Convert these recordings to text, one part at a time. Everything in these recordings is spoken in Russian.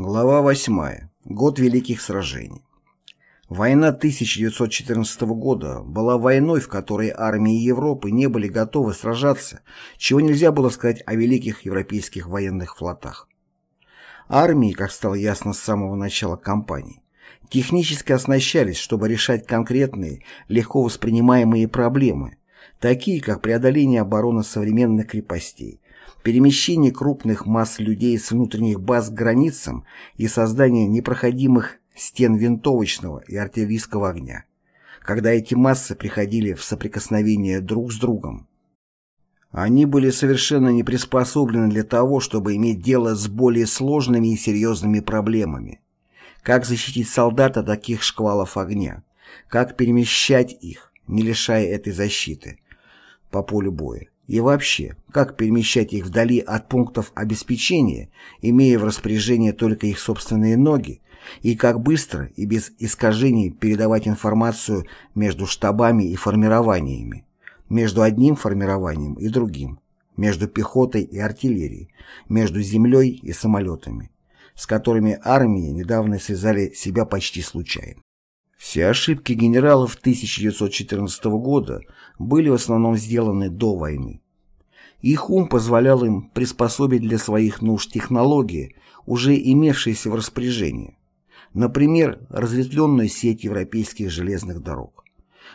Глава 8. Год Великих Сражений. Война 1914 года была войной, в которой армии Европы не были готовы сражаться, чего нельзя было сказать о великих европейских военных флотах. Армии, как стало ясно с самого начала кампании, технически оснащались, чтобы решать конкретные, легко воспринимаемые проблемы, такие как преодоление обороны современных крепостей, перемещение крупных масс людей с внутренних баз к границам и создание непроходимых стен винтовочного и артиллерийского огня, когда эти массы приходили в соприкосновение друг с другом. Они были совершенно не приспособлены для того, чтобы иметь дело с более сложными и серьезными проблемами. Как защитить солдат от таких шквалов огня? Как перемещать их, не лишая этой защиты, по полю боя? И вообще, как перемещать их вдали от пунктов обеспечения, имея в распоряжении только их собственные ноги, и как быстро и без искажений передавать информацию между штабами и формированиями, между одним формированием и другим, между пехотой и артиллерией, между землей и самолетами, с которыми армии недавно связали себя почти случайно. Все ошибки генералов 1914 года были в основном сделаны до войны. Их ум позволял им приспособить для своих нужд технологии, уже имевшиеся в распоряжении. Например, разветвленную сеть европейских железных дорог.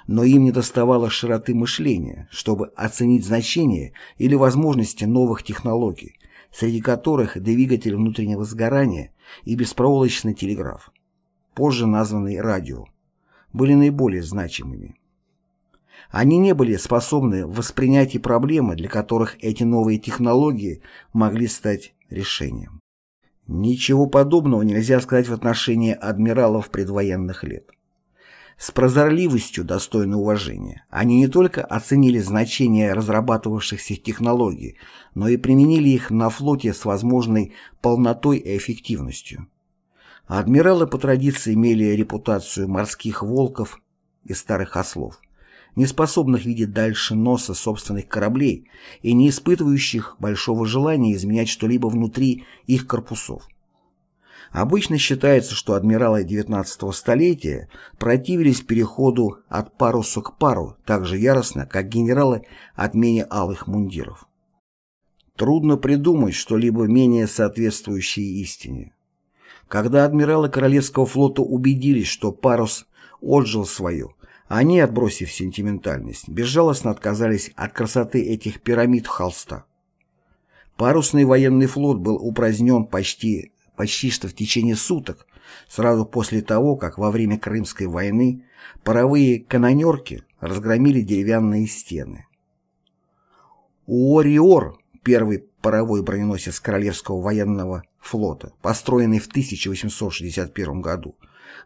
Но им не доставало широты мышления, чтобы оценить значение или возможности новых технологий, среди которых двигатель внутреннего сгорания и беспроволочный телеграф, позже названный радио были наиболее значимыми. Они не были способны воспринять и проблемы, для которых эти новые технологии могли стать решением. Ничего подобного нельзя сказать в отношении адмиралов предвоенных лет. С прозорливостью, достойной уважения, они не только оценили значение разрабатывавшихся технологий, но и применили их на флоте с возможной полнотой и эффективностью. Адмиралы по традиции имели репутацию морских волков и старых ослов, не способных видеть дальше носа собственных кораблей и не испытывающих большого желания изменять что-либо внутри их корпусов. Обычно считается, что адмиралы XIX столетия противились переходу от паруса к пару так же яростно, как генералы отмене алых мундиров. Трудно придумать что-либо менее соответствующее истине. Когда адмиралы Королевского флота убедились, что парус отжил свое, они, отбросив сентиментальность, безжалостно отказались от красоты этих пирамид холста. Парусный военный флот был упразднен почти, почти что в течение суток, сразу после того, как во время Крымской войны паровые канонерки разгромили деревянные стены. Уориор, первый паровой броненосец Королевского военного флота, построенный в 1861 году,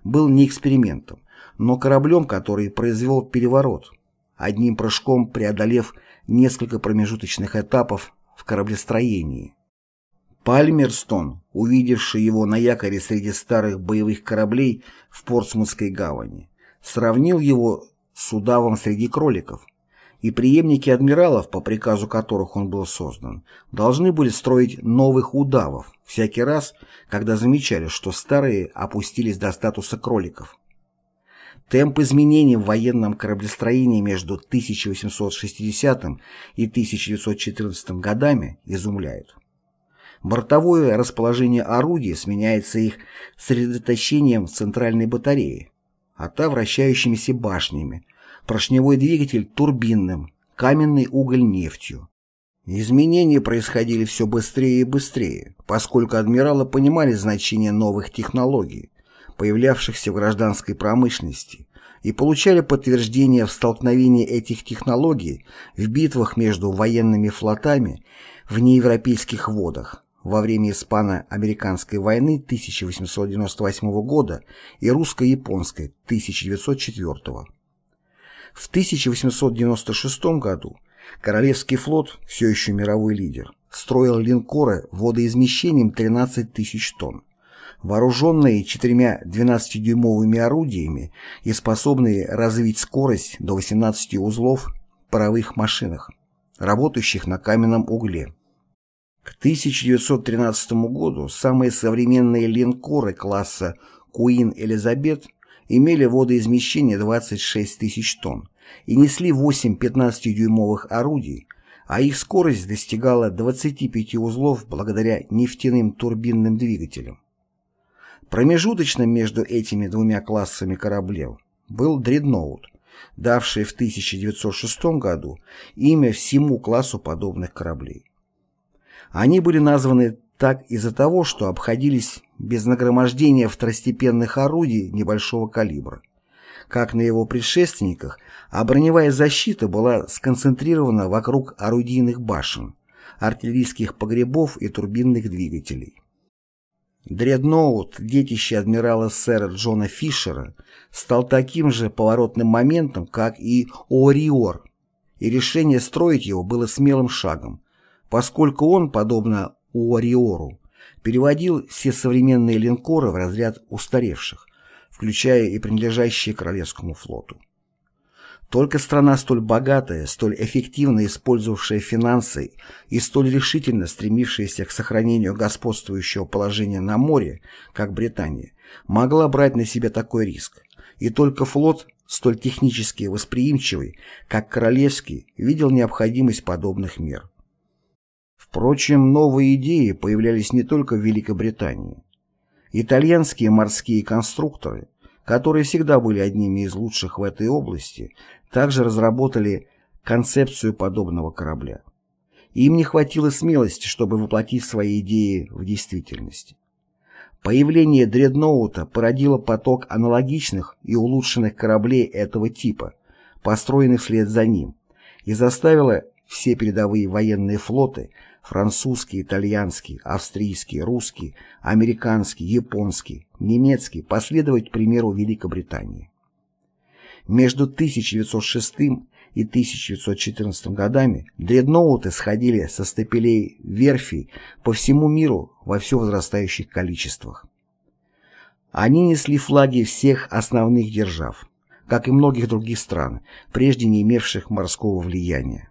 был не экспериментом, но кораблем, который произвел переворот, одним прыжком преодолев несколько промежуточных этапов в кораблестроении. Пальмерстон, увидевший его на якоре среди старых боевых кораблей в Портсмутской гавани, сравнил его с удавом среди кроликов – и преемники адмиралов, по приказу которых он был создан, должны были строить новых удавов всякий раз, когда замечали, что старые опустились до статуса кроликов. Темп изменений в военном кораблестроении между 1860 и 1914 годами изумляет. Бортовое расположение орудий сменяется их сосредоточением в центральной батарее, а та вращающимися башнями, поршневой двигатель турбинным, каменный уголь нефтью. Изменения происходили все быстрее и быстрее, поскольку адмиралы понимали значение новых технологий, появлявшихся в гражданской промышленности, и получали подтверждение в столкновении этих технологий в битвах между военными флотами в неевропейских водах во время Испано-Американской войны 1898 года и Русско-Японской 1904 года. В 1896 году Королевский флот, все еще мировой лидер, строил линкоры водоизмещением 13 тысяч тонн, вооруженные четырьмя 12-дюймовыми орудиями и способные развить скорость до 18 узлов в паровых машинах, работающих на каменном угле. К 1913 году самые современные линкоры класса «Куин Элизабет» имели водоизмещение 26 тысяч тонн и несли 8 15-дюймовых орудий, а их скорость достигала 25 узлов благодаря нефтяным турбинным двигателям. Промежуточным между этими двумя классами кораблей был «Дредноут», давший в 1906 году имя всему классу подобных кораблей. Они были названы так из-за того, что обходились без нагромождения второстепенных орудий небольшого калибра. Как на его предшественниках, а броневая защита была сконцентрирована вокруг орудийных башен, артиллерийских погребов и турбинных двигателей. Дредноут, детище адмирала сэра Джона Фишера, стал таким же поворотным моментом, как и Ориор, и решение строить его было смелым шагом, поскольку он, подобно Уориору, переводил все современные линкоры в разряд устаревших, включая и принадлежащие Королевскому флоту. Только страна столь богатая, столь эффективно использовавшая финансы и столь решительно стремившаяся к сохранению господствующего положения на море, как Британия, могла брать на себя такой риск, и только флот, столь технически восприимчивый, как Королевский, видел необходимость подобных мер. Впрочем, новые идеи появлялись не только в Великобритании. Итальянские морские конструкторы, которые всегда были одними из лучших в этой области, также разработали концепцию подобного корабля. Им не хватило смелости, чтобы воплотить свои идеи в действительность. Появление дредноута породило поток аналогичных и улучшенных кораблей этого типа, построенных вслед за ним, и заставило все передовые военные флоты французский, итальянский, австрийский, русский, американский, японский, немецкий последовать примеру Великобритании. Между 1906 и 1914 годами дредноуты сходили со стапелей верфей по всему миру во все возрастающих количествах. Они несли флаги всех основных держав, как и многих других стран, прежде не имевших морского влияния.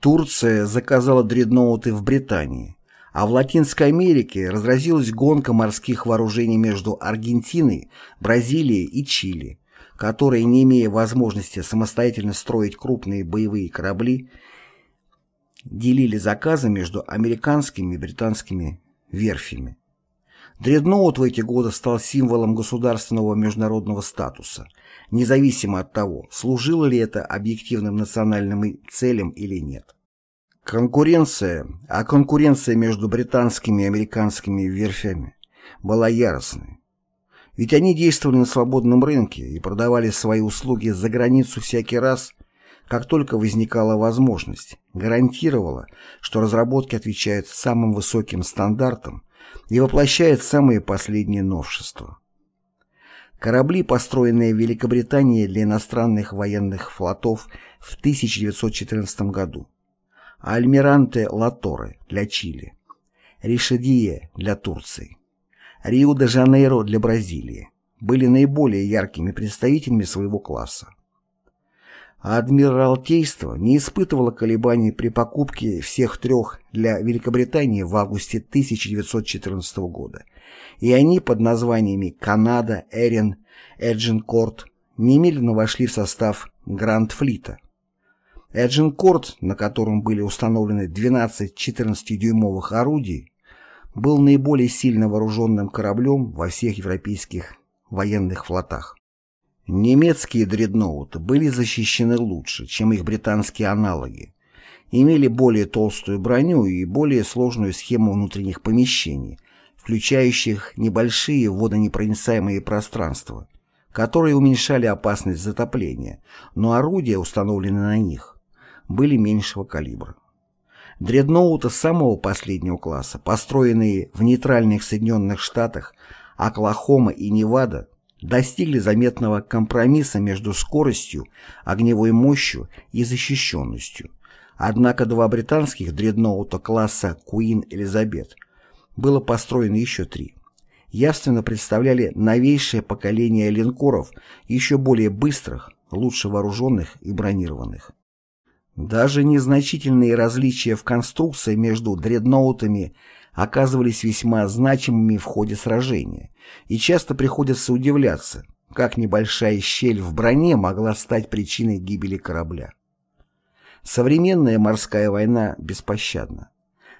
Турция заказала дредноуты в Британии, а в Латинской Америке разразилась гонка морских вооружений между Аргентиной, Бразилией и Чили, которые, не имея возможности самостоятельно строить крупные боевые корабли, делили заказы между американскими и британскими верфями. Дредноут в эти годы стал символом государственного международного статуса, независимо от того, служило ли это объективным национальным целям или нет. Конкуренция, а конкуренция между британскими и американскими верфями была яростной. Ведь они действовали на свободном рынке и продавали свои услуги за границу всякий раз, как только возникала возможность, гарантировала, что разработки отвечают самым высоким стандартам и воплощают самые последние новшества. Корабли, построенные в Великобритании для иностранных военных флотов в 1914 году, Альмиранте Латоре для Чили, Ришедие для Турции, Рио-де-Жанейро для Бразилии были наиболее яркими представителями своего класса. Адмиралтейство не испытывало колебаний при покупке всех трех для Великобритании в августе 1914 года, и они под названиями «Канада», «Эрин», «Эджинкорт» немедленно вошли в состав Гранд-флита. Эджинкорт, на котором были установлены 12 14-дюймовых орудий, был наиболее сильно вооруженным кораблем во всех европейских военных флотах. Немецкие дредноуты были защищены лучше, чем их британские аналоги, имели более толстую броню и более сложную схему внутренних помещений, включающих небольшие водонепроницаемые пространства, которые уменьшали опасность затопления, но орудия, установленные на них, были меньшего калибра. Дредноуты самого последнего класса, построенные в нейтральных Соединенных Штатах, Оклахома и Невада, достигли заметного компромисса между скоростью, огневой мощью и защищенностью. Однако два британских дредноута класса Queen Элизабет было построено еще три. Явственно представляли новейшее поколение линкоров, еще более быстрых, лучше вооруженных и бронированных. Даже незначительные различия в конструкции между дредноутами оказывались весьма значимыми в ходе сражения, и часто приходится удивляться, как небольшая щель в броне могла стать причиной гибели корабля. Современная морская война беспощадна.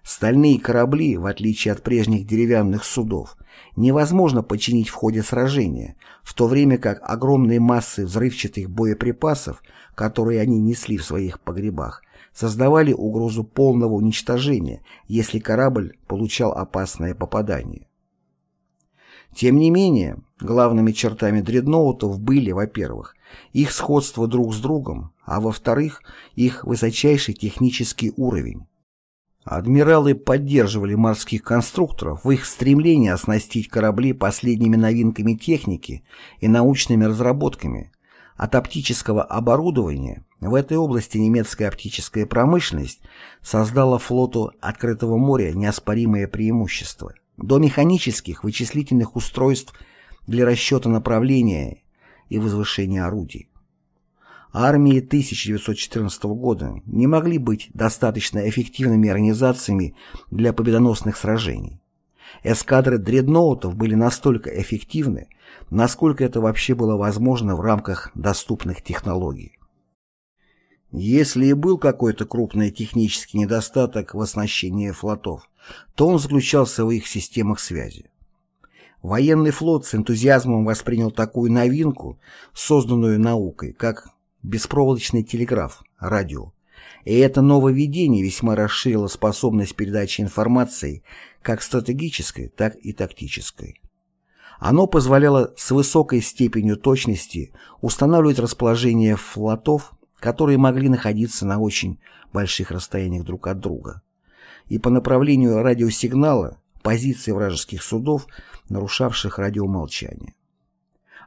Стальные корабли, в отличие от прежних деревянных судов, невозможно починить в ходе сражения, в то время как огромные массы взрывчатых боеприпасов, которые они несли в своих погребах, создавали угрозу полного уничтожения, если корабль получал опасное попадание. Тем не менее, главными чертами дредноутов были, во-первых, их сходство друг с другом, а во-вторых, их высочайший технический уровень. Адмиралы поддерживали морских конструкторов в их стремлении оснастить корабли последними новинками техники и научными разработками. От оптического оборудования в этой области немецкая оптическая промышленность создала флоту открытого моря неоспоримое преимущество до механических вычислительных устройств для расчета направления и возвышения орудий. Армии 1914 года не могли быть достаточно эффективными организациями для победоносных сражений. Эскадры дредноутов были настолько эффективны, насколько это вообще было возможно в рамках доступных технологий. Если и был какой-то крупный технический недостаток в оснащении флотов, то он заключался в их системах связи. Военный флот с энтузиазмом воспринял такую новинку, созданную наукой, как беспроводочный телеграф, радио. И это нововведение весьма расширило способность передачи информации как стратегической, так и тактической. Оно позволяло с высокой степенью точности устанавливать расположение флотов которые могли находиться на очень больших расстояниях друг от друга, и по направлению радиосигнала позиции вражеских судов, нарушавших радиомолчание.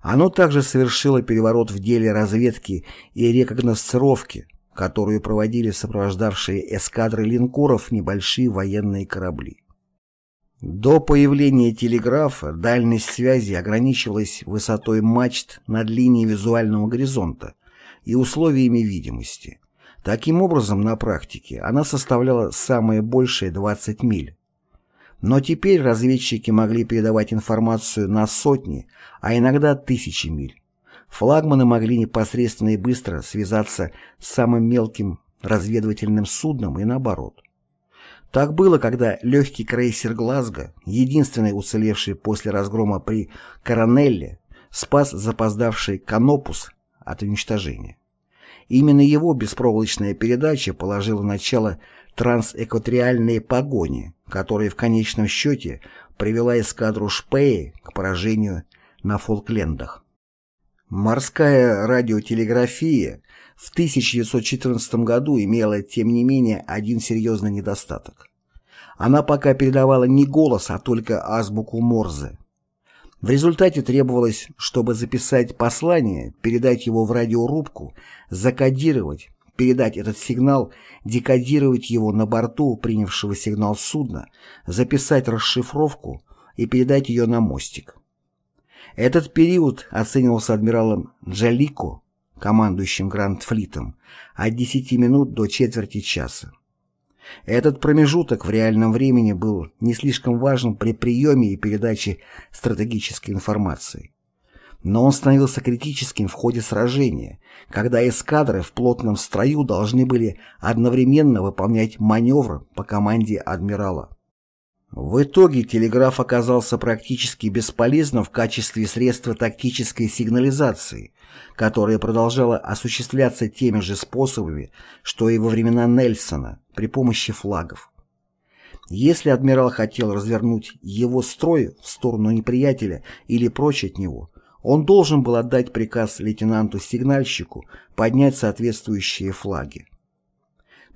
Оно также совершило переворот в деле разведки и рекогносцировки, которую проводили сопровождавшие эскадры линкоров небольшие военные корабли. До появления телеграфа дальность связи ограничивалась высотой мачт над линией визуального горизонта, и условиями видимости. Таким образом, на практике она составляла самое большее 20 миль. Но теперь разведчики могли передавать информацию на сотни, а иногда тысячи миль. Флагманы могли непосредственно и быстро связаться с самым мелким разведывательным судном и наоборот. Так было, когда легкий крейсер «Глазго», единственный уцелевший после разгрома при Коронелле, спас запоздавший «Канопус» от уничтожения. Именно его беспроволочная передача положила начало трансэкваториальной погоне, которая в конечном счете привела эскадру Шпеи к поражению на Фолклендах. Морская радиотелеграфия в 1914 году имела, тем не менее, один серьезный недостаток. Она пока передавала не голос, а только азбуку Морзе. В результате требовалось, чтобы записать послание, передать его в радиорубку, закодировать, передать этот сигнал, декодировать его на борту принявшего сигнал судна, записать расшифровку и передать ее на мостик. Этот период оценивался адмиралом Джалико, командующим Гранд-флитом, от 10 минут до четверти часа. Этот промежуток в реальном времени был не слишком важен при приеме и передаче стратегической информации. Но он становился критическим в ходе сражения, когда эскадры в плотном строю должны были одновременно выполнять маневр по команде адмирала. В итоге телеграф оказался практически бесполезным в качестве средства тактической сигнализации, которая продолжала осуществляться теми же способами, что и во времена Нельсона, при помощи флагов. Если адмирал хотел развернуть его строй в сторону неприятеля или прочь от него, он должен был отдать приказ лейтенанту-сигнальщику поднять соответствующие флаги.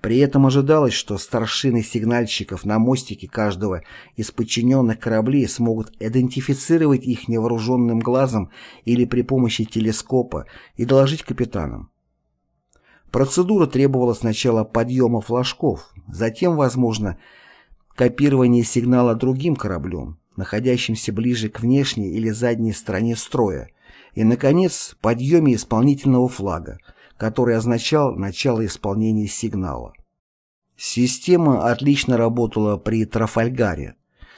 При этом ожидалось, что старшины сигнальщиков на мостике каждого из подчиненных кораблей смогут идентифицировать их невооруженным глазом или при помощи телескопа и доложить капитанам. Процедура требовала сначала подъема флажков, затем, возможно, копирование сигнала другим кораблем, находящимся ближе к внешней или задней стороне строя, и, наконец, подъеме исполнительного флага, который означал начало исполнения сигнала. Система отлично работала при Трафальгаре,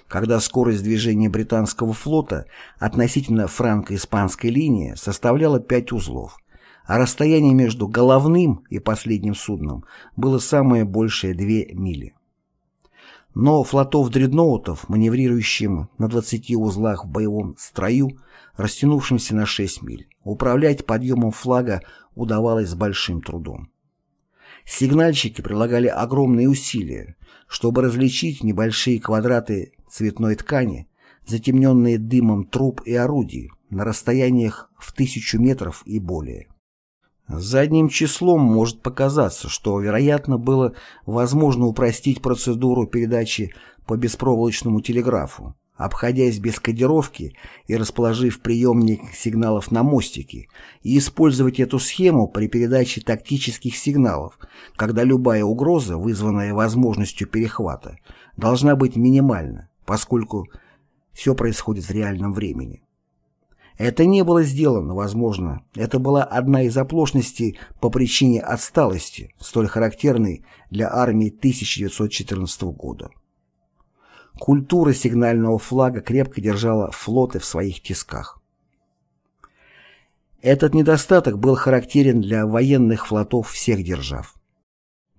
когда скорость движения британского флота относительно франко-испанской линии составляла 5 узлов, а расстояние между головным и последним судном было самое большее 2 мили. Но флотов дредноутов, маневрирующим на 20 узлах в боевом строю, растянувшимся на 6 миль, управлять подъемом флага удавалось с большим трудом. Сигнальщики прилагали огромные усилия, чтобы различить небольшие квадраты цветной ткани, затемненные дымом труб и орудий, на расстояниях в тысячу метров и более. Задним числом может показаться, что, вероятно, было возможно упростить процедуру передачи по беспроволочному телеграфу, обходясь без кодировки и расположив приемник сигналов на мостике, и использовать эту схему при передаче тактических сигналов, когда любая угроза, вызванная возможностью перехвата, должна быть минимальна, поскольку все происходит в реальном времени. Это не было сделано, возможно. Это была одна из оплошностей по причине отсталости, столь характерной для армии 1914 года. Культура сигнального флага крепко держала флоты в своих тисках. Этот недостаток был характерен для военных флотов всех держав.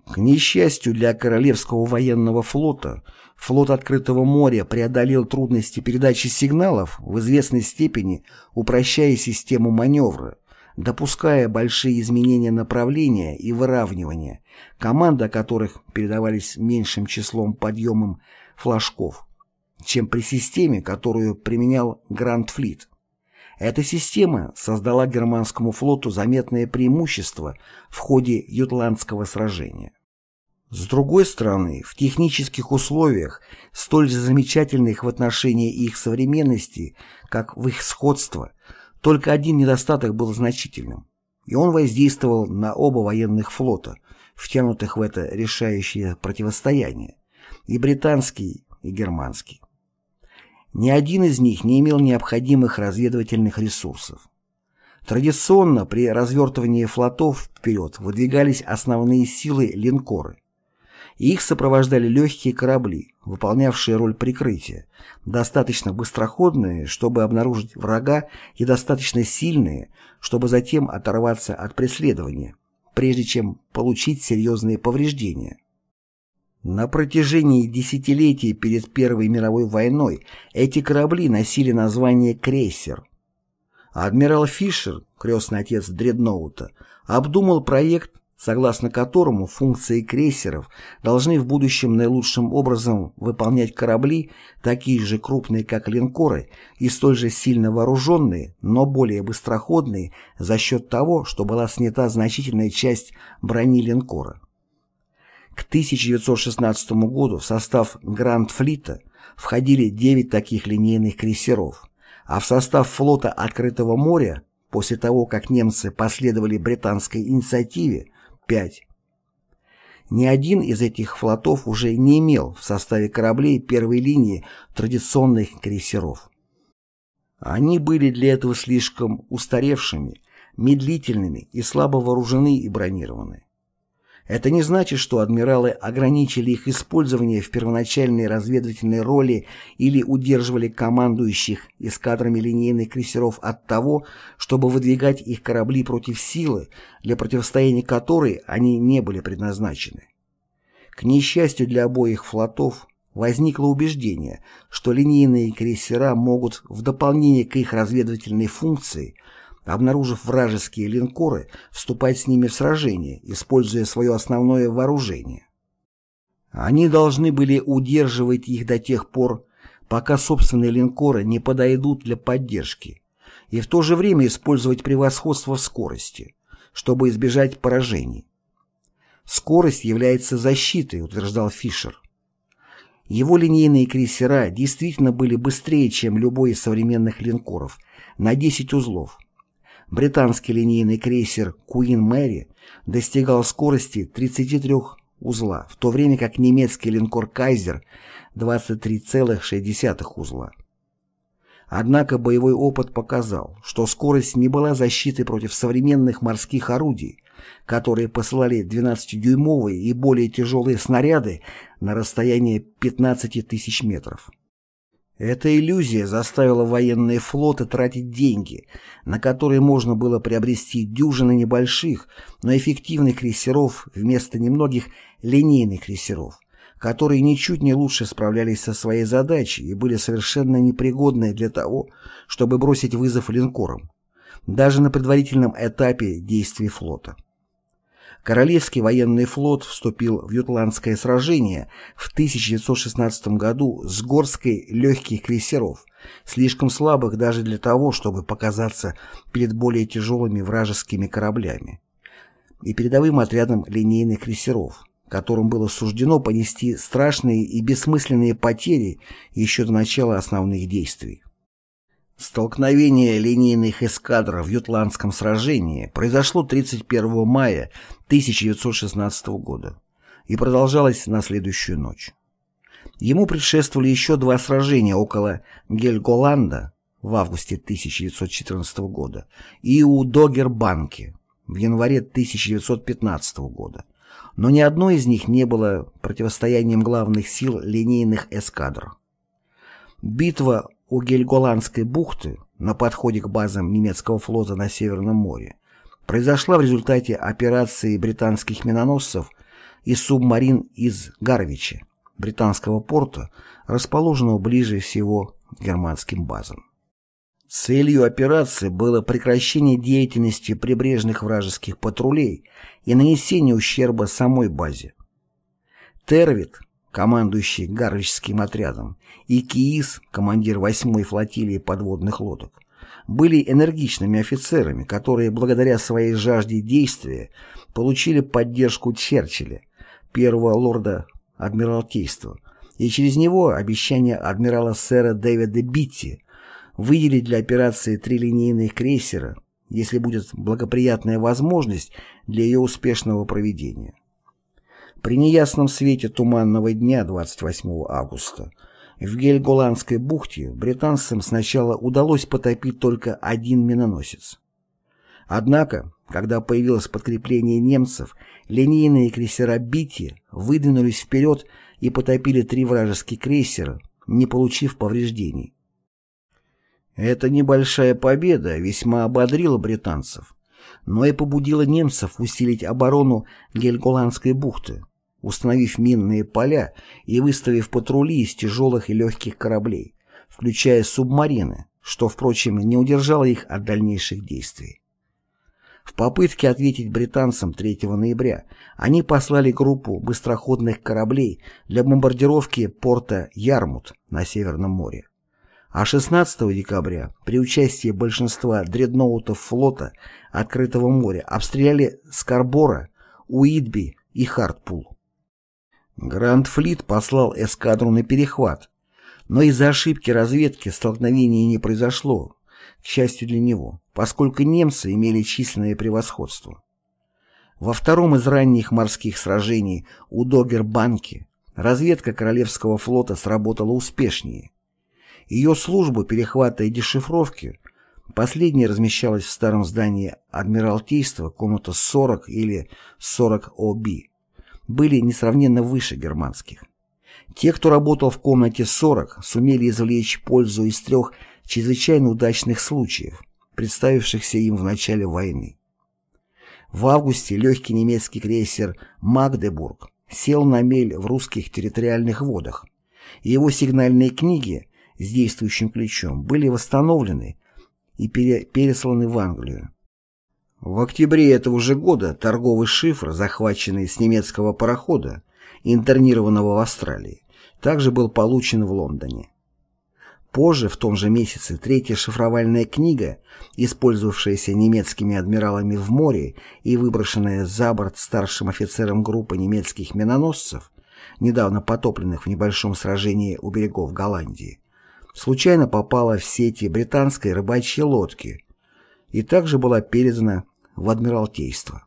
К несчастью для Королевского военного флота, флот открытого моря преодолел трудности передачи сигналов в известной степени упрощая систему маневра, допуская большие изменения направления и выравнивания, команды которых передавались меньшим числом подъемом флажков, чем при системе, которую применял Гранд Флит. Эта система создала германскому флоту заметное преимущество в ходе Ютландского сражения. С другой стороны, в технических условиях, столь же замечательных в отношении их современности, как в их сходство, только один недостаток был значительным, и он воздействовал на оба военных флота, втянутых в это решающее противостояние, и британский, и германский. Ни один из них не имел необходимых разведывательных ресурсов. Традиционно при развертывании флотов вперед выдвигались основные силы линкоры. Их сопровождали легкие корабли, выполнявшие роль прикрытия, достаточно быстроходные, чтобы обнаружить врага, и достаточно сильные, чтобы затем оторваться от преследования, прежде чем получить серьезные повреждения. На протяжении десятилетий перед Первой мировой войной эти корабли носили название «крейсер». Адмирал Фишер, крестный отец Дредноута, обдумал проект, согласно которому функции крейсеров должны в будущем наилучшим образом выполнять корабли, такие же крупные, как линкоры, и столь же сильно вооруженные, но более быстроходные за счет того, что была снята значительная часть брони линкора. К 1916 году в состав Гранд-флита входили 9 таких линейных крейсеров, а в состав флота Открытого моря, после того, как немцы последовали британской инициативе, 5. Ни один из этих флотов уже не имел в составе кораблей первой линии традиционных крейсеров. Они были для этого слишком устаревшими, медлительными и слабо вооружены и бронированы. Это не значит, что адмиралы ограничили их использование в первоначальной разведывательной роли или удерживали командующих эскадрами линейных крейсеров от того, чтобы выдвигать их корабли против силы, для противостояния которой они не были предназначены. К несчастью для обоих флотов, возникло убеждение, что линейные крейсера могут в дополнение к их разведывательной функции – обнаружив вражеские линкоры, вступать с ними в сражение, используя свое основное вооружение. Они должны были удерживать их до тех пор, пока собственные линкоры не подойдут для поддержки, и в то же время использовать превосходство в скорости, чтобы избежать поражений. Скорость является защитой, утверждал Фишер. Его линейные крейсера действительно были быстрее, чем любой из современных линкоров, на 10 узлов британский линейный крейсер «Куин Мэри» достигал скорости 33 узла, в то время как немецкий линкор «Кайзер» 23,6 узла. Однако боевой опыт показал, что скорость не была защитой против современных морских орудий, которые посылали 12-дюймовые и более тяжелые снаряды на расстояние 15 тысяч метров. Эта иллюзия заставила военные флоты тратить деньги, на которые можно было приобрести дюжины небольших, но эффективных крейсеров вместо немногих линейных крейсеров, которые ничуть не лучше справлялись со своей задачей и были совершенно непригодны для того, чтобы бросить вызов линкорам, даже на предварительном этапе действий флота. Королевский военный флот вступил в Ютландское сражение в 1916 году с горской легких крейсеров, слишком слабых даже для того, чтобы показаться перед более тяжелыми вражескими кораблями, и передовым отрядом линейных крейсеров, которым было суждено понести страшные и бессмысленные потери еще до начала основных действий. Столкновение линейных эскадр в Ютландском сражении произошло 31 мая 1916 года и продолжалось на следующую ночь. Ему предшествовали еще два сражения около Гельголанда в августе 1914 года и у Догербанки в январе 1915 года, но ни одно из них не было противостоянием главных сил линейных эскадр. Битва у Гельголандской бухты, на подходе к базам немецкого флота на Северном море, произошла в результате операции британских миноносцев и субмарин из Гарвича, британского порта, расположенного ближе всего к германским базам. Целью операции было прекращение деятельности прибрежных вражеских патрулей и нанесение ущерба самой базе. Тервит, командующий Гарвичским отрядом, и Киис, командир 8-й флотилии подводных лодок, были энергичными офицерами, которые благодаря своей жажде действия получили поддержку Черчилля, первого лорда Адмиралтейства, и через него обещание адмирала сэра Дэвида Битти выделить для операции три линейных крейсера, если будет благоприятная возможность для ее успешного проведения. При неясном свете туманного дня 28 августа в Гельголандской бухте британцам сначала удалось потопить только один миноносец. Однако, когда появилось подкрепление немцев, линейные крейсера Бити выдвинулись вперед и потопили три вражеских крейсера, не получив повреждений. Эта небольшая победа весьма ободрила британцев, но и побудила немцев усилить оборону Гельголандской бухты установив минные поля и выставив патрули из тяжелых и легких кораблей, включая субмарины, что, впрочем, не удержало их от дальнейших действий. В попытке ответить британцам 3 ноября они послали группу быстроходных кораблей для бомбардировки порта Ярмут на Северном море. А 16 декабря при участии большинства дредноутов флота Открытого моря обстреляли Скарбора, Уитби и Хартпул. Гранд-флит послал эскадру на перехват, но из-за ошибки разведки столкновения не произошло, к счастью для него, поскольку немцы имели численное превосходство. Во втором из ранних морских сражений у Догербанки разведка Королевского флота сработала успешнее. Ее служба перехвата и дешифровки последняя размещалась в старом здании Адмиралтейства, комната 40 или 40 ОБ были несравненно выше германских. Те, кто работал в комнате 40, сумели извлечь пользу из трех чрезвычайно удачных случаев, представившихся им в начале войны. В августе легкий немецкий крейсер «Магдебург» сел на мель в русских территориальных водах, и его сигнальные книги с действующим ключом были восстановлены и пересланы в Англию. В октябре этого же года торговый шифр, захваченный с немецкого парохода, интернированного в Австралии, также был получен в Лондоне. Позже, в том же месяце, третья шифровальная книга, использовавшаяся немецкими адмиралами в море и выброшенная за борт старшим офицером группы немецких миноносцев, недавно потопленных в небольшом сражении у берегов Голландии, случайно попала в сети британской рыбачьей лодки и также была передана в Адмиралтейство.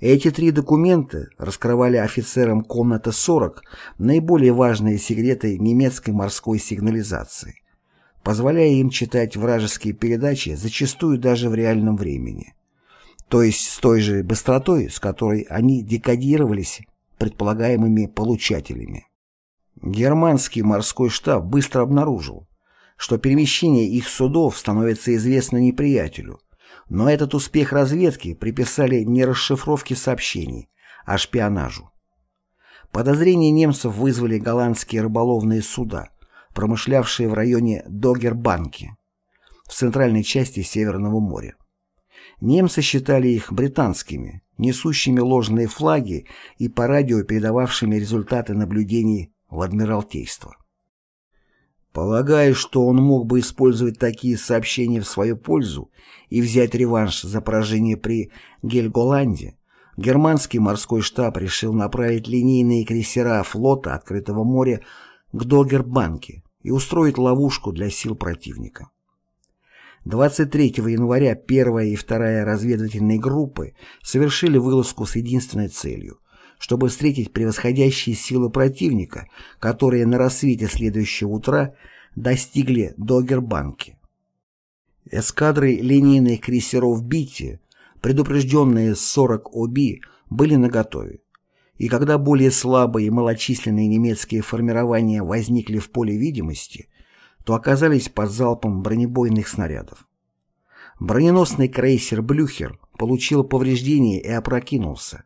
Эти три документа раскрывали офицерам комната 40 наиболее важные секреты немецкой морской сигнализации, позволяя им читать вражеские передачи зачастую даже в реальном времени. то есть с той же быстротой, с которой они декодировались предполагаемыми получателями. Германский морской штаб быстро обнаружил, что перемещение их судов становится известно неприятелю, но этот успех разведки приписали не расшифровке сообщений, а шпионажу. Подозрения немцев вызвали голландские рыболовные суда, промышлявшие в районе Догербанки, в центральной части Северного моря. Немцы считали их британскими, несущими ложные флаги и по радио передававшими результаты наблюдений в Адмиралтейство. Полагая, что он мог бы использовать такие сообщения в свою пользу и взять реванш за поражение при Гельголанде, германский морской штаб решил направить линейные крейсера флота открытого моря к Догербанке и устроить ловушку для сил противника. 23 января первая и вторая разведывательные группы совершили вылазку с единственной целью – чтобы встретить превосходящие силы противника, которые на рассвете следующего утра достигли Догербанки. Эскадры линейных крейсеров «Битти», предупрежденные 40 ОБИ, были наготове. И когда более слабые и малочисленные немецкие формирования возникли в поле видимости, то оказались под залпом бронебойных снарядов. Броненосный крейсер «Блюхер» получил повреждения и опрокинулся.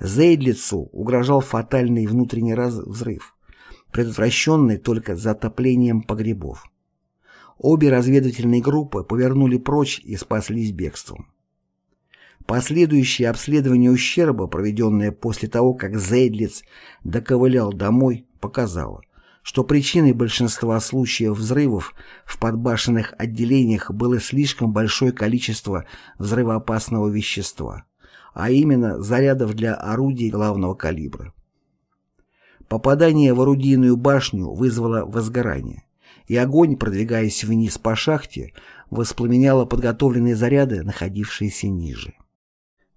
Зейдлицу угрожал фатальный внутренний взрыв, предотвращенный только затоплением погребов. Обе разведывательные группы повернули прочь и спаслись бегством. Последующее обследование ущерба, проведенное после того, как Зейдлиц доковылял домой, показало, что причиной большинства случаев взрывов в подбашенных отделениях было слишком большое количество взрывоопасного вещества, а именно зарядов для орудий главного калибра. Попадание в орудийную башню вызвало возгорание, и огонь, продвигаясь вниз по шахте, воспламеняло подготовленные заряды, находившиеся ниже.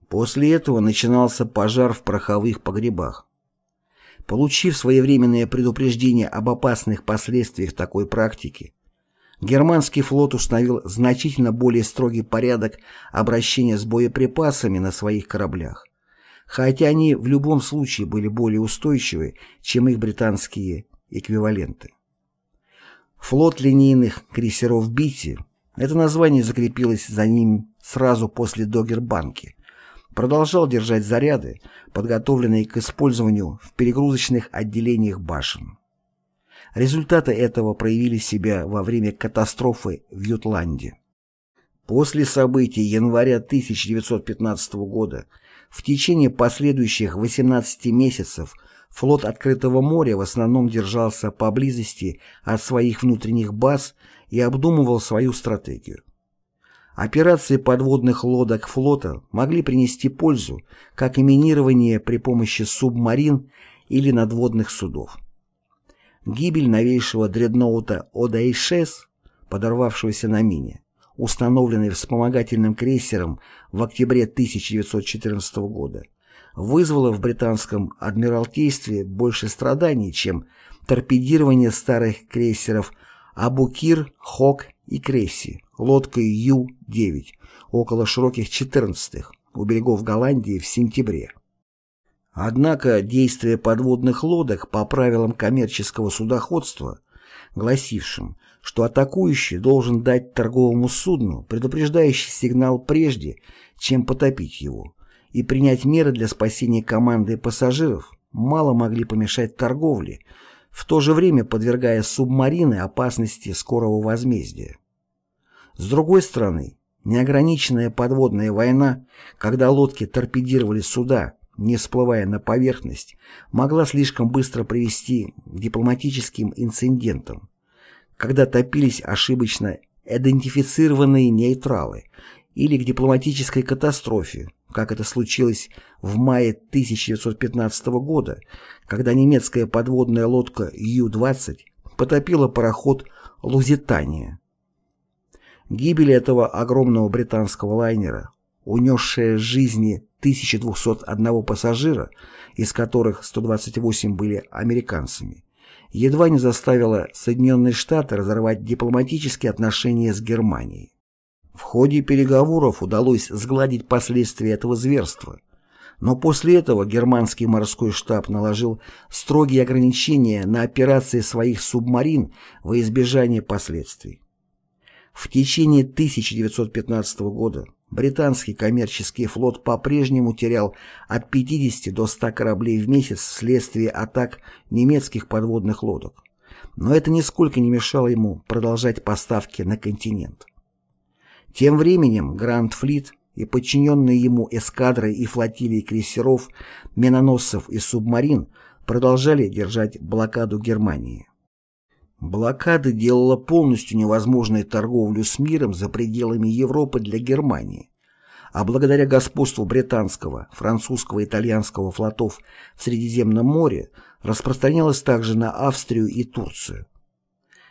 После этого начинался пожар в пороховых погребах. Получив своевременное предупреждение об опасных последствиях такой практики, германский флот установил значительно более строгий порядок обращения с боеприпасами на своих кораблях, хотя они в любом случае были более устойчивы, чем их британские эквиваленты. Флот линейных крейсеров Бити, это название закрепилось за ним сразу после Догербанки, продолжал держать заряды, подготовленные к использованию в перегрузочных отделениях башен. Результаты этого проявили себя во время катастрофы в Ютланде. После событий января 1915 года в течение последующих 18 месяцев флот открытого моря в основном держался поблизости от своих внутренних баз и обдумывал свою стратегию. Операции подводных лодок флота могли принести пользу, как и минирование при помощи субмарин или надводных судов. Гибель новейшего дредноута «Одайшес», подорвавшегося на мине, установленной вспомогательным крейсером в октябре 1914 года, вызвала в британском адмиралтействе больше страданий, чем торпедирование старых крейсеров «Абукир», «Хок» и «Кресси» лодкой Ю-9 около широких 14-х у берегов Голландии в сентябре. Однако действия подводных лодок по правилам коммерческого судоходства, гласившим, что атакующий должен дать торговому судну предупреждающий сигнал прежде, чем потопить его, и принять меры для спасения команды и пассажиров, мало могли помешать торговле, в то же время подвергая субмарины опасности скорого возмездия. С другой стороны, неограниченная подводная война, когда лодки торпедировали суда, не всплывая на поверхность, могла слишком быстро привести к дипломатическим инцидентам, когда топились ошибочно идентифицированные нейтралы, или к дипломатической катастрофе, как это случилось в мае 1915 года, когда немецкая подводная лодка Ю-20 потопила пароход «Лузитания». Гибель этого огромного британского лайнера, унесшая жизни 1201 пассажира, из которых 128 были американцами, едва не заставила Соединенные Штаты разорвать дипломатические отношения с Германией. В ходе переговоров удалось сгладить последствия этого зверства, но после этого германский морской штаб наложил строгие ограничения на операции своих субмарин во избежание последствий. В течение 1915 года британский коммерческий флот по-прежнему терял от 50 до 100 кораблей в месяц вследствие атак немецких подводных лодок. Но это нисколько не мешало ему продолжать поставки на континент. Тем временем Гранд Флит и подчиненные ему эскадры и флотилии крейсеров, миноносцев и субмарин продолжали держать блокаду Германии. Блокада делала полностью невозможной торговлю с миром за пределами Европы для Германии, а благодаря господству британского, французского и итальянского флотов в Средиземном море распространялась также на Австрию и Турцию.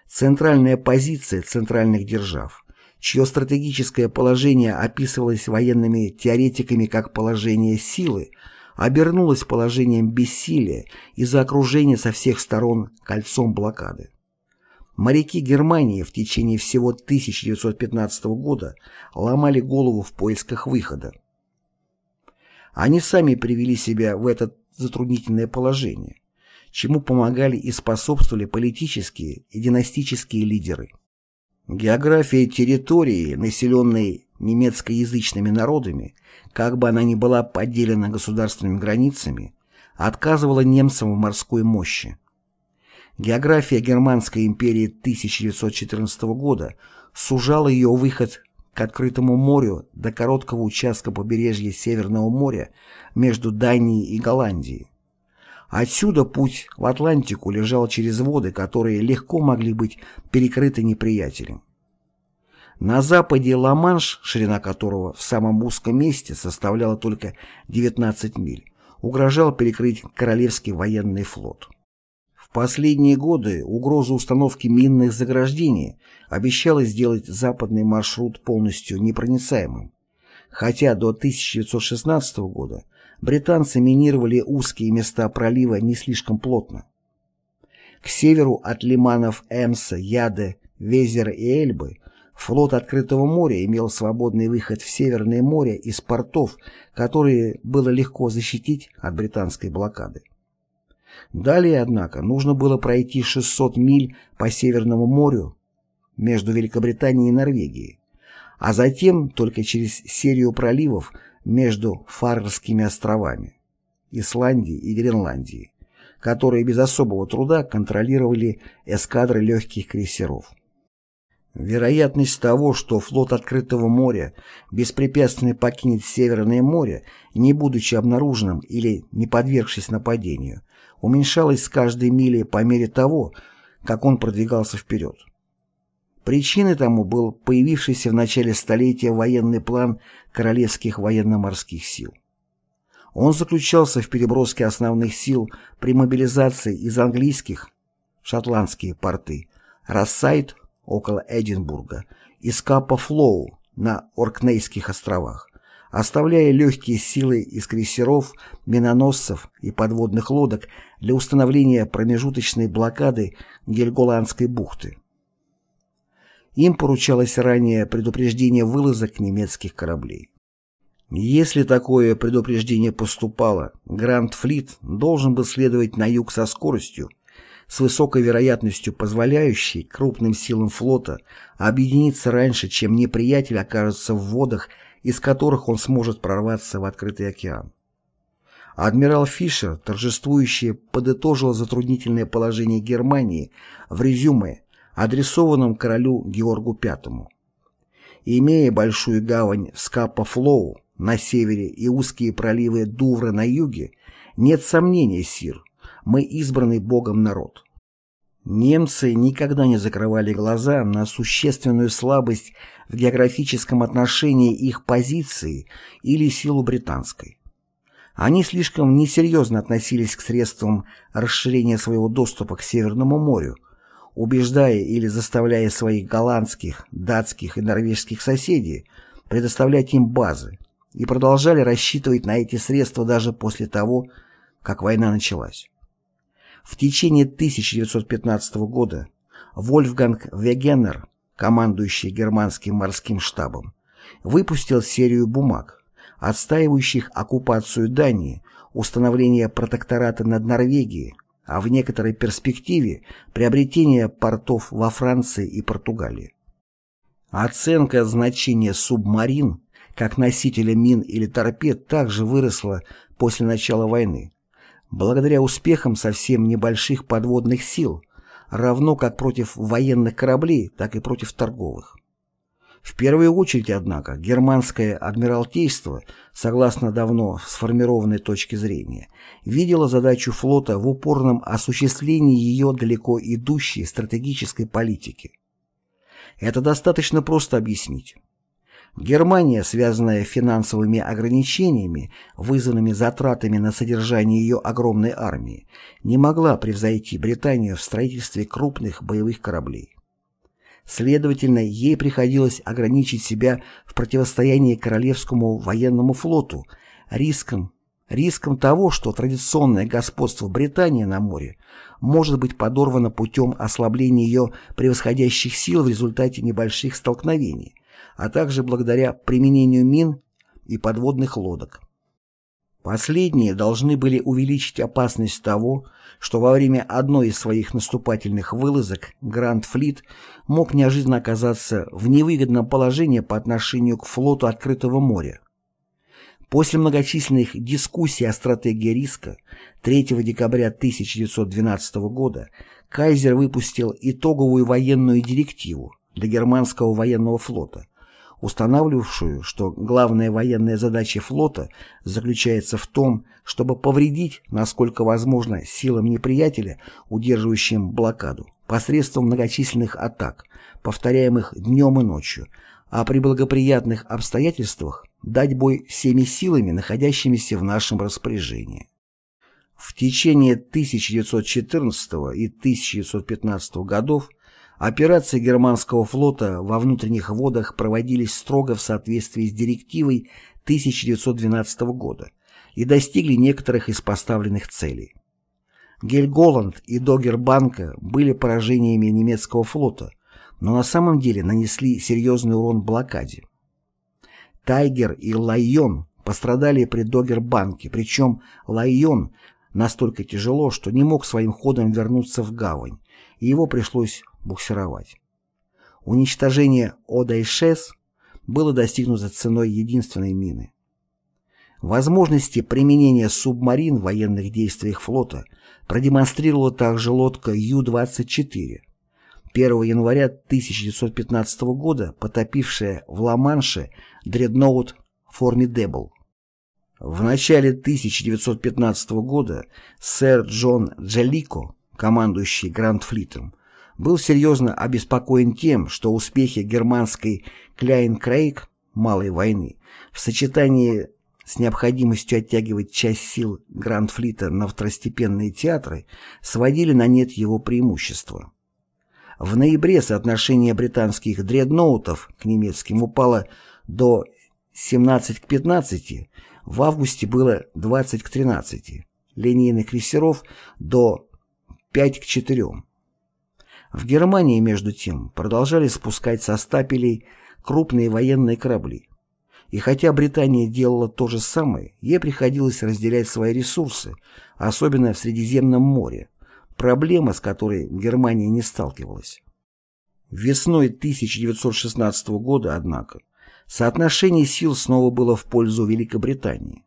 Центральная позиция центральных держав, чье стратегическое положение описывалось военными теоретиками как положение силы, обернулось положением бессилия из-за окружения со всех сторон кольцом блокады. Моряки Германии в течение всего 1915 года ломали голову в поисках выхода. Они сами привели себя в это затруднительное положение, чему помогали и способствовали политические и династические лидеры. География территории, населенной немецкоязычными народами, как бы она ни была поделена государственными границами, отказывала немцам в морской мощи. География Германской империи 1914 года сужала ее выход к открытому морю до короткого участка побережья Северного моря между Данией и Голландией. Отсюда путь в Атлантику лежал через воды, которые легко могли быть перекрыты неприятелем. На западе Ла-Манш, ширина которого в самом узком месте составляла только 19 миль, угрожал перекрыть Королевский военный флот. Последние годы угроза установки минных заграждений обещала сделать западный маршрут полностью непроницаемым, хотя до 1916 года британцы минировали узкие места пролива не слишком плотно. К северу от лиманов Эмса, Яде, Везера и Эльбы флот открытого моря имел свободный выход в Северное море из портов, которые было легко защитить от британской блокады. Далее, однако, нужно было пройти 600 миль по Северному морю между Великобританией и Норвегией, а затем только через серию проливов между Фарерскими островами, Исландией и Гренландией, которые без особого труда контролировали эскадры легких крейсеров. Вероятность того, что флот открытого моря беспрепятственно покинет Северное море, не будучи обнаруженным или не подвергшись нападению, уменьшалась с каждой мили по мере того, как он продвигался вперед. Причиной тому был появившийся в начале столетия военный план Королевских военно-морских сил. Он заключался в переброске основных сил при мобилизации из английских, шотландские порты, Рассайд около Эдинбурга и Скапа Флоу на Оркнейских островах, оставляя легкие силы из крейсеров, миноносцев и подводных лодок для установления промежуточной блокады Гельголандской бухты. Им поручалось ранее предупреждение вылазок немецких кораблей. Если такое предупреждение поступало, Гранд Флит должен был следовать на юг со скоростью, с высокой вероятностью позволяющей крупным силам флота объединиться раньше, чем неприятель окажется в водах, из которых он сможет прорваться в открытый океан. Адмирал Фишер, торжествующе подытожил затруднительное положение Германии в резюме, адресованном королю Георгу V. Имея большую гавань в Скапа-Флоу на севере и узкие проливы Дувра на юге, нет сомнений, сир, мы избранный Богом народ. Немцы никогда не закрывали глаза на существенную слабость в географическом отношении их позиции или силу британской. Они слишком несерьезно относились к средствам расширения своего доступа к Северному морю, убеждая или заставляя своих голландских, датских и норвежских соседей предоставлять им базы, и продолжали рассчитывать на эти средства даже после того, как война началась. В течение 1915 года Вольфганг Вегенер, командующий германским морским штабом, выпустил серию бумаг, отстаивающих оккупацию Дании, установление протектората над Норвегией, а в некоторой перспективе приобретение портов во Франции и Португалии. Оценка значения субмарин как носителя мин или торпед также выросла после начала войны, благодаря успехам совсем небольших подводных сил, равно как против военных кораблей, так и против торговых. В первую очередь, однако, германское адмиралтейство, согласно давно сформированной точке зрения, видело задачу флота в упорном осуществлении ее далеко идущей стратегической политики. Это достаточно просто объяснить. Германия, связанная финансовыми ограничениями, вызванными затратами на содержание ее огромной армии, не могла превзойти Британию в строительстве крупных боевых кораблей. Следовательно, ей приходилось ограничить себя в противостоянии Королевскому военному флоту риском, риском того, что традиционное господство Британии на море может быть подорвано путем ослабления ее превосходящих сил в результате небольших столкновений, а также благодаря применению мин и подводных лодок. Последние должны были увеличить опасность того, что во время одной из своих наступательных вылазок Гранд Флит мог неожиданно оказаться в невыгодном положении по отношению к флоту открытого моря. После многочисленных дискуссий о стратегии риска 3 декабря 1912 года Кайзер выпустил итоговую военную директиву для германского военного флота, устанавливавшую, что главная военная задача флота заключается в том, чтобы повредить, насколько возможно, силам неприятеля, удерживающим блокаду, посредством многочисленных атак, повторяемых днем и ночью, а при благоприятных обстоятельствах дать бой всеми силами, находящимися в нашем распоряжении. В течение 1914 и 1915 годов Операции германского флота во внутренних водах проводились строго в соответствии с директивой 1912 года и достигли некоторых из поставленных целей. Гельголанд и Догербанка были поражениями немецкого флота, но на самом деле нанесли серьезный урон блокаде. Тайгер и Лайон пострадали при Догербанке, причем Лайон настолько тяжело, что не мог своим ходом вернуться в гавань, и его пришлось буксировать. Уничтожение Ода-Ишес было достигнуто ценой единственной мины. Возможности применения субмарин в военных действиях флота продемонстрировала также лодка Ю-24, 1 января 1915 года потопившая в Ла-Манше дредноут Формидебл. В начале 1915 года сэр Джон Джалико, командующий Гранд-флитом, был серьезно обеспокоен тем, что успехи германской Кляйн-Крейг малой войны в сочетании с необходимостью оттягивать часть сил Гранд-флита на второстепенные театры сводили на нет его преимущества. В ноябре соотношение британских дредноутов к немецким упало до 17 к 15, в августе было 20 к 13, линейных крейсеров до 5 к 4. В Германии, между тем, продолжали спускать со стапелей крупные военные корабли. И хотя Британия делала то же самое, ей приходилось разделять свои ресурсы, особенно в Средиземном море, проблема, с которой Германия не сталкивалась. Весной 1916 года, однако, соотношение сил снова было в пользу Великобритании.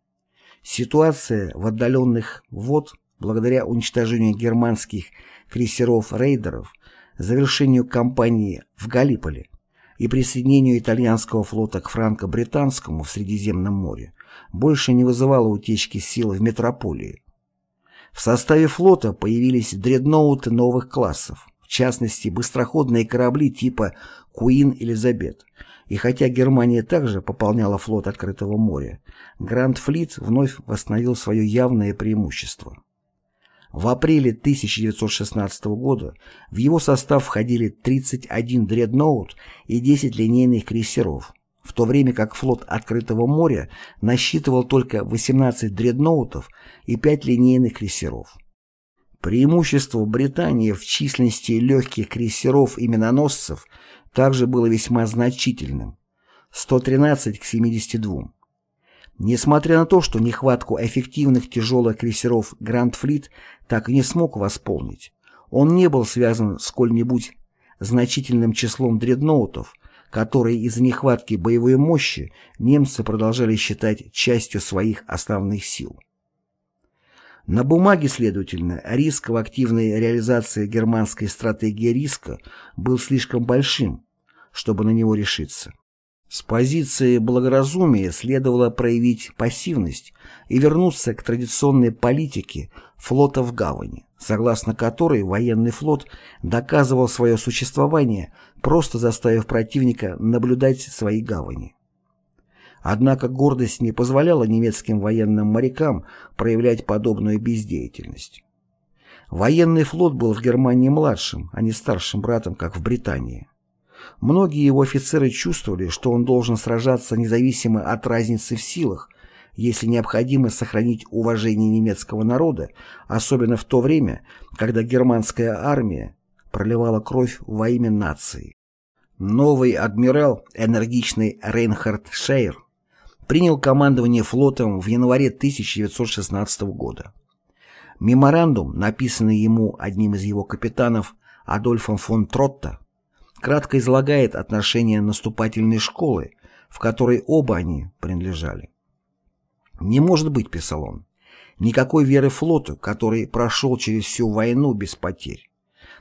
Ситуация в отдаленных вод, благодаря уничтожению германских крейсеров-рейдеров, завершению кампании в Галиполе и присоединению итальянского флота к франко-британскому в Средиземном море больше не вызывало утечки сил в метрополии. В составе флота появились дредноуты новых классов, в частности быстроходные корабли типа «Куин Элизабет», и хотя Германия также пополняла флот открытого моря, Гранд-флит вновь восстановил свое явное преимущество. В апреле 1916 года в его состав входили 31 дредноут и 10 линейных крейсеров, в то время как флот открытого моря насчитывал только 18 дредноутов и 5 линейных крейсеров. Преимущество Британии в численности легких крейсеров и миноносцев также было весьма значительным. 113 к 72. Несмотря на то, что нехватку эффективных тяжелых крейсеров Гранд Флит так и не смог восполнить, он не был связан сколь-нибудь значительным числом дредноутов, которые из-за нехватки боевой мощи немцы продолжали считать частью своих основных сил. На бумаге, следовательно, риск в активной реализации германской стратегии риска был слишком большим, чтобы на него решиться. С позиции благоразумия следовало проявить пассивность и вернуться к традиционной политике флота в гавани, согласно которой военный флот доказывал свое существование, просто заставив противника наблюдать свои гавани. Однако гордость не позволяла немецким военным морякам проявлять подобную бездеятельность. Военный флот был в Германии младшим, а не старшим братом, как в Британии. Многие его офицеры чувствовали, что он должен сражаться независимо от разницы в силах, если необходимо сохранить уважение немецкого народа, особенно в то время, когда германская армия проливала кровь во имя нации. Новый адмирал, энергичный Рейнхард Шейер, принял командование флотом в январе 1916 года. Меморандум, написанный ему одним из его капитанов Адольфом фон Тротта, кратко излагает отношения наступательной школы, в которой оба они принадлежали. «Не может быть», — писал он, — «никакой веры флоту, который прошел через всю войну без потерь.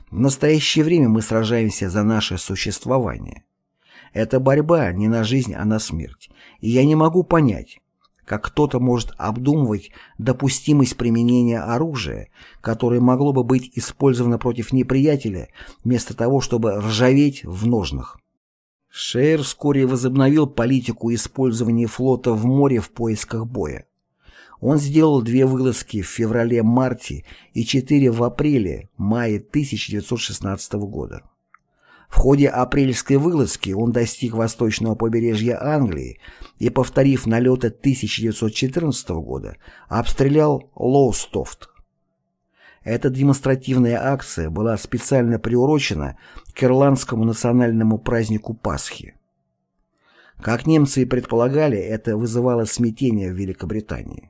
В настоящее время мы сражаемся за наше существование. Это борьба не на жизнь, а на смерть, и я не могу понять, как кто-то может обдумывать допустимость применения оружия, которое могло бы быть использовано против неприятеля, вместо того, чтобы ржаветь в ножнах. Шейер вскоре возобновил политику использования флота в море в поисках боя. Он сделал две вылазки в феврале-марте и четыре в апреле-мае 1916 года. В ходе апрельской вылазки он достиг восточного побережья Англии и, повторив налеты 1914 года, обстрелял Лоустофт. Эта демонстративная акция была специально приурочена к ирландскому национальному празднику Пасхи. Как немцы и предполагали, это вызывало смятение в Великобритании.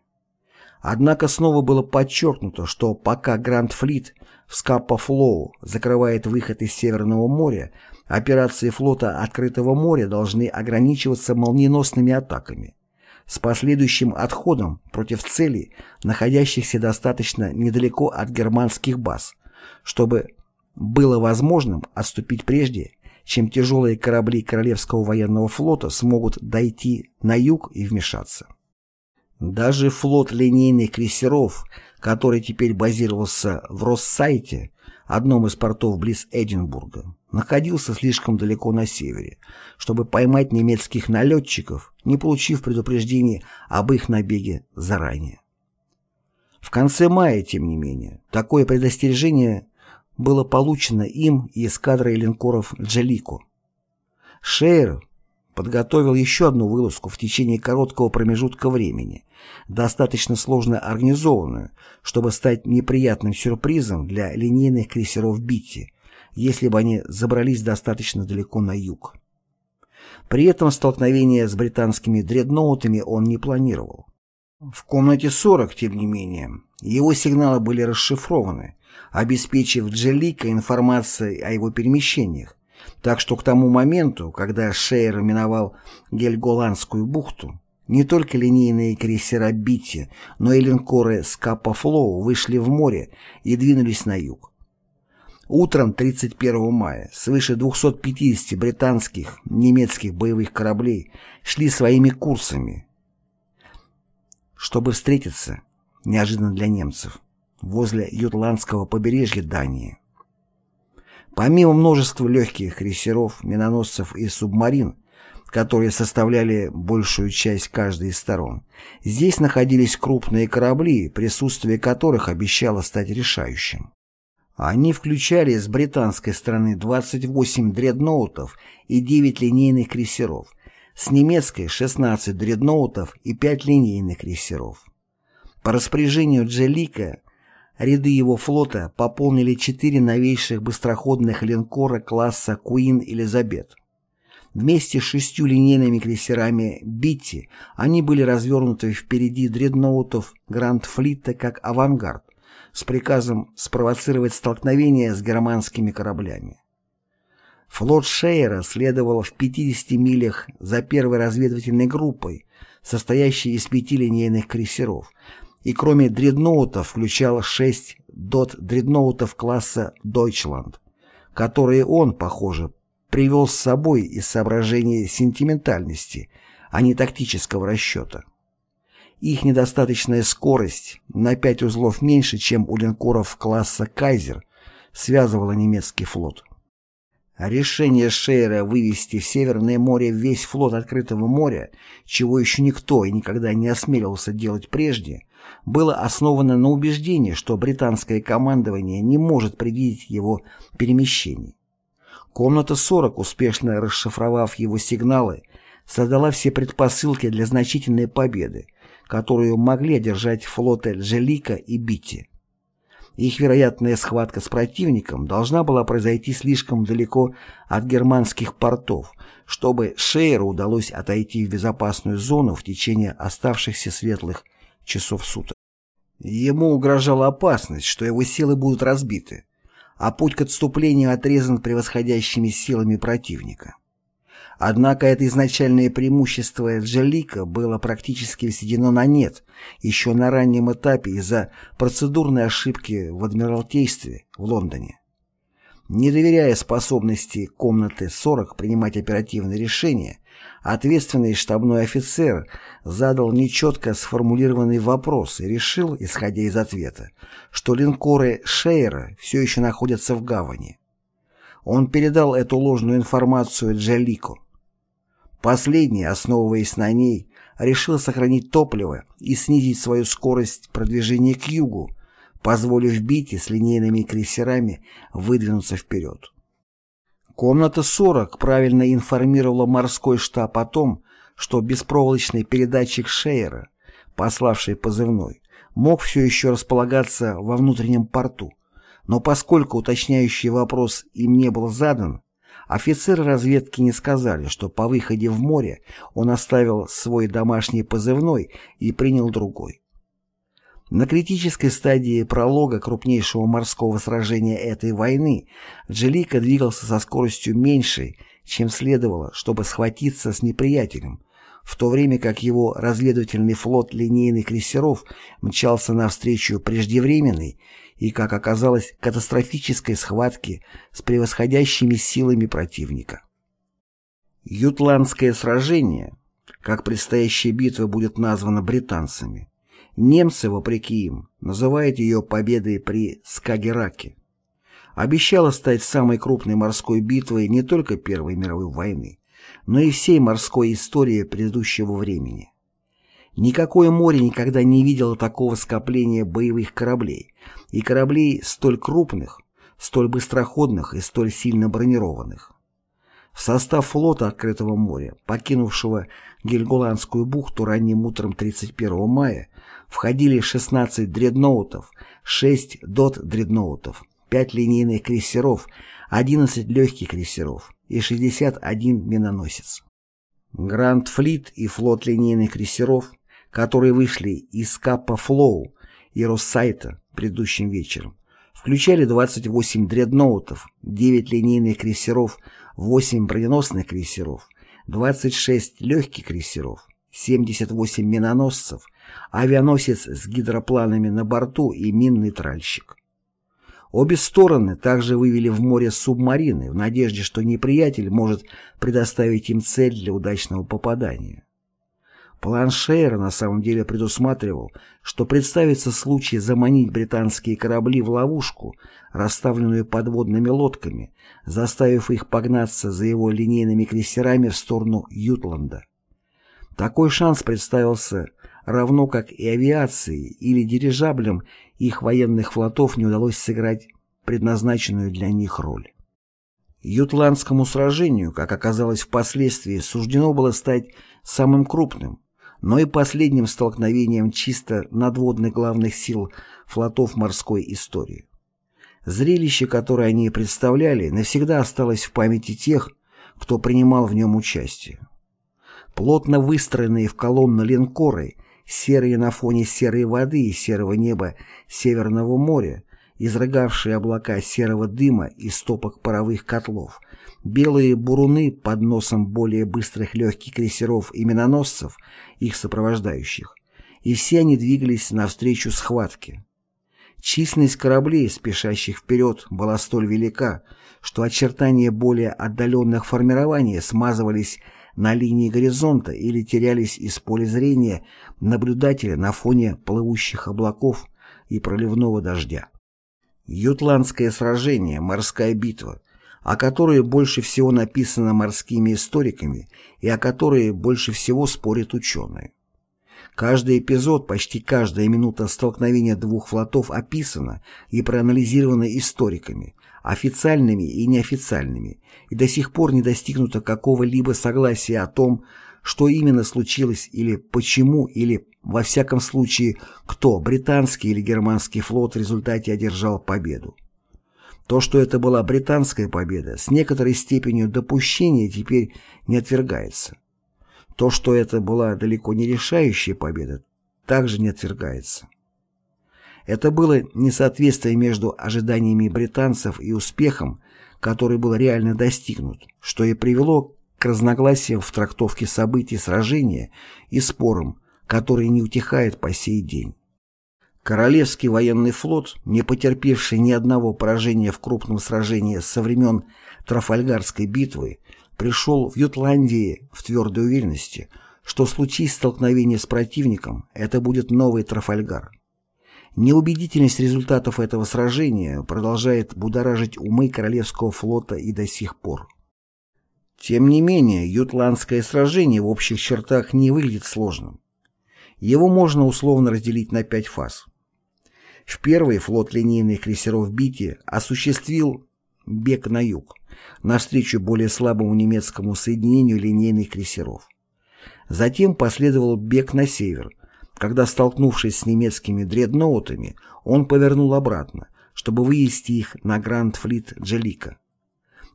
Однако снова было подчеркнуто, что пока Гранд-флит в Скаппа-Флоу закрывает выход из Северного моря, операции флота Открытого моря должны ограничиваться молниеносными атаками с последующим отходом против целей, находящихся достаточно недалеко от германских баз, чтобы было возможным отступить прежде, чем тяжелые корабли Королевского военного флота смогут дойти на юг и вмешаться. Даже флот линейных крейсеров, который теперь базировался в Россайте, одном из портов близ Эдинбурга, находился слишком далеко на севере, чтобы поймать немецких налетчиков, не получив предупреждения об их набеге заранее. В конце мая, тем не менее, такое предостережение было получено им и эскадрой линкоров «Джелико». Шейер подготовил еще одну вылазку в течение короткого промежутка времени, достаточно сложно организованную, чтобы стать неприятным сюрпризом для линейных крейсеров Битти, если бы они забрались достаточно далеко на юг. При этом столкновение с британскими дредноутами он не планировал. В комнате 40, тем не менее, его сигналы были расшифрованы, обеспечив Джелика информацией о его перемещениях, так что к тому моменту, когда Шейер миновал Гельголандскую бухту, не только линейные крейсера Битти, но и линкоры Скапа Флоу вышли в море и двинулись на юг. Утром 31 мая свыше 250 британских, немецких боевых кораблей шли своими курсами, чтобы встретиться, неожиданно для немцев, возле Ютландского побережья Дании. Помимо множества легких крейсеров, миноносцев и субмарин, которые составляли большую часть каждой из сторон, здесь находились крупные корабли, присутствие которых обещало стать решающим. Они включали с британской стороны 28 дредноутов и 9 линейных крейсеров, с немецкой 16 дредноутов и 5 линейных крейсеров. По распоряжению Джелика ряды его флота пополнили четыре новейших быстроходных линкора класса «Куин Элизабет». Вместе с шестью линейными крейсерами «Битти» они были развернуты впереди дредноутов Гранд-флита как авангард с приказом спровоцировать столкновение с германскими кораблями. Флот Шейера следовал в 50 милях за первой разведывательной группой, состоящей из пяти линейных крейсеров, и кроме дредноутов включал шесть дот-дредноутов класса «Дойчланд», которые он, похоже, привел с собой из соображений сентиментальности, а не тактического расчета. Их недостаточная скорость на пять узлов меньше, чем у линкоров класса «Кайзер», связывала немецкий флот. Решение Шейера вывести в Северное море весь флот открытого моря, чего еще никто и никогда не осмеливался делать прежде, было основано на убеждении, что британское командование не может предвидеть его перемещений. Комната 40, успешно расшифровав его сигналы, создала все предпосылки для значительной победы, которую могли одержать флоты Джелика и Битти. Их вероятная схватка с противником должна была произойти слишком далеко от германских портов, чтобы Шейеру удалось отойти в безопасную зону в течение оставшихся светлых часов суток. Ему угрожала опасность, что его силы будут разбиты, а путь к отступлению отрезан превосходящими силами противника. Однако это изначальное преимущество Джалика было практически сведено на нет еще на раннем этапе из-за процедурной ошибки в Адмиралтействе в Лондоне. Не доверяя способности комнаты 40 принимать оперативные решения, ответственный штабной офицер задал нечетко сформулированный вопрос и решил, исходя из ответа, что линкоры Шейера все еще находятся в гавани. Он передал эту ложную информацию Джалику. Последний, основываясь на ней, решил сохранить топливо и снизить свою скорость продвижения к югу, позволив Бите с линейными крейсерами выдвинуться вперед. Комната 40 правильно информировала морской штаб о том, что беспроволочный передатчик Шейера, пославший позывной, мог все еще располагаться во внутреннем порту, но поскольку уточняющий вопрос им не был задан, офицеры разведки не сказали, что по выходе в море он оставил свой домашний позывной и принял другой. На критической стадии пролога крупнейшего морского сражения этой войны Джелика двигался со скоростью меньшей, чем следовало, чтобы схватиться с неприятелем, в то время как его разведывательный флот линейных крейсеров мчался навстречу преждевременной и, как оказалось, катастрофической схватке с превосходящими силами противника. Ютландское сражение, как предстоящая битва будет названа британцами, Немцы, вопреки им, называют ее победой при Скагераке. Обещала стать самой крупной морской битвой не только Первой мировой войны, но и всей морской истории предыдущего времени. Никакое море никогда не видело такого скопления боевых кораблей, и кораблей столь крупных, столь быстроходных и столь сильно бронированных. В состав флота открытого моря, покинувшего Гельголандскую бухту ранним утром 31 мая, входили 16 дредноутов, 6 дот-дредноутов, 5 линейных крейсеров, 11 легких крейсеров и 61 миноносец. Гранд-флит и флот линейных крейсеров, которые вышли из Капа Флоу и Россайта предыдущим вечером, включали 28 дредноутов, 9 линейных крейсеров, 8 броненосных крейсеров, 26 легких крейсеров, 78 миноносцев, авианосец с гидропланами на борту и минный тральщик. Обе стороны также вывели в море субмарины в надежде, что неприятель может предоставить им цель для удачного попадания. План Шейера на самом деле предусматривал, что представится случай заманить британские корабли в ловушку, расставленную подводными лодками, заставив их погнаться за его линейными крейсерами в сторону Ютланда. Такой шанс представился равно как и авиации или дирижаблям их военных флотов не удалось сыграть предназначенную для них роль. Ютландскому сражению, как оказалось впоследствии, суждено было стать самым крупным, но и последним столкновением чисто надводных главных сил флотов морской истории. Зрелище, которое они представляли, навсегда осталось в памяти тех, кто принимал в нем участие. Плотно выстроенные в колонны линкоры, серые на фоне серой воды и серого неба Северного моря, изрыгавшие облака серого дыма из стопок паровых котлов, белые буруны под носом более быстрых легких крейсеров и миноносцев, их сопровождающих, и все они двигались навстречу схватке. Численность кораблей, спешащих вперед, была столь велика, что очертания более отдаленных формирований смазывались на линии горизонта или терялись из поля зрения наблюдателя на фоне плывущих облаков и проливного дождя. Ютландское сражение, морская битва, о которой больше всего написано морскими историками и о которой больше всего спорят ученые. Каждый эпизод, почти каждая минута столкновения двух флотов описана и проанализирована историками, официальными и неофициальными, и до сих пор не достигнуто какого-либо согласия о том, что именно случилось или почему, или, во всяком случае, кто, британский или германский флот в результате одержал победу. То, что это была британская победа, с некоторой степенью допущения теперь не отвергается. То, что это была далеко не решающая победа, также не отвергается. Это было несоответствие между ожиданиями британцев и успехом, который был реально достигнут, что и привело к разногласиям в трактовке событий сражения и спорам, которые не утихают по сей день. Королевский военный флот, не потерпевший ни одного поражения в крупном сражении со времен Трафальгарской битвы, пришел в Ютландии в твердой уверенности, что случись столкновение с противником, это будет новый Трафальгар. Неубедительность результатов этого сражения продолжает будоражить умы Королевского флота и до сих пор. Тем не менее, Ютландское сражение в общих чертах не выглядит сложным. Его можно условно разделить на пять фаз. В первой флот линейных крейсеров Бити осуществил бег на юг, навстречу более слабому немецкому соединению линейных крейсеров. Затем последовал бег на север – когда, столкнувшись с немецкими дредноутами, он повернул обратно, чтобы вывести их на Гранд-флит Джелика.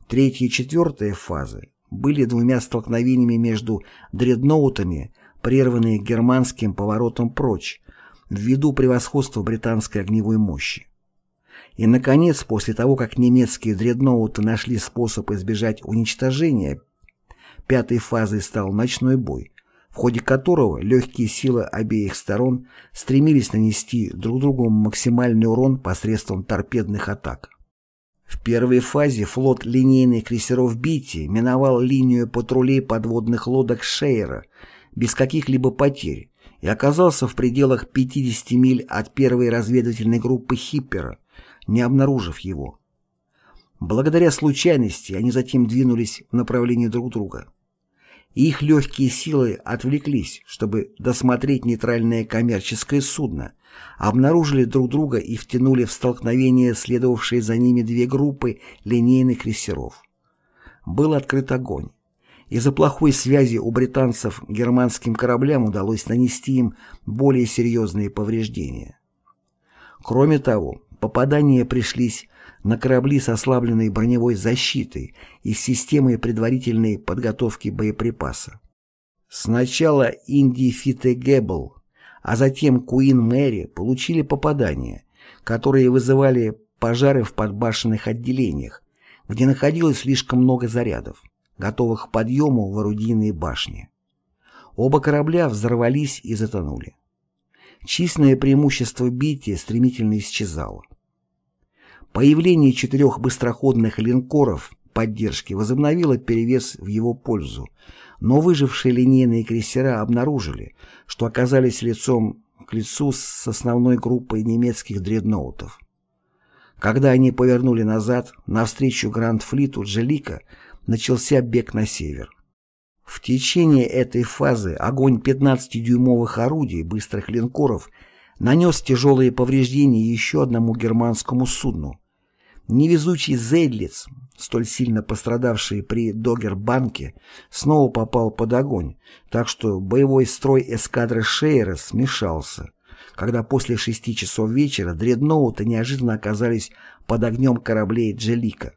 Третья и четвертая фазы были двумя столкновениями между дредноутами, прерванные германским поворотом прочь, ввиду превосходства британской огневой мощи. И, наконец, после того, как немецкие дредноуты нашли способ избежать уничтожения, пятой фазой стал ночной бой, в ходе которого легкие силы обеих сторон стремились нанести друг другу максимальный урон посредством торпедных атак. В первой фазе флот линейных крейсеров Бити миновал линию патрулей подводных лодок Шейера без каких-либо потерь и оказался в пределах 50 миль от первой разведывательной группы Хиппера, не обнаружив его. Благодаря случайности они затем двинулись в направлении друг друга их легкие силы отвлеклись, чтобы досмотреть нейтральное коммерческое судно, обнаружили друг друга и втянули в столкновение следовавшие за ними две группы линейных крейсеров. Был открыт огонь. Из-за плохой связи у британцев германским кораблям удалось нанести им более серьезные повреждения. Кроме того, попадания пришлись на корабли с ослабленной броневой защитой и с системой предварительной подготовки боеприпаса. Сначала Инди Фитегебл, а затем Куин Мэри получили попадания, которые вызывали пожары в подбашенных отделениях, где находилось слишком много зарядов, готовых к подъему в орудийные башни. Оба корабля взорвались и затонули. Численное преимущество бития стремительно исчезало. Появление четырех быстроходных линкоров поддержки возобновило перевес в его пользу, но выжившие линейные крейсера обнаружили, что оказались лицом к лицу с основной группой немецких дредноутов. Когда они повернули назад, навстречу Гранд-флиту Джелика начался бег на север. В течение этой фазы огонь 15-дюймовых орудий быстрых линкоров нанес тяжелые повреждения еще одному германскому судну. Невезучий Зейдлиц, столь сильно пострадавший при Догербанке, снова попал под огонь, так что боевой строй эскадры Шейера смешался, когда после шести часов вечера дредноуты неожиданно оказались под огнем кораблей Джелика.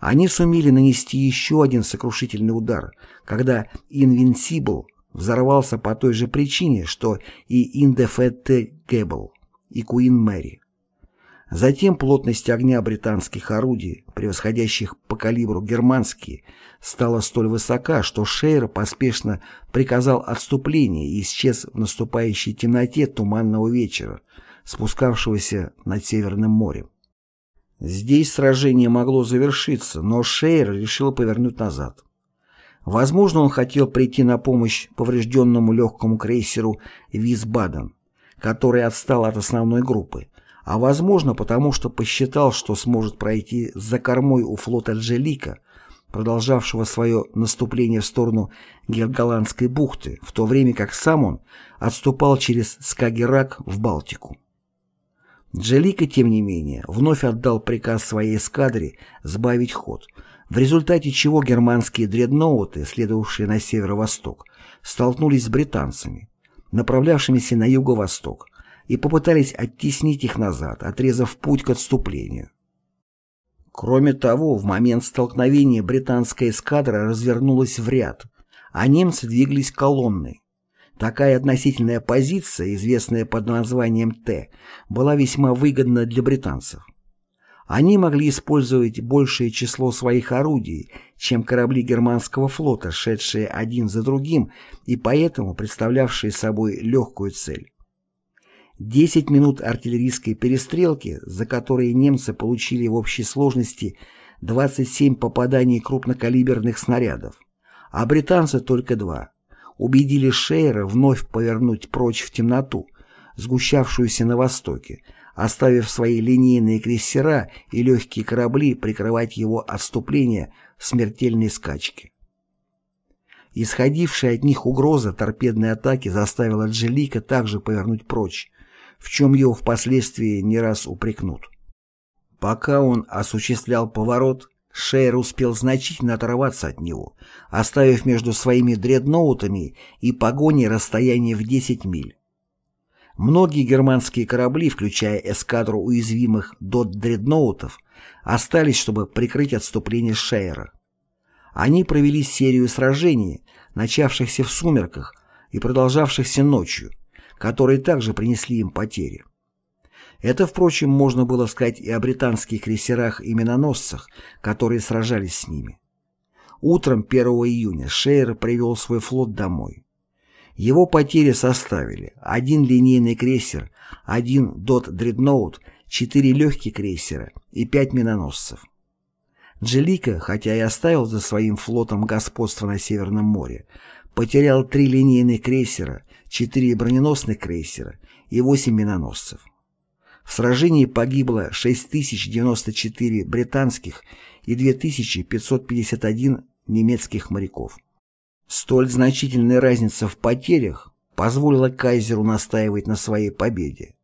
Они сумели нанести еще один сокрушительный удар, когда «Инвинсибл» взорвался по той же причине, что и «Индефатигебл» и «Куин Мэри». Затем плотность огня британских орудий, превосходящих по калибру германские, стала столь высока, что Шеер поспешно приказал отступление и исчез в наступающей темноте туманного вечера, спускавшегося над Северным морем. Здесь сражение могло завершиться, но Шейер решил повернуть назад. Возможно, он хотел прийти на помощь поврежденному легкому крейсеру «Висбаден», который отстал от основной группы, а возможно потому, что посчитал, что сможет пройти за кормой у флота Анжелика, продолжавшего свое наступление в сторону Герголандской бухты, в то время как сам он отступал через Скагерак в Балтику. Джелика, тем не менее, вновь отдал приказ своей эскадре сбавить ход, в результате чего германские дредноуты, следовавшие на северо-восток, столкнулись с британцами, направлявшимися на юго-восток, и попытались оттеснить их назад, отрезав путь к отступлению. Кроме того, в момент столкновения британская эскадра развернулась в ряд, а немцы двигались колонной. Такая относительная позиция, известная под названием «Т», была весьма выгодна для британцев. Они могли использовать большее число своих орудий, чем корабли германского флота, шедшие один за другим и поэтому представлявшие собой легкую цель. 10 минут артиллерийской перестрелки, за которые немцы получили в общей сложности 27 попаданий крупнокалиберных снарядов, а британцы только два, убедили Шейера вновь повернуть прочь в темноту, сгущавшуюся на востоке, оставив свои линейные крейсера и легкие корабли прикрывать его отступление в смертельной скачке. Исходившая от них угроза торпедной атаки заставила Джелика также повернуть прочь, в чем его впоследствии не раз упрекнут. Пока он осуществлял поворот, Шейер успел значительно оторваться от него, оставив между своими дредноутами и погоней расстояние в 10 миль. Многие германские корабли, включая эскадру уязвимых дот-дредноутов, остались, чтобы прикрыть отступление Шейера. Они провели серию сражений, начавшихся в сумерках и продолжавшихся ночью, которые также принесли им потери. Это, впрочем, можно было сказать и о британских крейсерах и миноносцах, которые сражались с ними. Утром 1 июня Шейер привел свой флот домой. Его потери составили один линейный крейсер, один дот-дредноут, четыре легких крейсера и пять миноносцев. Джелика, хотя и оставил за своим флотом господство на Северном море, потерял три линейных крейсера, четыре броненосных крейсера и восемь миноносцев. В сражении погибло 6094 британских и 2551 немецких моряков. Столь значительная разница в потерях позволила кайзеру настаивать на своей победе.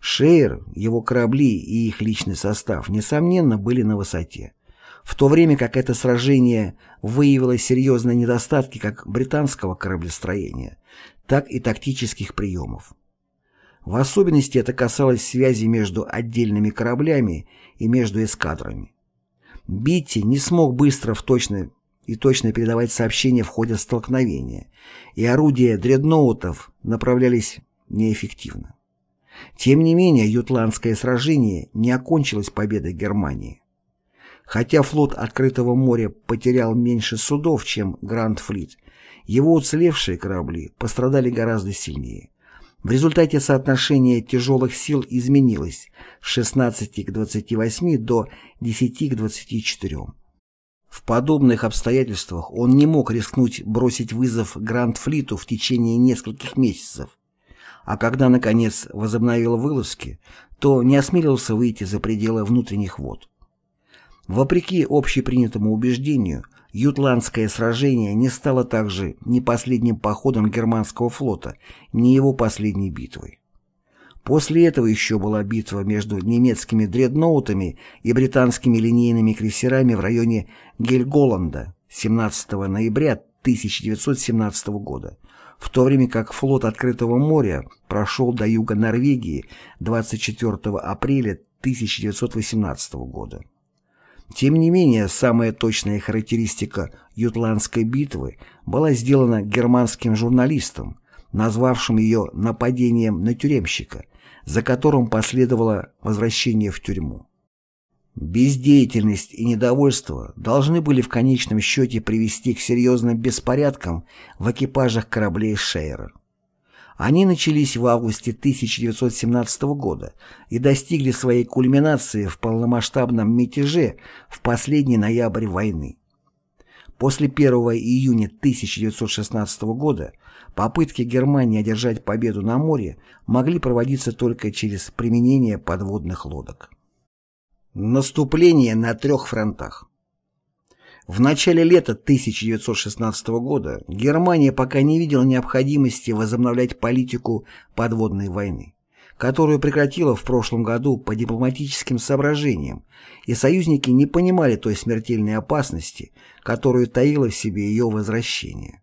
Шейер, его корабли и их личный состав, несомненно, были на высоте в то время как это сражение выявило серьезные недостатки как британского кораблестроения, так и тактических приемов. В особенности это касалось связи между отдельными кораблями и между эскадрами. Битти не смог быстро в точно и точно передавать сообщения в ходе столкновения, и орудия дредноутов направлялись неэффективно. Тем не менее, Ютландское сражение не окончилось победой Германии. Хотя флот открытого моря потерял меньше судов, чем Гранд-флит, его уцелевшие корабли пострадали гораздо сильнее. В результате соотношение тяжелых сил изменилось с 16 к 28 до 10 к 24. В подобных обстоятельствах он не мог рискнуть бросить вызов Гранд-флиту в течение нескольких месяцев, а когда, наконец, возобновил вылазки, то не осмелился выйти за пределы внутренних вод. Вопреки общепринятому убеждению, Ютландское сражение не стало также ни последним походом германского флота, ни его последней битвой. После этого еще была битва между немецкими дредноутами и британскими линейными крейсерами в районе Гельголанда 17 ноября 1917 года, в то время как флот Открытого моря прошел до юга Норвегии 24 апреля 1918 года. Тем не менее, самая точная характеристика Ютландской битвы была сделана германским журналистом, назвавшим ее нападением на тюремщика, за которым последовало возвращение в тюрьму. Бездеятельность и недовольство должны были в конечном счете привести к серьезным беспорядкам в экипажах кораблей Шейера. Они начались в августе 1917 года и достигли своей кульминации в полномасштабном мятеже в последний ноябрь войны. После 1 июня 1916 года попытки Германии одержать победу на море могли проводиться только через применение подводных лодок. Наступление на трех фронтах в начале лета 1916 года Германия пока не видела необходимости возобновлять политику подводной войны, которую прекратила в прошлом году по дипломатическим соображениям, и союзники не понимали той смертельной опасности, которую таило в себе ее возвращение.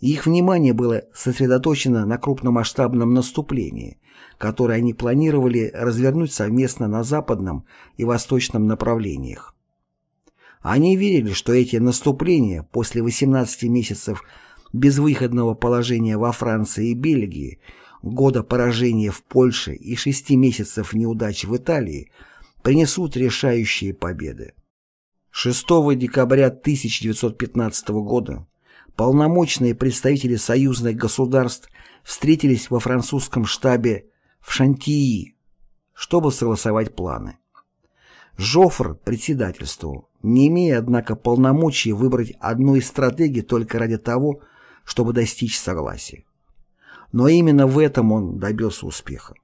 Их внимание было сосредоточено на крупномасштабном наступлении, которое они планировали развернуть совместно на западном и восточном направлениях. Они верили, что эти наступления после 18 месяцев безвыходного положения во Франции и Бельгии, года поражения в Польше и 6 месяцев неудач в Италии принесут решающие победы. 6 декабря 1915 года полномочные представители союзных государств встретились во французском штабе в Шантии, чтобы согласовать планы. Жофр председательствовал, не имея, однако, полномочий выбрать одну из стратегий только ради того, чтобы достичь согласия. Но именно в этом он добился успеха.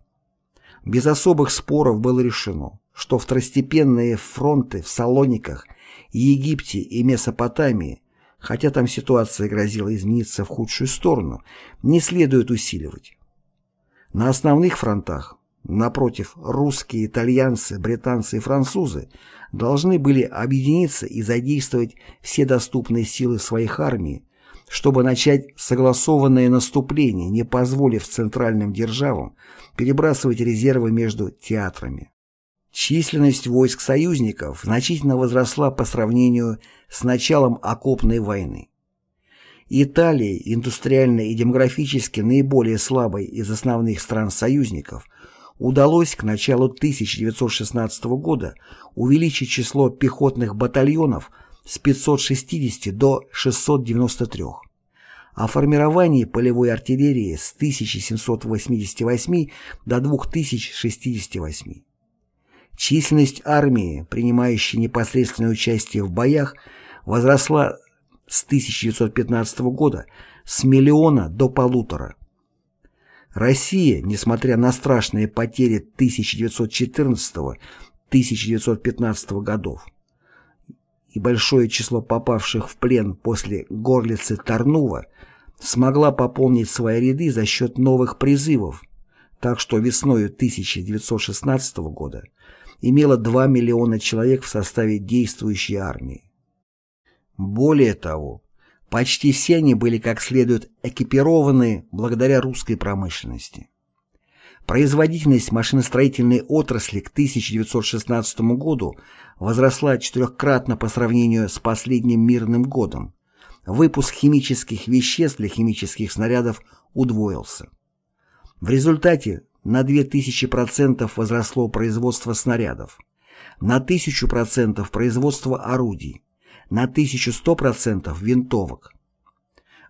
Без особых споров было решено, что второстепенные фронты в Салониках, Египте и Месопотамии, хотя там ситуация грозила измениться в худшую сторону, не следует усиливать. На основных фронтах Напротив, русские, итальянцы, британцы и французы должны были объединиться и задействовать все доступные силы своих армий, чтобы начать согласованное наступление, не позволив центральным державам перебрасывать резервы между театрами. Численность войск союзников значительно возросла по сравнению с началом окопной войны. Италия, индустриально и демографически наиболее слабой из основных стран союзников, удалось к началу 1916 года увеличить число пехотных батальонов с 560 до 693, а формирование полевой артиллерии с 1788 до 2068. Численность армии, принимающей непосредственное участие в боях, возросла с 1915 года с миллиона до полутора. Россия, несмотря на страшные потери 1914-1915 годов и большое число попавших в плен после горлицы Тарнува, смогла пополнить свои ряды за счет новых призывов, так что весною 1916 года имела 2 миллиона человек в составе действующей армии. Более того, Почти все они были как следует экипированы благодаря русской промышленности. Производительность машиностроительной отрасли к 1916 году возросла четырехкратно по сравнению с последним мирным годом. Выпуск химических веществ для химических снарядов удвоился. В результате на 2000% возросло производство снарядов, на 1000% производство орудий, на 1100% винтовок.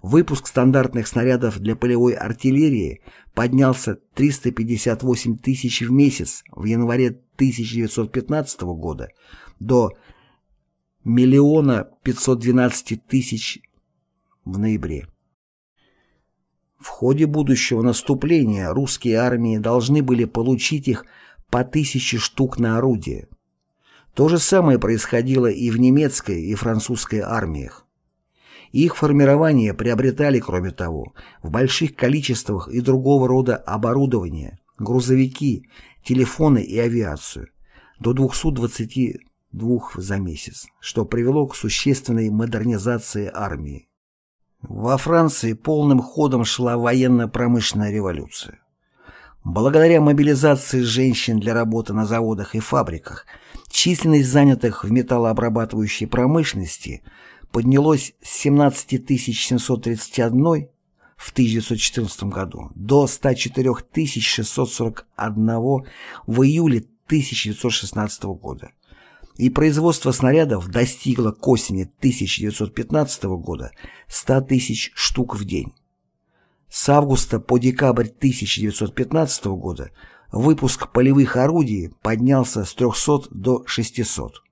Выпуск стандартных снарядов для полевой артиллерии поднялся 358 тысяч в месяц в январе 1915 года до миллиона 512 тысяч в ноябре. В ходе будущего наступления русские армии должны были получить их по тысяче штук на орудие. То же самое происходило и в немецкой и французской армиях. Их формирование приобретали, кроме того, в больших количествах и другого рода оборудование, грузовики, телефоны и авиацию, до 222 за месяц, что привело к существенной модернизации армии. Во Франции полным ходом шла военно-промышленная революция. Благодаря мобилизации женщин для работы на заводах и фабриках – Численность занятых в металлообрабатывающей промышленности поднялось с 17 731 в 1914 году до 104 641 в июле 1916 года, и производство снарядов достигло к осени 1915 года 100 тысяч штук в день. С августа по декабрь 1915 года выпуск полевых орудий поднялся с 300 до 600.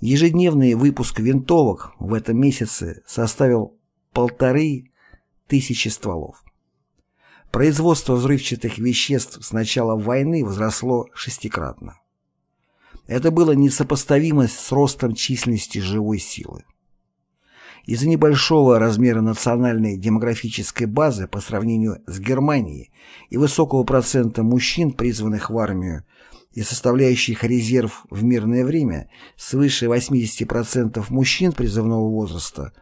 Ежедневный выпуск винтовок в этом месяце составил полторы тысячи стволов. Производство взрывчатых веществ с начала войны возросло шестикратно. Это было несопоставимо с ростом численности живой силы. Из-за небольшого размера национальной демографической базы по сравнению с Германией и высокого процента мужчин, призванных в армию, и составляющих резерв в мирное время, свыше 80% мужчин призывного возраста,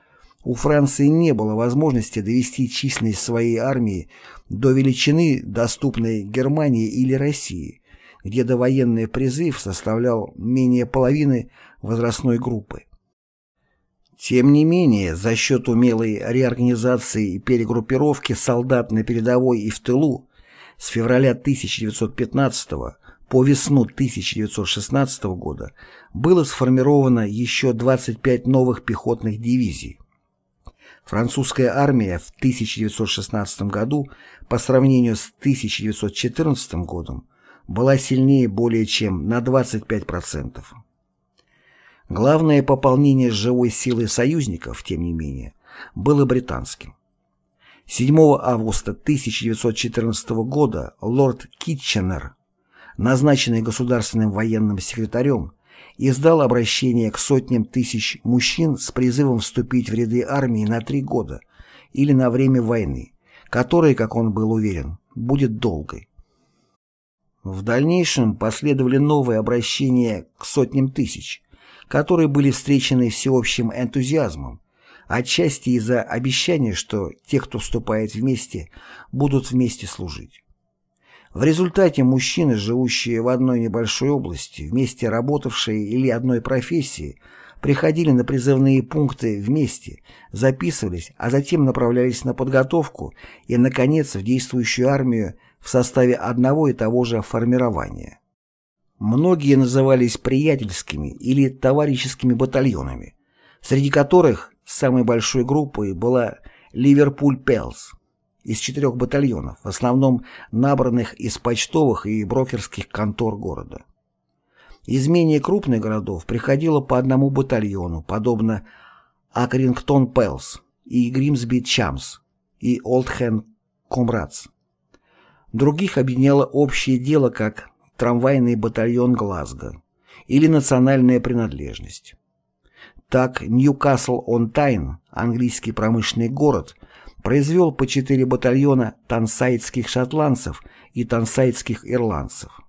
у Франции не было возможности довести численность своей армии до величины, доступной Германии или России, где довоенный призыв составлял менее половины возрастной группы. Тем не менее, за счет умелой реорганизации и перегруппировки солдат на передовой и в тылу с февраля 1915 по весну 1916 года было сформировано еще 25 новых пехотных дивизий. Французская армия в 1916 году по сравнению с 1914 годом была сильнее более чем на 25%. Главное пополнение живой силы союзников, тем не менее, было британским. 7 августа 1914 года лорд Китченер, назначенный государственным военным секретарем, издал обращение к сотням тысяч мужчин с призывом вступить в ряды армии на три года или на время войны, которая, как он был уверен, будет долгой. В дальнейшем последовали новые обращения к сотням тысяч, которые были встречены всеобщим энтузиазмом, отчасти из-за обещания, что те, кто вступает вместе, будут вместе служить. В результате мужчины, живущие в одной небольшой области, вместе работавшие или одной профессии, приходили на призывные пункты вместе, записывались, а затем направлялись на подготовку и, наконец, в действующую армию в составе одного и того же формирования. Многие назывались приятельскими или товарищескими батальонами, среди которых самой большой группой была Ливерпуль Пелс из четырех батальонов, в основном набранных из почтовых и брокерских контор города. Из менее крупных городов приходило по одному батальону, подобно Акрингтон Пелс и Гримсби Чамс и Олдхен Комрадс. Других объединяло общее дело как трамвайный батальон Глазго или национальная принадлежность. Так Ньюкасл-он-Тайн, английский промышленный город, произвел по четыре батальона тансайдских шотландцев и тансайдских ирландцев.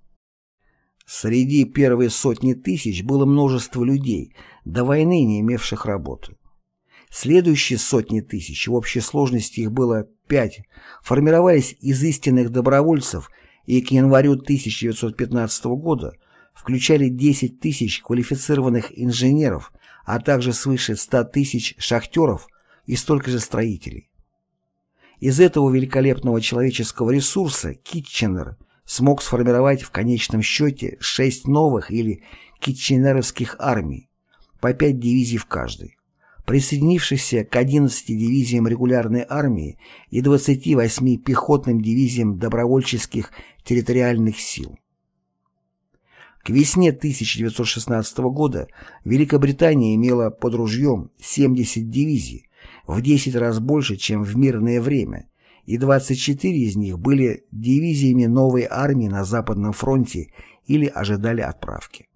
Среди первой сотни тысяч было множество людей, до войны не имевших работы. Следующие сотни тысяч, в общей сложности их было пять, формировались из истинных добровольцев и к январю 1915 года включали 10 тысяч квалифицированных инженеров, а также свыше 100 тысяч шахтеров и столько же строителей. Из этого великолепного человеческого ресурса Китченер смог сформировать в конечном счете шесть новых или китченеровских армий, по пять дивизий в каждой, присоединившихся к 11 дивизиям регулярной армии и 28 пехотным дивизиям добровольческих территориальных сил. К весне 1916 года Великобритания имела под ружьем 70 дивизий, в 10 раз больше, чем в мирное время, и 24 из них были дивизиями новой армии на Западном фронте или ожидали отправки.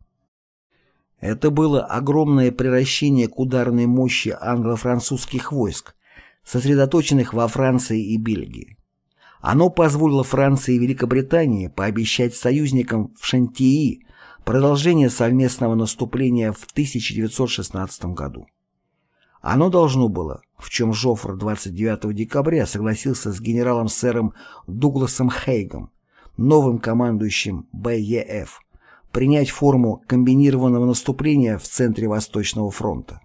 Это было огромное приращение к ударной мощи англо-французских войск, сосредоточенных во Франции и Бельгии. Оно позволило Франции и Великобритании пообещать союзникам в Шантии продолжение совместного наступления в 1916 году. Оно должно было, в чем Жофр 29 декабря согласился с генералом-сэром Дугласом Хейгом, новым командующим БЕФ, принять форму комбинированного наступления в центре Восточного фронта.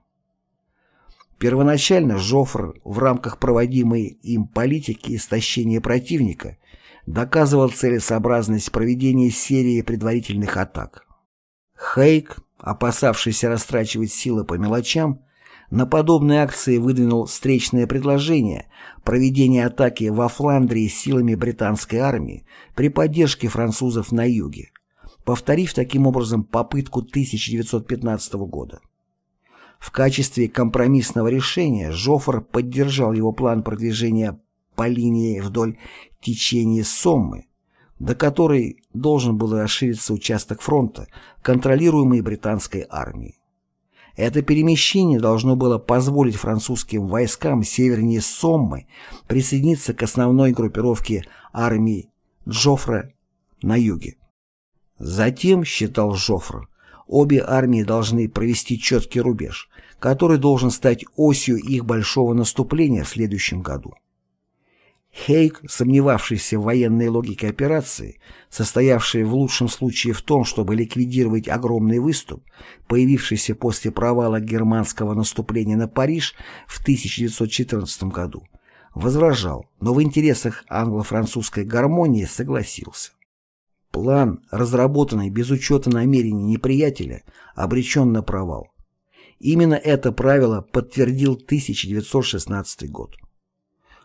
Первоначально Жофр в рамках проводимой им политики истощения противника доказывал целесообразность проведения серии предварительных атак. Хейк, опасавшийся растрачивать силы по мелочам, на подобные акции выдвинул встречное предложение проведения атаки во Фландрии силами британской армии при поддержке французов на юге, повторив таким образом попытку 1915 года. В качестве компромиссного решения Жофр поддержал его план продвижения по линии вдоль течения Соммы, до которой должен был расшириться участок фронта, контролируемый британской армией. Это перемещение должно было позволить французским войскам севернее Соммы присоединиться к основной группировке армии Джофра на юге. Затем, считал Жофр, обе армии должны провести четкий рубеж, который должен стать осью их большого наступления в следующем году. Хейк, сомневавшийся в военной логике операции, состоявшей в лучшем случае в том, чтобы ликвидировать огромный выступ, появившийся после провала германского наступления на Париж в 1914 году, возражал, но в интересах англо-французской гармонии согласился. План, разработанный без учета намерений неприятеля, обречен на провал. Именно это правило подтвердил 1916 год.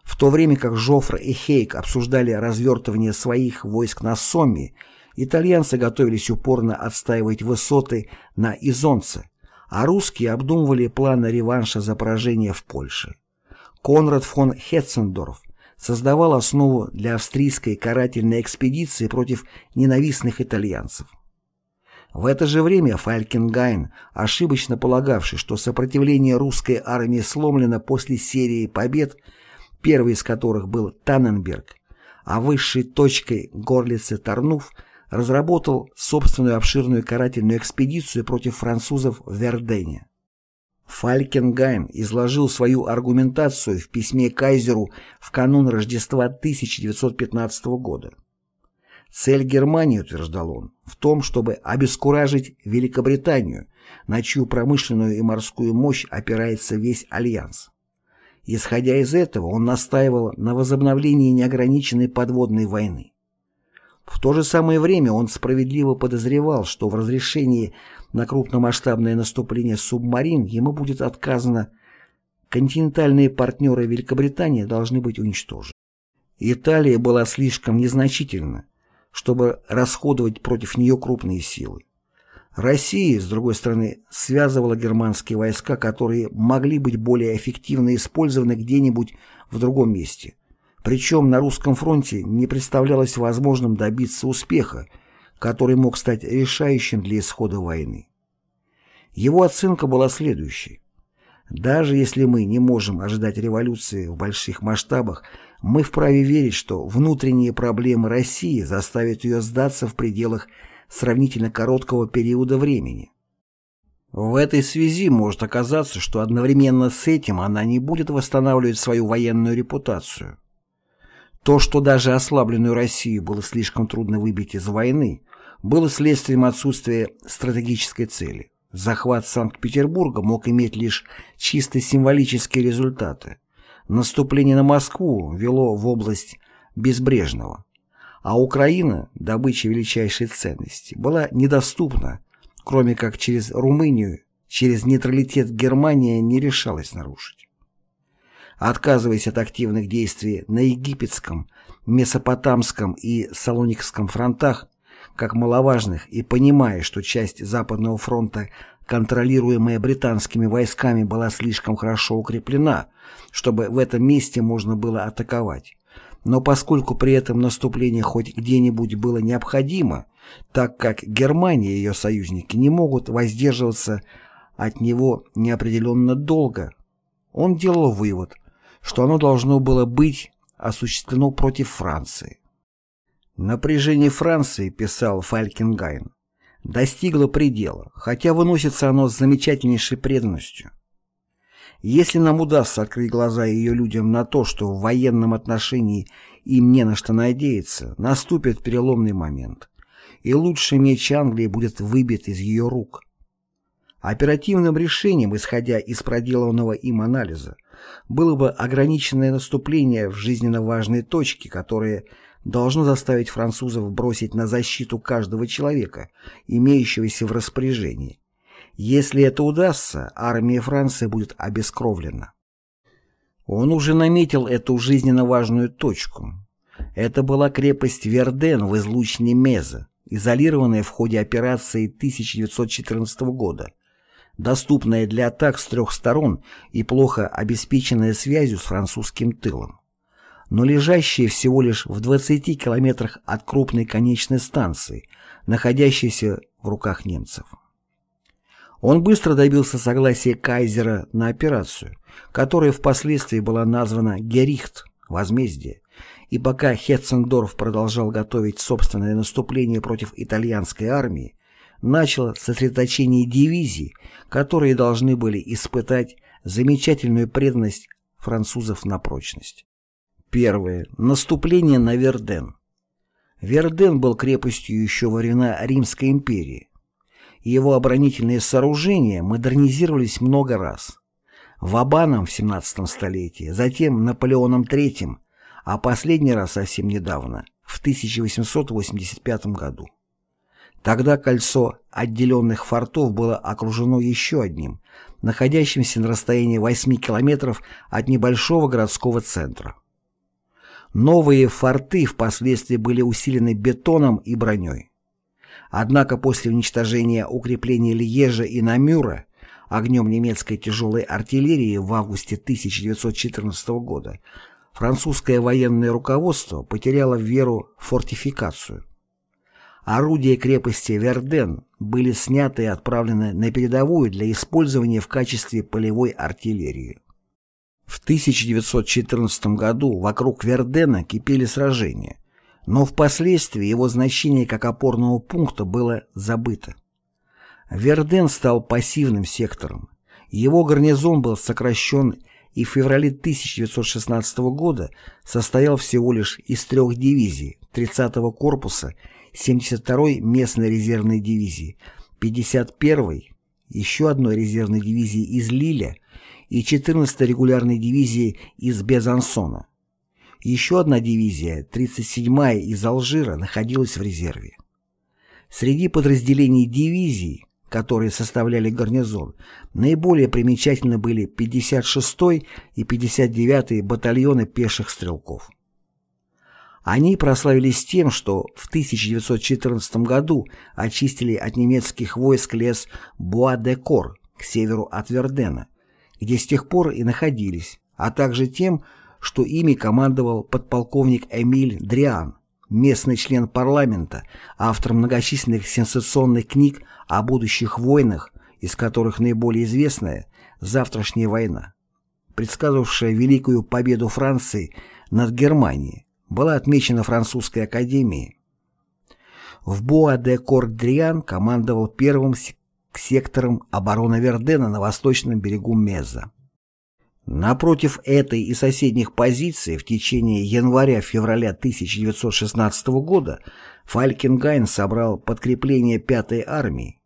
В то время как Жофр и Хейк обсуждали развертывание своих войск на Сомме, итальянцы готовились упорно отстаивать высоты на Изонце, а русские обдумывали планы реванша за поражение в Польше. Конрад фон Хетцендорф создавал основу для австрийской карательной экспедиции против ненавистных итальянцев. В это же время Фалькенгайн, ошибочно полагавший, что сопротивление русской армии сломлено после серии побед, первый из которых был Танненберг, а высшей точкой горлицы Тарнув, разработал собственную обширную карательную экспедицию против французов в Вердене. Фалькенгайн изложил свою аргументацию в письме кайзеру в канун Рождества 1915 года. Цель Германии, утверждал он, в том, чтобы обескуражить Великобританию, на чью промышленную и морскую мощь опирается весь Альянс. Исходя из этого, он настаивал на возобновлении неограниченной подводной войны. В то же самое время он справедливо подозревал, что в разрешении на крупномасштабное наступление субмарин ему будет отказано, континентальные партнеры Великобритании должны быть уничтожены. Италия была слишком незначительна, чтобы расходовать против нее крупные силы. Россия, с другой стороны, связывала германские войска, которые могли быть более эффективно использованы где-нибудь в другом месте – причем на русском фронте не представлялось возможным добиться успеха, который мог стать решающим для исхода войны. Его оценка была следующей. Даже если мы не можем ожидать революции в больших масштабах, мы вправе верить, что внутренние проблемы России заставят ее сдаться в пределах сравнительно короткого периода времени. В этой связи может оказаться, что одновременно с этим она не будет восстанавливать свою военную репутацию. То, что даже ослабленную Россию было слишком трудно выбить из войны, было следствием отсутствия стратегической цели. Захват Санкт-Петербурга мог иметь лишь чисто символические результаты. Наступление на Москву вело в область Безбрежного, а Украина, добыча величайшей ценности, была недоступна, кроме как через Румынию, через нейтралитет Германия не решалась нарушить отказываясь от активных действий на египетском, месопотамском и салоникском фронтах, как маловажных, и понимая, что часть Западного фронта, контролируемая британскими войсками, была слишком хорошо укреплена, чтобы в этом месте можно было атаковать. Но поскольку при этом наступление хоть где-нибудь было необходимо, так как Германия и ее союзники не могут воздерживаться от него неопределенно долго, он делал вывод – что оно должно было быть осуществлено против Франции. Напряжение Франции, писал Фалькенгайн, достигло предела, хотя выносится оно с замечательнейшей преданностью. Если нам удастся открыть глаза ее людям на то, что в военном отношении им не на что надеяться, наступит переломный момент. и лучший меч Англии будет выбит из ее рук. Оперативным решением, исходя из проделанного им анализа, было бы ограниченное наступление в жизненно важные точки, которое должно заставить французов бросить на защиту каждого человека, имеющегося в распоряжении. Если это удастся, армия Франции будет обескровлена. Он уже наметил эту жизненно важную точку. Это была крепость Верден в излучине Меза, изолированная в ходе операции 1914 года, доступная для атак с трех сторон и плохо обеспеченная связью с французским тылом, но лежащая всего лишь в 20 километрах от крупной конечной станции, находящейся в руках немцев. Он быстро добился согласия кайзера на операцию, которая впоследствии была названа «Герихт» – «Возмездие», и пока Хетцендорф продолжал готовить собственное наступление против итальянской армии, начало сосредоточение дивизий, которые должны были испытать замечательную преданность французов на прочность. Первое. Наступление на Верден. Верден был крепостью еще во времена Римской империи. Его оборонительные сооружения модернизировались много раз. Вабаном в 17 столетии, затем Наполеоном III, а последний раз совсем недавно, в 1885 году. Тогда кольцо отделенных фортов было окружено еще одним, находящимся на расстоянии 8 километров от небольшого городского центра. Новые форты впоследствии были усилены бетоном и броней. Однако после уничтожения укреплений Льежа и Намюра огнем немецкой тяжелой артиллерии в августе 1914 года французское военное руководство потеряло веру в фортификацию. Орудия крепости Верден были сняты и отправлены на передовую для использования в качестве полевой артиллерии. В 1914 году вокруг Вердена кипели сражения, но впоследствии его значение как опорного пункта было забыто. Верден стал пассивным сектором. Его гарнизон был сокращен и в феврале 1916 года состоял всего лишь из трех дивизий 30-го корпуса 72-й местной резервной дивизии, 51-й, еще одной резервной дивизии из Лиля и 14-й регулярной дивизии из Безансона. Еще одна дивизия, 37-я из Алжира, находилась в резерве. Среди подразделений дивизий, которые составляли гарнизон, наиболее примечательны были 56-й и 59-й батальоны пеших стрелков. Они прославились тем, что в 1914 году очистили от немецких войск лес Буа-де-Кор к северу от Вердена, где с тех пор и находились, а также тем, что ими командовал подполковник Эмиль Дриан, местный член парламента, автор многочисленных сенсационных книг о будущих войнах, из которых наиболее известная «Завтрашняя война», предсказывавшая великую победу Франции над Германией, была отмечена французской академией. В Буа-де-Кордриан командовал первым сектором обороны Вердена на восточном берегу Меза. Напротив этой и соседних позиций в течение января-февраля 1916 года Фалькенгайн собрал подкрепление 5-й армии,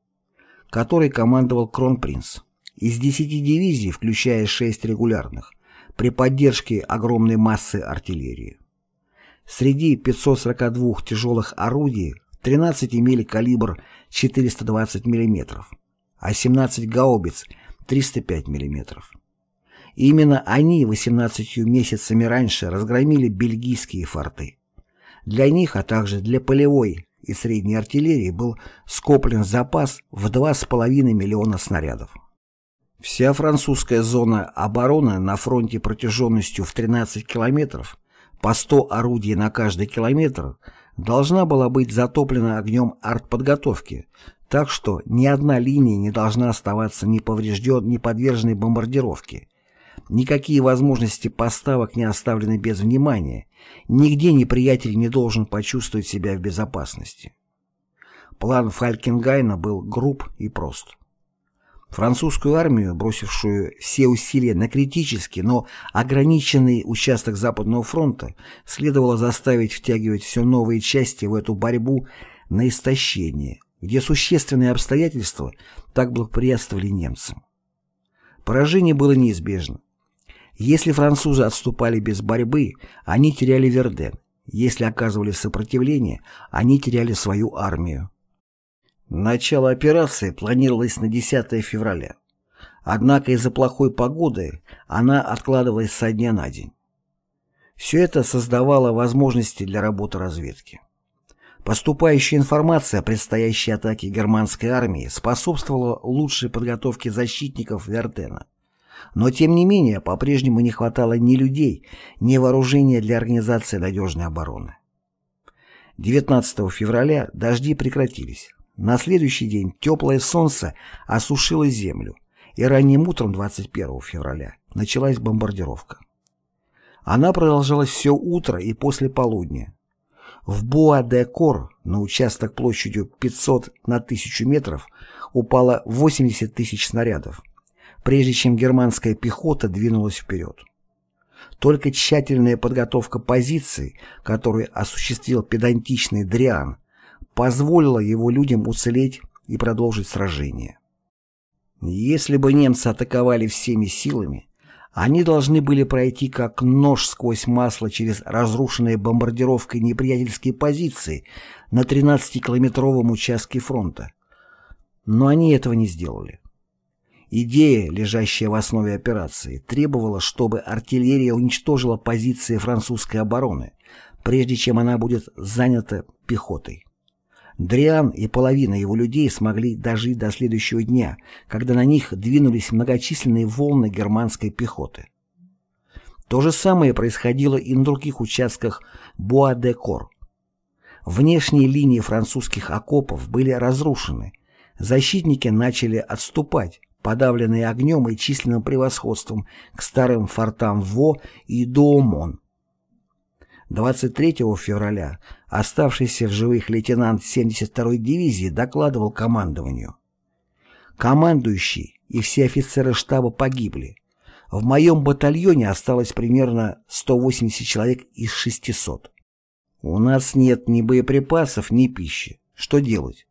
которой командовал Кронпринц, из 10 дивизий, включая 6 регулярных, при поддержке огромной массы артиллерии. Среди 542 тяжелых орудий 13 имели калибр 420 мм, а 17 гаубиц 305 мм. Именно они 18 месяцами раньше разгромили бельгийские форты. Для них, а также для полевой и средней артиллерии был скоплен запас в 2,5 миллиона снарядов. Вся французская зона обороны на фронте протяженностью в 13 километров по 100 орудий на каждый километр должна была быть затоплена огнем артподготовки, так что ни одна линия не должна оставаться ни поврежден, ни подверженной бомбардировке. Никакие возможности поставок не оставлены без внимания, нигде неприятель не должен почувствовать себя в безопасности. План Фалькенгайна был груб и прост. Французскую армию, бросившую все усилия на критический, но ограниченный участок Западного фронта, следовало заставить втягивать все новые части в эту борьбу на истощение, где существенные обстоятельства так благоприятствовали немцам. Поражение было неизбежно. Если французы отступали без борьбы, они теряли Верден. Если оказывали сопротивление, они теряли свою армию. Начало операции планировалось на 10 февраля. Однако из-за плохой погоды она откладывалась со дня на день. Все это создавало возможности для работы разведки. Поступающая информация о предстоящей атаке германской армии способствовала лучшей подготовке защитников Вердена. Но тем не менее, по-прежнему не хватало ни людей, ни вооружения для организации надежной обороны. 19 февраля дожди прекратились. На следующий день теплое солнце осушило землю, и ранним утром 21 февраля началась бомбардировка. Она продолжалась все утро и после полудня. В Буа-де-Кор на участок площадью 500 на 1000 метров упало 80 тысяч снарядов, прежде чем германская пехота двинулась вперед. Только тщательная подготовка позиций, которую осуществил педантичный Дриан, позволила его людям уцелеть и продолжить сражение. Если бы немцы атаковали всеми силами, они должны были пройти как нож сквозь масло через разрушенные бомбардировкой неприятельские позиции на 13-километровом участке фронта. Но они этого не сделали. Идея, лежащая в основе операции, требовала, чтобы артиллерия уничтожила позиции французской обороны, прежде чем она будет занята пехотой. Дриан и половина его людей смогли дожить до следующего дня, когда на них двинулись многочисленные волны германской пехоты. То же самое происходило и на других участках Буа-де-Кор. Внешние линии французских окопов были разрушены, защитники начали отступать, подавленные огнем и численным превосходством к старым фортам Во и Доумон. 23 февраля оставшийся в живых лейтенант 72-й дивизии докладывал командованию. Командующий и все офицеры штаба погибли. В моем батальоне осталось примерно 180 человек из 600. У нас нет ни боеприпасов, ни пищи. Что делать?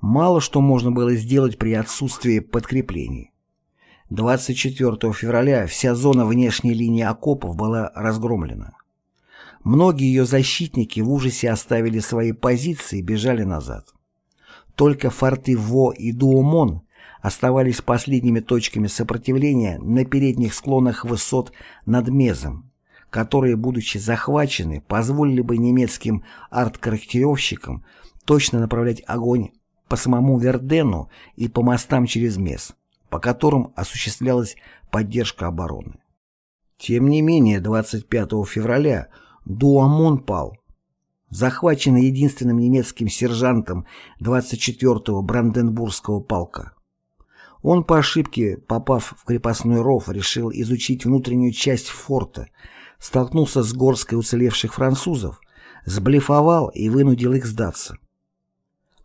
Мало что можно было сделать при отсутствии подкреплений. 24 февраля вся зона внешней линии окопов была разгромлена. Многие ее защитники в ужасе оставили свои позиции и бежали назад. Только форты Во и Дуомон оставались последними точками сопротивления на передних склонах высот над Мезом, которые, будучи захвачены, позволили бы немецким арткорректировщикам точно направлять огонь по самому Вердену и по мостам через Мез, по которым осуществлялась поддержка обороны. Тем не менее, 25 февраля Дуамон пал. Захваченный единственным немецким сержантом 24-го Бранденбургского полка. Он по ошибке, попав в крепостной ров, решил изучить внутреннюю часть форта, столкнулся с горской уцелевших французов, сблефовал и вынудил их сдаться.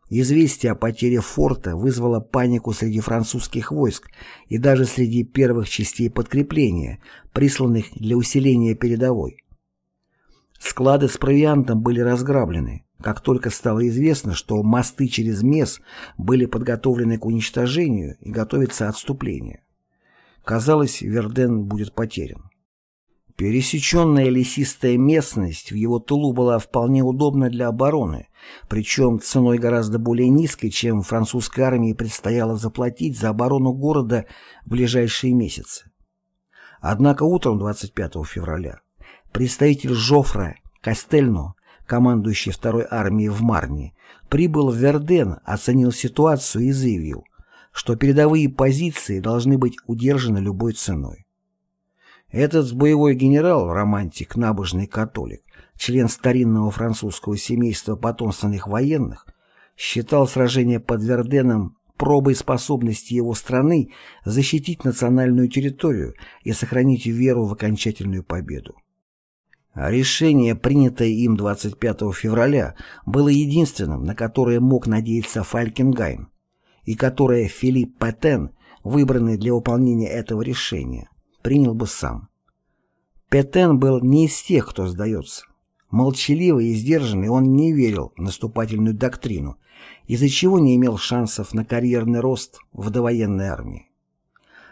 Известие о потере форта вызвало панику среди французских войск и даже среди первых частей подкрепления, присланных для усиления передовой. Склады с провиантом были разграблены, как только стало известно, что мосты через Мес были подготовлены к уничтожению и готовится отступление. Казалось, Верден будет потерян. Пересеченная лесистая местность в его тылу была вполне удобна для обороны, причем ценой гораздо более низкой, чем французской армии предстояло заплатить за оборону города в ближайшие месяцы. Однако утром 25 февраля Представитель Жофра Кастельно, командующий второй армией в Марне, прибыл в Верден, оценил ситуацию и заявил, что передовые позиции должны быть удержаны любой ценой. Этот боевой генерал, романтик, набожный католик, член старинного французского семейства потомственных военных, считал сражение под Верденом пробой способности его страны защитить национальную территорию и сохранить веру в окончательную победу. Решение, принятое им 25 февраля, было единственным, на которое мог надеяться Фалькенгайм, и которое Филипп Петен, выбранный для выполнения этого решения, принял бы сам. Петен был не из тех, кто сдается. Молчаливый и сдержанный, он не верил в наступательную доктрину, из-за чего не имел шансов на карьерный рост в довоенной армии.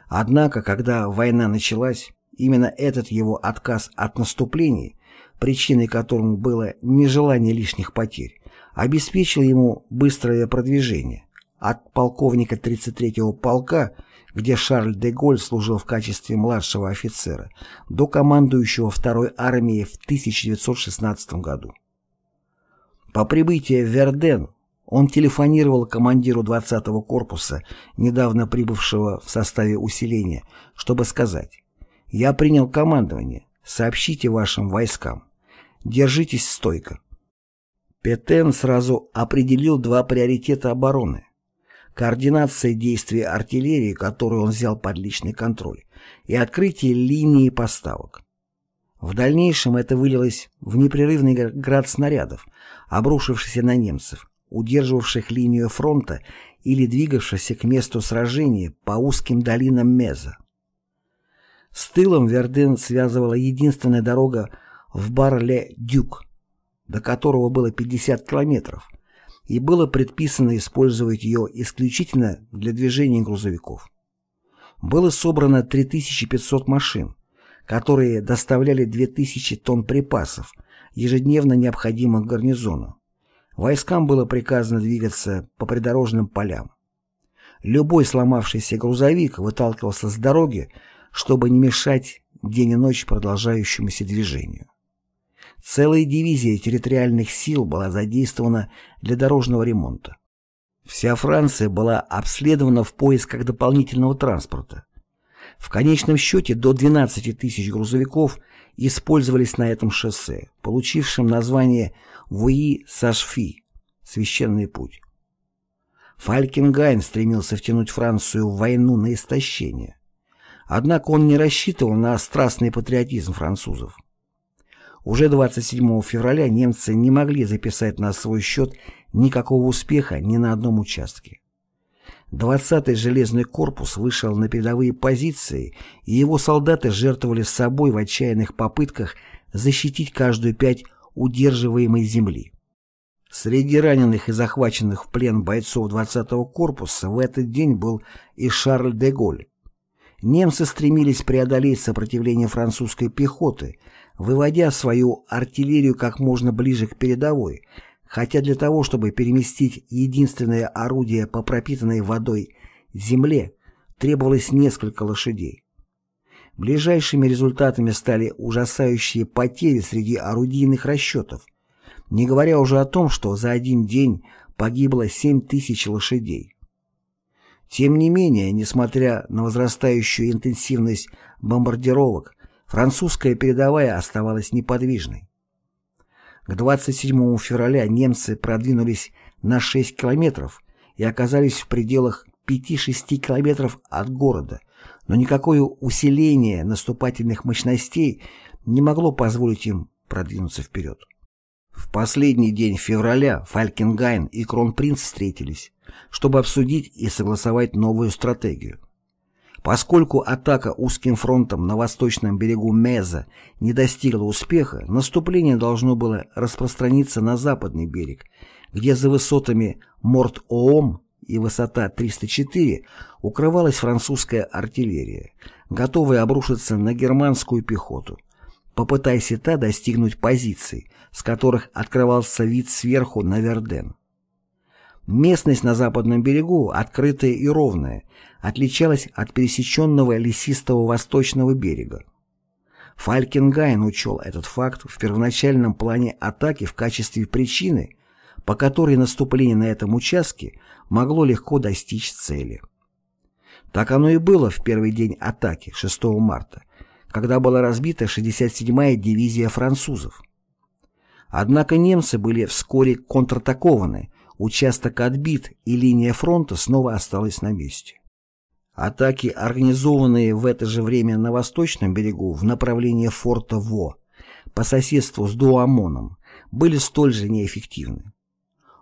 Однако, когда война началась, именно этот его отказ от наступлений, причиной которому было нежелание лишних потерь, обеспечил ему быстрое продвижение от полковника 33-го полка где Шарль де Голь служил в качестве младшего офицера, до командующего второй армией в 1916 году. По прибытии в Верден он телефонировал командиру 20-го корпуса, недавно прибывшего в составе усиления, чтобы сказать «Я принял командование, сообщите вашим войскам. Держитесь стойко». Петен сразу определил два приоритета обороны координация действий артиллерии, которую он взял под личный контроль, и открытие линии поставок. В дальнейшем это вылилось в непрерывный град снарядов, обрушившихся на немцев, удерживавших линию фронта или двигавшихся к месту сражения по узким долинам Меза. С тылом Верден связывала единственная дорога в Бар-ле-Дюк, до которого было 50 километров, и было предписано использовать ее исключительно для движения грузовиков. Было собрано 3500 машин, которые доставляли 2000 тонн припасов, ежедневно необходимых гарнизону. Войскам было приказано двигаться по придорожным полям. Любой сломавшийся грузовик выталкивался с дороги, чтобы не мешать день и ночь продолжающемуся движению. Целая дивизия территориальных сил была задействована для дорожного ремонта. Вся Франция была обследована в поисках дополнительного транспорта. В конечном счете до 12 тысяч грузовиков использовались на этом шоссе, получившем название Вуи-Сашфи – «Священный путь». Фалькенгайн стремился втянуть Францию в войну на истощение. Однако он не рассчитывал на страстный патриотизм французов. Уже 27 февраля немцы не могли записать на свой счет никакого успеха ни на одном участке. 20-й железный корпус вышел на передовые позиции, и его солдаты жертвовали собой в отчаянных попытках защитить каждую пять удерживаемой земли. Среди раненых и захваченных в плен бойцов 20-го корпуса в этот день был и Шарль де Голь. Немцы стремились преодолеть сопротивление французской пехоты, выводя свою артиллерию как можно ближе к передовой, хотя для того, чтобы переместить единственное орудие по пропитанной водой земле, требовалось несколько лошадей. Ближайшими результатами стали ужасающие потери среди орудийных расчетов, не говоря уже о том, что за один день погибло 7 тысяч лошадей. Тем не менее, несмотря на возрастающую интенсивность бомбардировок, Французская передовая оставалась неподвижной. К 27 февраля немцы продвинулись на 6 километров и оказались в пределах 5-6 километров от города, но никакое усиление наступательных мощностей не могло позволить им продвинуться вперед. В последний день февраля Фалькенгайн и Кронпринц встретились, чтобы обсудить и согласовать новую стратегию. Поскольку атака узким фронтом на восточном берегу Меза не достигла успеха, наступление должно было распространиться на западный берег, где за высотами Морт-Оом и высота 304 укрывалась французская артиллерия, готовая обрушиться на германскую пехоту. Попытайся та достигнуть позиций, с которых открывался вид сверху на Верден. Местность на западном берегу, открытая и ровная, отличалась от пересеченного лесистого восточного берега. Фалькенгайн учел этот факт в первоначальном плане атаки в качестве причины, по которой наступление на этом участке могло легко достичь цели. Так оно и было в первый день атаки, 6 марта, когда была разбита 67-я дивизия французов. Однако немцы были вскоре контратакованы, Участок отбит, и линия фронта снова осталась на месте. Атаки, организованные в это же время на восточном берегу в направлении форта Во, по соседству с Дуамоном, были столь же неэффективны.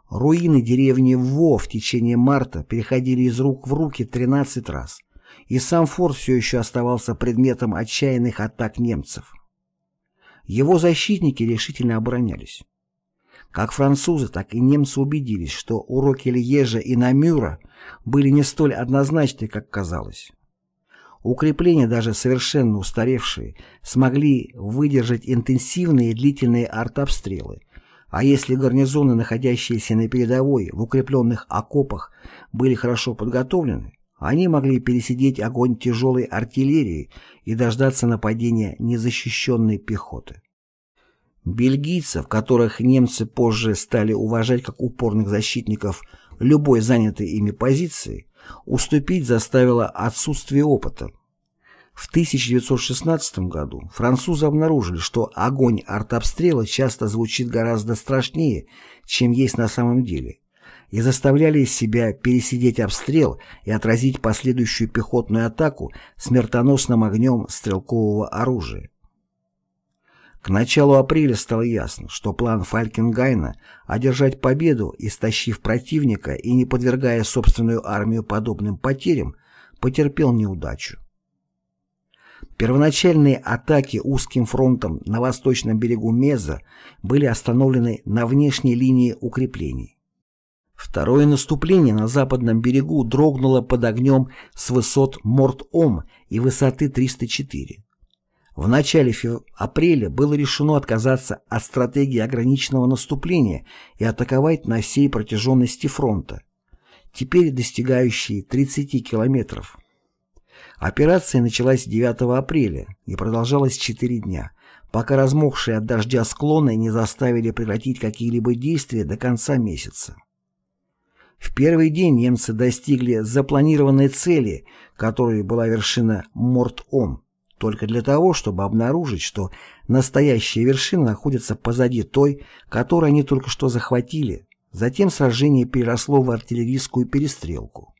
Руины деревни Во в течение марта переходили из рук в руки 13 раз, и сам форт все еще оставался предметом отчаянных атак немцев. Его защитники решительно оборонялись. Как французы, так и немцы убедились, что уроки Льежа и Намюра были не столь однозначны, как казалось. Укрепления, даже совершенно устаревшие, смогли выдержать интенсивные и длительные артобстрелы, а если гарнизоны, находящиеся на передовой в укрепленных окопах, были хорошо подготовлены, они могли пересидеть огонь тяжелой артиллерии и дождаться нападения незащищенной пехоты. Бельгийцев, которых немцы позже стали уважать как упорных защитников любой занятой ими позиции, уступить заставило отсутствие опыта. В 1916 году французы обнаружили, что огонь артобстрела часто звучит гораздо страшнее, чем есть на самом деле, и заставляли себя пересидеть обстрел и отразить последующую пехотную атаку смертоносным огнем стрелкового оружия. К началу апреля стало ясно, что план Фалькенгайна одержать победу, истощив противника и не подвергая собственную армию подобным потерям, потерпел неудачу. Первоначальные атаки узким фронтом на восточном берегу Меза были остановлены на внешней линии укреплений. Второе наступление на западном берегу дрогнуло под огнем с высот Морт-Ом и высоты 304. В начале апреля было решено отказаться от стратегии ограниченного наступления и атаковать на всей протяженности фронта, теперь достигающей 30 километров. Операция началась 9 апреля и продолжалась 4 дня, пока размокшие от дождя склоны не заставили прекратить какие-либо действия до конца месяца. В первый день немцы достигли запланированной цели, которой была вершина Морт-Ом, только для того, чтобы обнаружить, что настоящая вершина находится позади той, которую они только что захватили. Затем сражение переросло в артиллерийскую перестрелку.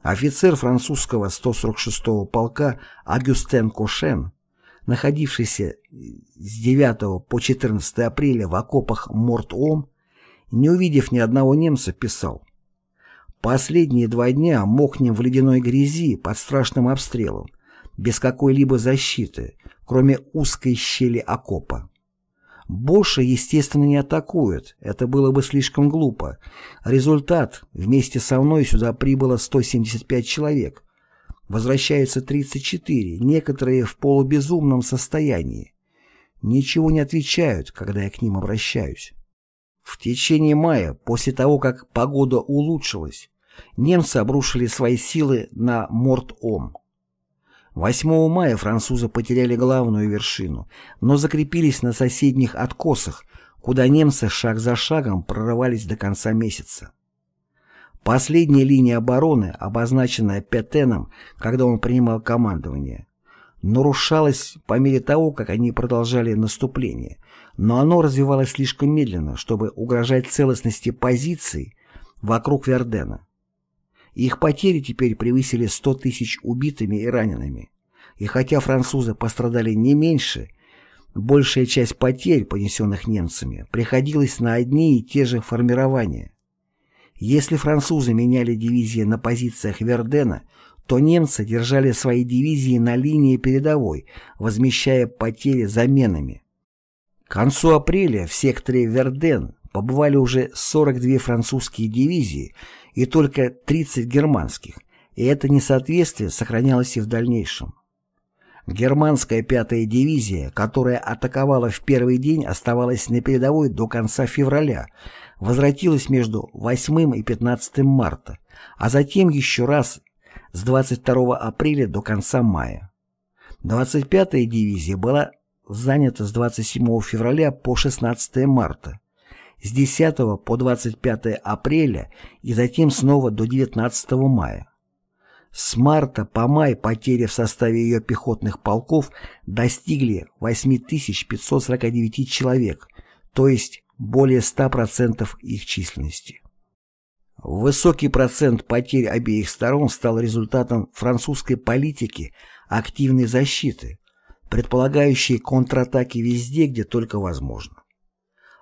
Офицер французского 146-го полка Агюстен Кошен, находившийся с 9 по 14 апреля в окопах Морт-Ом, не увидев ни одного немца, писал «Последние два дня мокнем в ледяной грязи под страшным обстрелом, без какой-либо защиты, кроме узкой щели окопа. Боша, естественно, не атакуют, это было бы слишком глупо. Результат, вместе со мной сюда прибыло 175 человек. Возвращаются 34, некоторые в полубезумном состоянии. Ничего не отвечают, когда я к ним обращаюсь. В течение мая, после того, как погода улучшилась, немцы обрушили свои силы на Морт-Ом. 8 мая французы потеряли главную вершину, но закрепились на соседних откосах, куда немцы шаг за шагом прорывались до конца месяца. Последняя линия обороны, обозначенная Петеном, когда он принимал командование, нарушалась по мере того, как они продолжали наступление, но оно развивалось слишком медленно, чтобы угрожать целостности позиций вокруг Вердена. Их потери теперь превысили 100 тысяч убитыми и ранеными. И хотя французы пострадали не меньше, большая часть потерь, понесенных немцами, приходилась на одни и те же формирования. Если французы меняли дивизии на позициях Вердена, то немцы держали свои дивизии на линии передовой, возмещая потери заменами. К концу апреля в секторе Верден побывали уже 42 французские дивизии и только 30 германских, и это несоответствие сохранялось и в дальнейшем. Германская пятая дивизия, которая атаковала в первый день, оставалась на передовой до конца февраля, возвратилась между 8 и 15 марта, а затем еще раз с 22 апреля до конца мая. 25-я дивизия была занята с 27 февраля по 16 марта, с 10 по 25 апреля и затем снова до 19 мая. С марта по май потери в составе ее пехотных полков достигли 8549 человек, то есть более 100% их численности. Высокий процент потерь обеих сторон стал результатом французской политики активной защиты, предполагающей контратаки везде, где только возможно.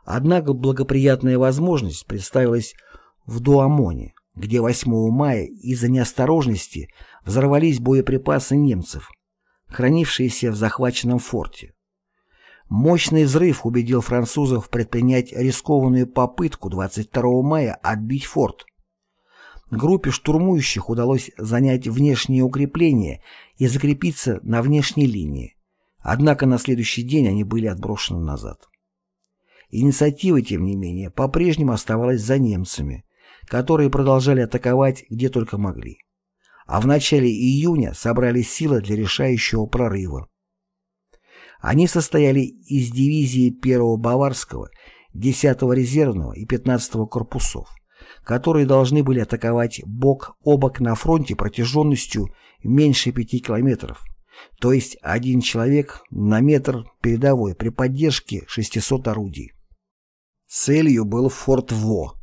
Однако благоприятная возможность представилась в Дуамоне, где 8 мая из-за неосторожности взорвались боеприпасы немцев, хранившиеся в захваченном форте. Мощный взрыв убедил французов предпринять рискованную попытку 22 мая отбить форт. Группе штурмующих удалось занять внешние укрепления и закрепиться на внешней линии, однако на следующий день они были отброшены назад. Инициатива, тем не менее, по-прежнему оставалась за немцами, которые продолжали атаковать где только могли. А в начале июня собрали силы для решающего прорыва. Они состояли из дивизии 1-го Баварского, 10-го резервного и 15-го корпусов, которые должны были атаковать бок о бок на фронте протяженностью меньше 5 километров, то есть один человек на метр передовой при поддержке 600 орудий. Целью был форт Во.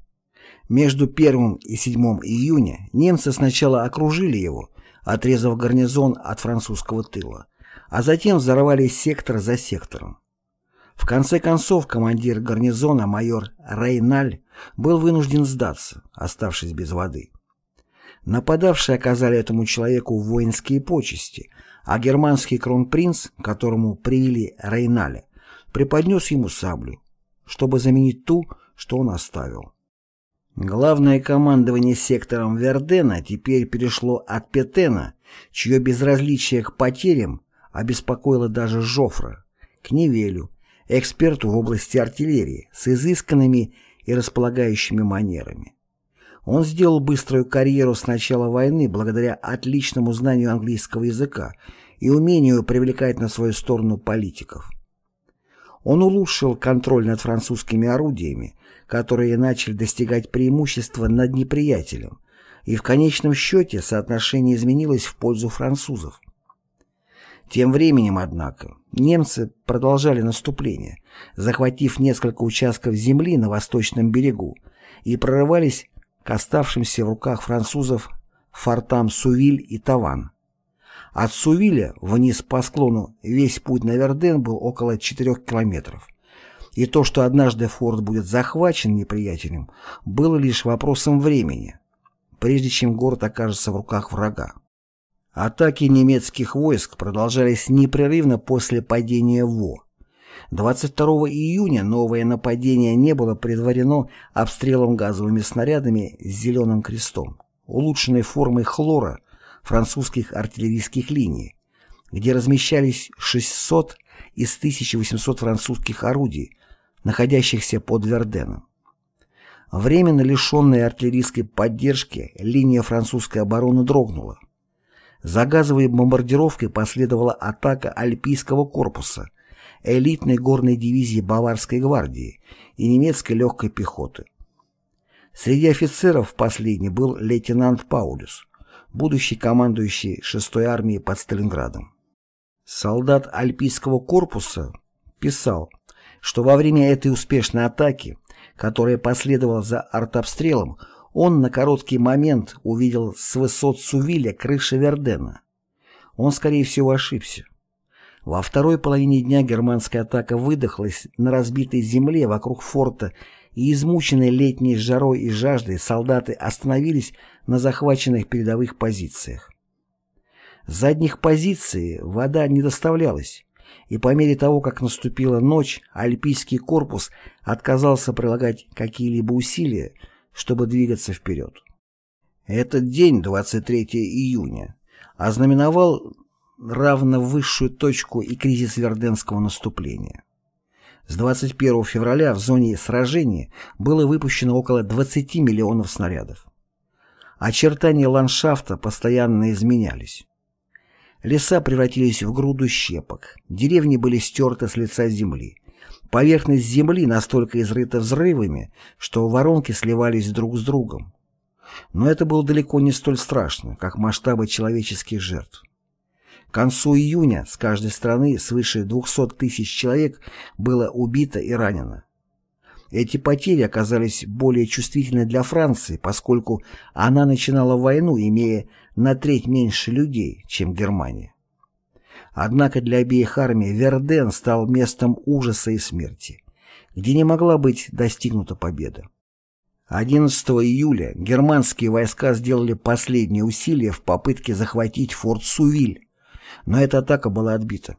Между 1 и 7 июня немцы сначала окружили его, отрезав гарнизон от французского тыла, а затем взорвали сектор за сектором. В конце концов командир гарнизона майор Рейналь был вынужден сдаться, оставшись без воды. Нападавшие оказали этому человеку воинские почести, а германский кронпринц, которому привели Рейналя, преподнес ему саблю, чтобы заменить ту, что он оставил. Главное командование сектором Вердена теперь перешло от Петена, чье безразличие к потерям обеспокоило даже Жофра, к Невелю, эксперту в области артиллерии, с изысканными и располагающими манерами. Он сделал быструю карьеру с начала войны благодаря отличному знанию английского языка и умению привлекать на свою сторону политиков. Он улучшил контроль над французскими орудиями, которые начали достигать преимущества над неприятелем, и в конечном счете соотношение изменилось в пользу французов. Тем временем, однако, немцы продолжали наступление, захватив несколько участков земли на восточном берегу и прорывались к оставшимся в руках французов фортам Сувиль и Таван. От Сувиля вниз по склону весь путь на Верден был около 4 километров. И то, что однажды форт будет захвачен неприятелем, было лишь вопросом времени, прежде чем город окажется в руках врага. Атаки немецких войск продолжались непрерывно после падения ВО. 22 июня новое нападение не было предварено обстрелом газовыми снарядами с зеленым крестом, улучшенной формой хлора французских артиллерийских линий, где размещались 600 из 1800 французских орудий, находящихся под Верденом. Временно лишенная артиллерийской поддержки, линия французской обороны дрогнула. За газовой бомбардировкой последовала атака Альпийского корпуса, элитной горной дивизии Баварской гвардии и немецкой легкой пехоты. Среди офицеров последний был лейтенант Паулюс, будущий командующий 6-й армией под Сталинградом. Солдат Альпийского корпуса писал, что во время этой успешной атаки, которая последовала за артобстрелом, он на короткий момент увидел с высот Сувиля крыши Вердена. Он, скорее всего, ошибся. Во второй половине дня германская атака выдохлась на разбитой земле вокруг форта и измученные летней жарой и жаждой солдаты остановились на захваченных передовых позициях. С задних позиций вода не доставлялась, и по мере того, как наступила ночь, Альпийский корпус отказался прилагать какие-либо усилия, чтобы двигаться вперед. Этот день, 23 июня, ознаменовал равно высшую точку и кризис Верденского наступления. С 21 февраля в зоне сражения было выпущено около 20 миллионов снарядов. Очертания ландшафта постоянно изменялись. Леса превратились в груду щепок, деревни были стерты с лица земли. Поверхность земли настолько изрыта взрывами, что воронки сливались друг с другом. Но это было далеко не столь страшно, как масштабы человеческих жертв. К концу июня с каждой страны свыше 200 тысяч человек было убито и ранено. Эти потери оказались более чувствительны для Франции, поскольку она начинала войну, имея на треть меньше людей, чем Германия. Однако для обеих армий Верден стал местом ужаса и смерти, где не могла быть достигнута победа. 11 июля германские войска сделали последние усилия в попытке захватить форт Сувиль, но эта атака была отбита.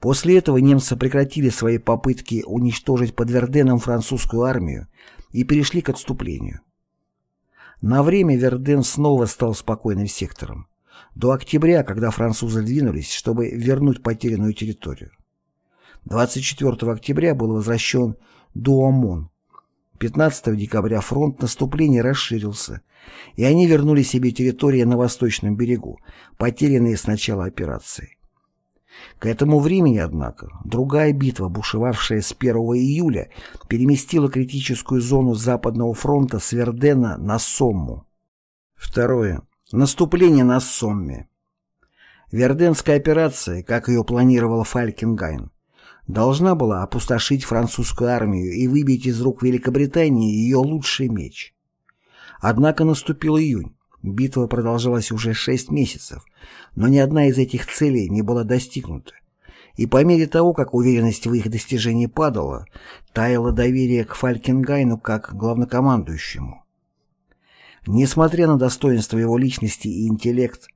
После этого немцы прекратили свои попытки уничтожить под Верденом французскую армию и перешли к отступлению. На время Верден снова стал спокойным сектором. До октября, когда французы двинулись, чтобы вернуть потерянную территорию. 24 октября был возвращен Дуамон. 15 декабря фронт наступления расширился, и они вернули себе территории на восточном берегу, потерянные с начала операции. К этому времени, однако, другая битва, бушевавшая с 1 июля, переместила критическую зону Западного фронта с Вердена на Сомму. Второе. Наступление на Сомме. Верденская операция, как ее планировал Фалькенгайн, должна была опустошить французскую армию и выбить из рук Великобритании ее лучший меч. Однако наступил июнь. Битва продолжалась уже шесть месяцев, но ни одна из этих целей не была достигнута. И по мере того, как уверенность в их достижении падала, таяло доверие к Фалькенгайну как главнокомандующему. Несмотря на достоинство его личности и интеллект,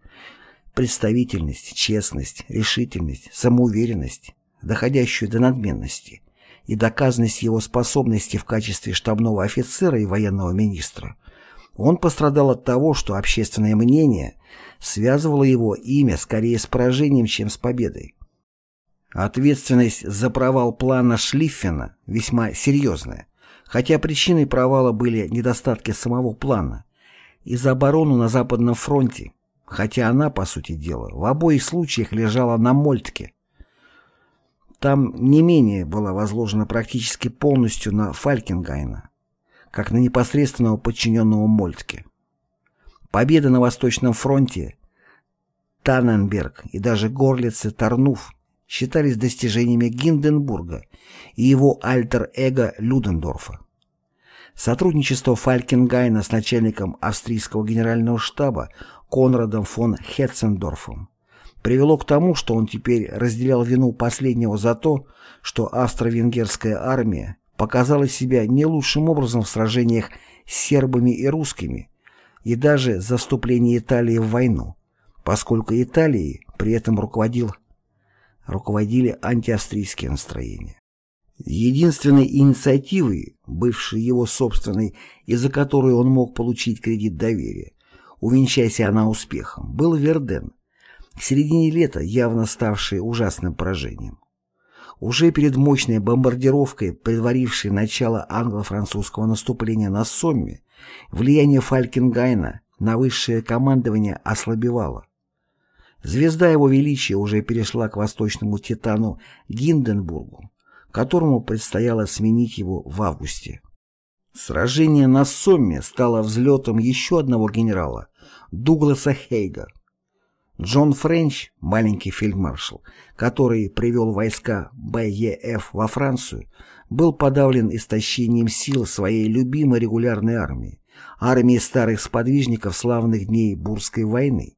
представительность, честность, решительность, самоуверенность, доходящую до надменности, и доказанность его способности в качестве штабного офицера и военного министра, он пострадал от того, что общественное мнение связывало его имя скорее с поражением, чем с победой. Ответственность за провал плана Шлиффена весьма серьезная, хотя причиной провала были недостатки самого плана, и за оборону на Западном фронте, хотя она, по сути дела, в обоих случаях лежала на Мольтке. Там не менее была возложена практически полностью на Фалькенгайна как на непосредственного подчиненного Мольтке. Победа на Восточном фронте, Танненберг и даже Горлиц и Тарнув считались достижениями Гинденбурга и его альтер-эго Людендорфа. Сотрудничество Фалькенгайна с начальником австрийского генерального штаба Конрадом фон Хетцендорфом привело к тому, что он теперь разделял вину последнего за то, что австро-венгерская армия показала себя не лучшим образом в сражениях с сербами и русскими, и даже за вступление Италии в войну, поскольку Италией при этом руководил, руководили антиавстрийские настроения. Единственной инициативой, бывшей его собственной, из-за которой он мог получить кредит доверия, увенчайся она успехом, был Верден, к середине лета явно ставший ужасным поражением. Уже перед мощной бомбардировкой, предварившей начало англо-французского наступления на Сомме, влияние Фалькенгайна на высшее командование ослабевало. Звезда его величия уже перешла к восточному титану Гинденбургу, которому предстояло сменить его в августе. Сражение на Сомме стало взлетом еще одного генерала, Дугласа Хейга. Джон Френч, маленький фельдмаршал, который привел войска БЕФ во Францию, был подавлен истощением сил своей любимой регулярной армии, армии старых сподвижников славных дней Бурской войны,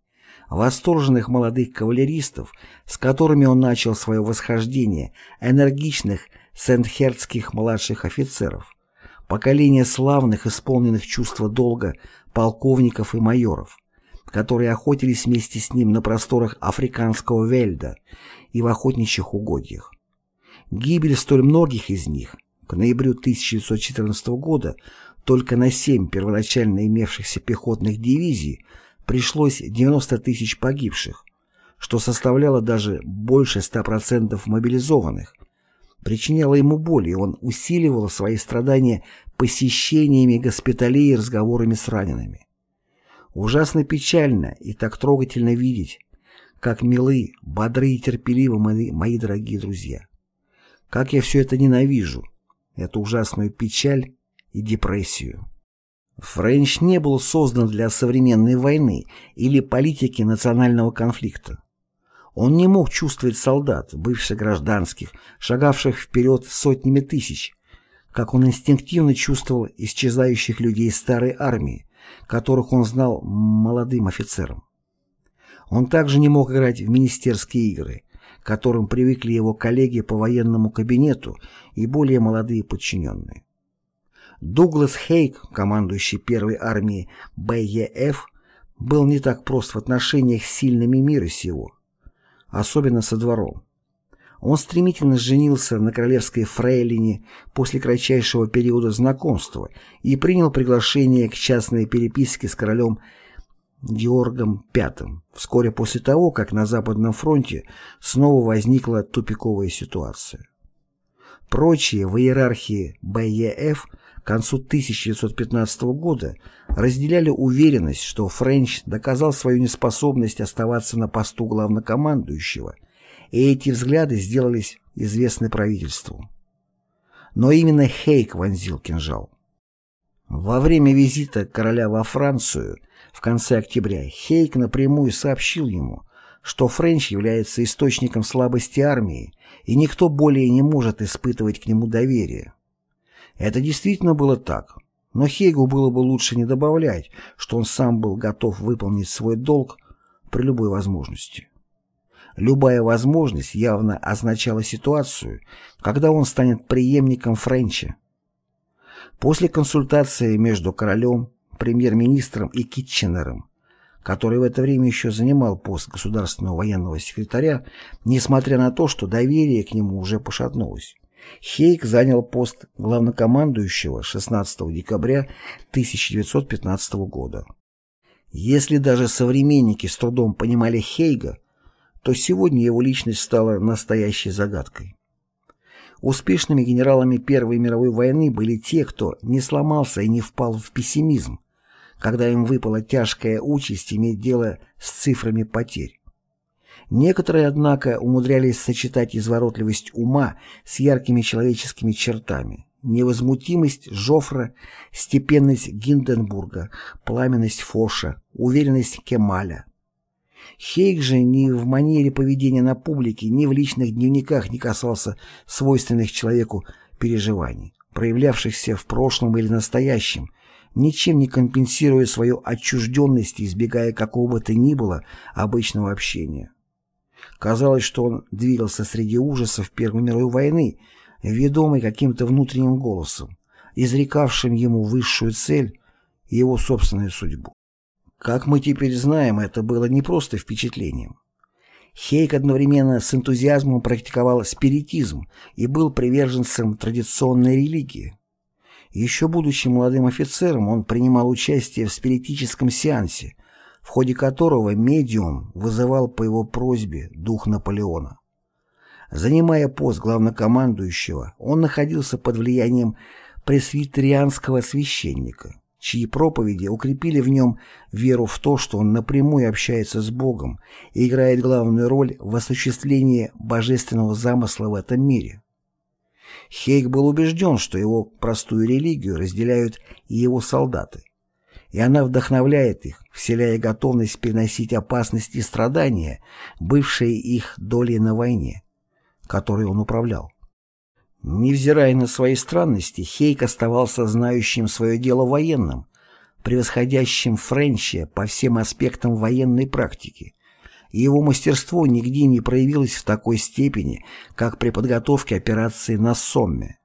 восторженных молодых кавалеристов, с которыми он начал свое восхождение, энергичных сент-херцких младших офицеров, поколение славных, исполненных чувства долга полковников и майоров, которые охотились вместе с ним на просторах африканского Вельда и в охотничьих угодьях. Гибель столь многих из них к ноябрю 1914 года только на семь первоначально имевшихся пехотных дивизий пришлось 90 тысяч погибших, что составляло даже больше 100% мобилизованных, причиняло ему боль, и он усиливал свои страдания посещениями госпиталей и разговорами с ранеными. Ужасно печально и так трогательно видеть, как милы, бодры и терпеливы мои, мои дорогие друзья. Как я все это ненавижу, эту ужасную печаль и депрессию. Френч не был создан для современной войны или политики национального конфликта. Он не мог чувствовать солдат, бывших гражданских, шагавших вперед сотнями тысяч, как он инстинктивно чувствовал исчезающих людей старой армии, которых он знал молодым офицером. Он также не мог играть в министерские игры, к которым привыкли его коллеги по военному кабинету и более молодые подчиненные. Дуглас Хейк, командующий первой армией БЕФ, был не так прост в отношениях с сильными мира сего, особенно со двором. Он стремительно женился на королевской фрейлине после кратчайшего периода знакомства и принял приглашение к частной переписке с королем Георгом V, вскоре после того, как на Западном фронте снова возникла тупиковая ситуация. Прочие в иерархии БЕФ к концу 1915 года разделяли уверенность, что Френч доказал свою неспособность оставаться на посту главнокомандующего, и эти взгляды сделались известны правительству. Но именно Хейк вонзил кинжал. Во время визита короля во Францию в конце октября Хейк напрямую сообщил ему, что Френч является источником слабости армии, и никто более не может испытывать к нему доверие. Это действительно было так, но Хейгу было бы лучше не добавлять, что он сам был готов выполнить свой долг при любой возможности. Любая возможность явно означала ситуацию, когда он станет преемником Френча. После консультации между королем, премьер-министром и Китченером, который в это время еще занимал пост государственного военного секретаря, несмотря на то, что доверие к нему уже пошатнулось. Хейк занял пост главнокомандующего 16 декабря 1915 года. Если даже современники с трудом понимали Хейга, то сегодня его личность стала настоящей загадкой. Успешными генералами Первой мировой войны были те, кто не сломался и не впал в пессимизм, когда им выпала тяжкая участь иметь дело с цифрами потерь. Некоторые, однако, умудрялись сочетать изворотливость ума с яркими человеческими чертами, невозмутимость Жофра, степенность Гинденбурга, пламенность Фоша, уверенность Кемаля. Хейк же ни в манере поведения на публике, ни в личных дневниках не касался свойственных человеку переживаний, проявлявшихся в прошлом или настоящем, ничем не компенсируя свою отчужденность и избегая какого бы то ни было обычного общения. Казалось, что он двигался среди ужасов Первой мировой войны, ведомый каким-то внутренним голосом, изрекавшим ему высшую цель и его собственную судьбу. Как мы теперь знаем, это было не просто впечатлением. Хейк одновременно с энтузиазмом практиковал спиритизм и был приверженцем традиционной религии. Еще будучи молодым офицером, он принимал участие в спиритическом сеансе, в ходе которого медиум вызывал по его просьбе дух Наполеона. Занимая пост главнокомандующего, он находился под влиянием пресвитерианского священника, чьи проповеди укрепили в нем веру в то, что он напрямую общается с Богом и играет главную роль в осуществлении божественного замысла в этом мире. Хейк был убежден, что его простую религию разделяют и его солдаты, и она вдохновляет их, вселяя готовность переносить опасности и страдания, бывшие их долей на войне, которой он управлял. Невзирая на свои странности, Хейк оставался знающим свое дело военным, превосходящим Френча по всем аспектам военной практики, и его мастерство нигде не проявилось в такой степени, как при подготовке операции на Сомме.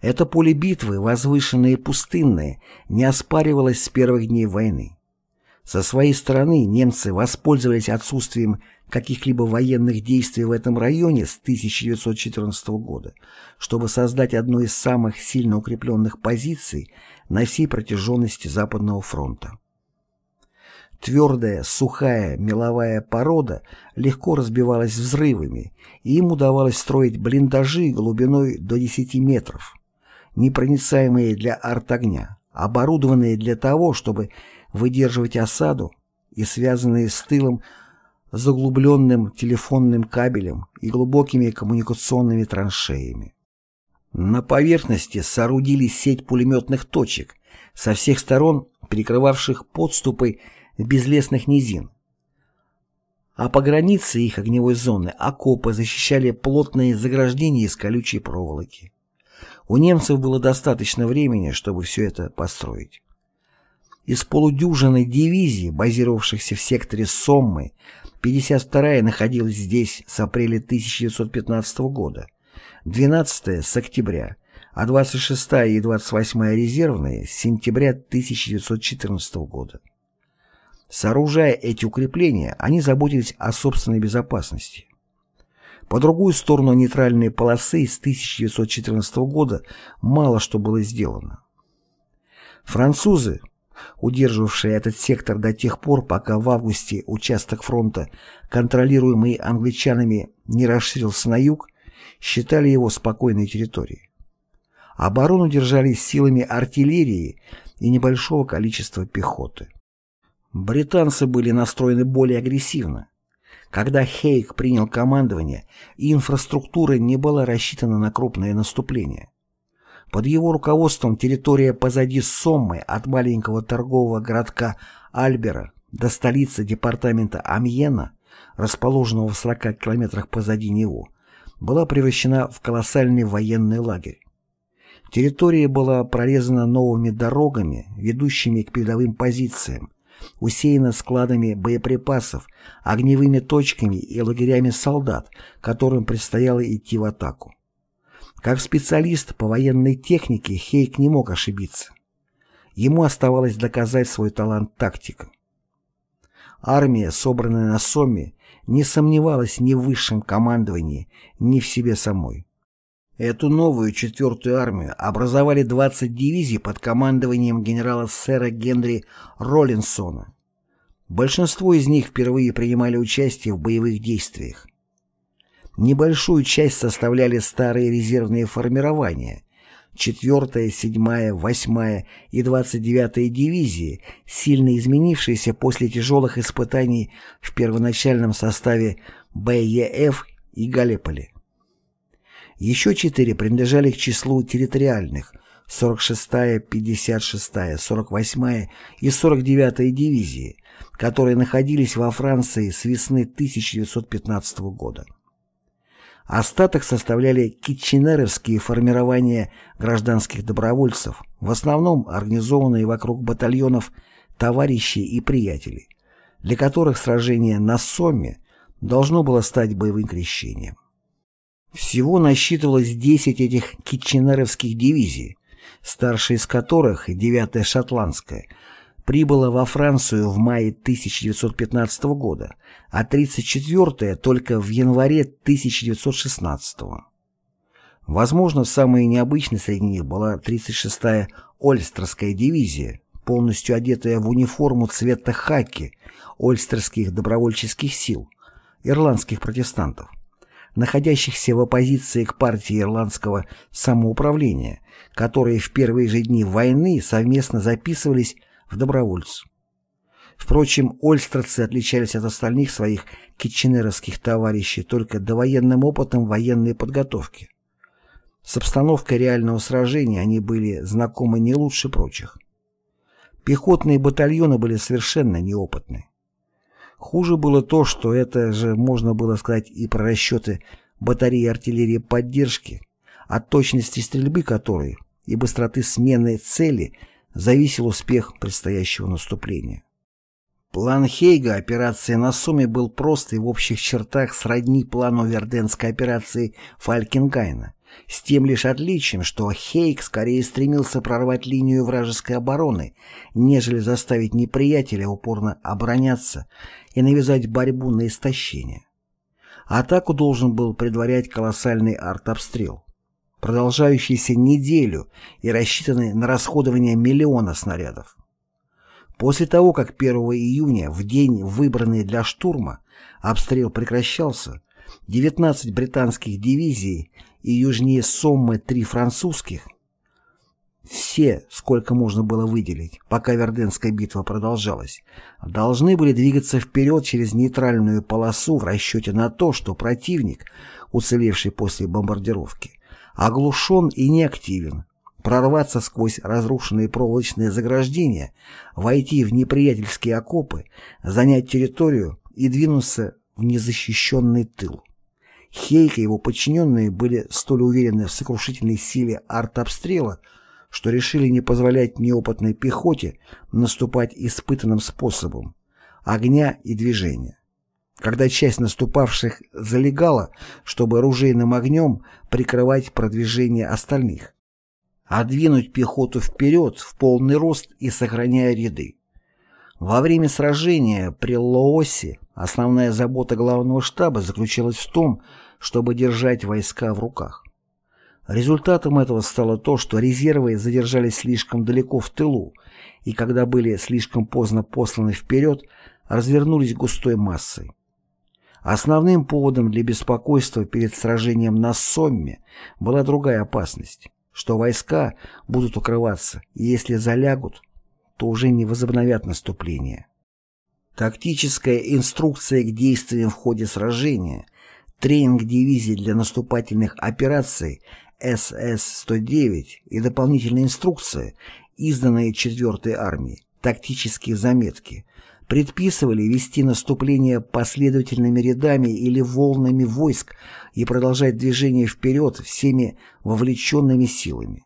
Это поле битвы, возвышенное и пустынное, не оспаривалось с первых дней войны. Со своей стороны немцы воспользовались отсутствием каких-либо военных действий в этом районе с 1914 года, чтобы создать одну из самых сильно укрепленных позиций на всей протяженности Западного фронта. Твердая, сухая, меловая порода легко разбивалась взрывами, и им удавалось строить блиндажи глубиной до 10 метров, непроницаемые для артогня, оборудованные для того, чтобы выдерживать осаду и связанные с тылом заглубленным телефонным кабелем и глубокими коммуникационными траншеями. На поверхности соорудили сеть пулеметных точек, со всех сторон перекрывавших подступы безлесных низин. А по границе их огневой зоны окопы защищали плотные заграждения из колючей проволоки. У немцев было достаточно времени, чтобы все это построить. Из полудюжины дивизий, базировавшихся в секторе Соммы, 52-я находилась здесь с апреля 1915 года, 12-я с октября, а 26-я и 28-я резервные с сентября 1914 года. Сооружая эти укрепления, они заботились о собственной безопасности. По другую сторону нейтральной полосы с 1914 года мало что было сделано. Французы, удерживавшие этот сектор до тех пор, пока в августе участок фронта, контролируемый англичанами, не расширился на юг, считали его спокойной территорией. Оборону держали силами артиллерии и небольшого количества пехоты. Британцы были настроены более агрессивно. Когда Хейк принял командование, инфраструктура не была рассчитана на крупное наступление. Под его руководством территория позади Соммы от маленького торгового городка Альбера до столицы департамента Амьена, расположенного в 40 километрах позади него, была превращена в колоссальный военный лагерь. Территория была прорезана новыми дорогами, ведущими к передовым позициям, усеяна складами боеприпасов, огневыми точками и лагерями солдат, которым предстояло идти в атаку. Как специалист по военной технике Хейк не мог ошибиться. Ему оставалось доказать свой талант тактика. Армия, собранная на Сомме, не сомневалась ни в высшем командовании, ни в себе самой. Эту новую четвертую армию образовали 20 дивизий под командованием генерала сэра Генри Роллинсона. Большинство из них впервые принимали участие в боевых действиях. Небольшую часть составляли старые резервные формирования, 4-я, 7-я, 8-я и 29-я дивизии, сильно изменившиеся после тяжелых испытаний в первоначальном составе БЕФ и Галиполи. Еще четыре принадлежали к числу территориальных 46-я, 56-я, 48-я и 49-я дивизии, которые находились во Франции с весны 1915 года. Остаток составляли китченеровские формирования гражданских добровольцев, в основном организованные вокруг батальонов товарищей и приятелей, для которых сражение на Сомме должно было стать боевым крещением. Всего насчитывалось 10 этих китченеровских дивизий, старшая из которых, 9-я шотландская, прибыла во Францию в мае 1915 года, а 34-я только в январе 1916 Возможно, самой необычной среди них была 36-я Ольстерская дивизия, полностью одетая в униформу цвета хаки Ольстерских добровольческих сил, ирландских протестантов находящихся в оппозиции к партии ирландского самоуправления, которые в первые же дни войны совместно записывались в добровольцы. Впрочем, ольстерцы отличались от остальных своих китченеровских товарищей только довоенным опытом военной подготовки. С обстановкой реального сражения они были знакомы не лучше прочих. Пехотные батальоны были совершенно неопытны. Хуже было то, что это же можно было сказать и про расчеты батареи артиллерии поддержки, от точности стрельбы которой и быстроты смены цели зависел успех предстоящего наступления. План Хейга операции на Суме был прост и в общих чертах сродни плану Верденской операции Фалькенгайна, с тем лишь отличием, что Хейг скорее стремился прорвать линию вражеской обороны, нежели заставить неприятеля упорно обороняться и навязать борьбу на истощение. Атаку должен был предварять колоссальный артобстрел, продолжающийся неделю и рассчитанный на расходование миллиона снарядов. После того, как 1 июня, в день, выбранный для штурма, обстрел прекращался, 19 британских дивизий и южнее Соммы три французских, все, сколько можно было выделить, пока Верденская битва продолжалась, должны были двигаться вперед через нейтральную полосу в расчете на то, что противник, уцелевший после бомбардировки, оглушен и неактивен, прорваться сквозь разрушенные проволочные заграждения, войти в неприятельские окопы, занять территорию и двинуться в незащищенный тыл. Хейк и его подчиненные были столь уверены в сокрушительной силе артобстрела, что решили не позволять неопытной пехоте наступать испытанным способом – огня и движения. Когда часть наступавших залегала, чтобы оружейным огнем прикрывать продвижение остальных, а двинуть пехоту вперед в полный рост и сохраняя ряды. Во время сражения при Лоосе основная забота главного штаба заключалась в том, чтобы держать войска в руках. Результатом этого стало то, что резервы задержались слишком далеко в тылу, и когда были слишком поздно посланы вперед, развернулись густой массой. Основным поводом для беспокойства перед сражением на Сомме была другая опасность, что войска будут укрываться, и если залягут, то уже не возобновят наступление. Тактическая инструкция к действиям в ходе сражения, тренинг дивизий для наступательных операций СС-109 и дополнительная инструкция, изданные 4-й армией, тактические заметки, предписывали вести наступление последовательными рядами или волнами войск и продолжать движение вперед всеми вовлеченными силами.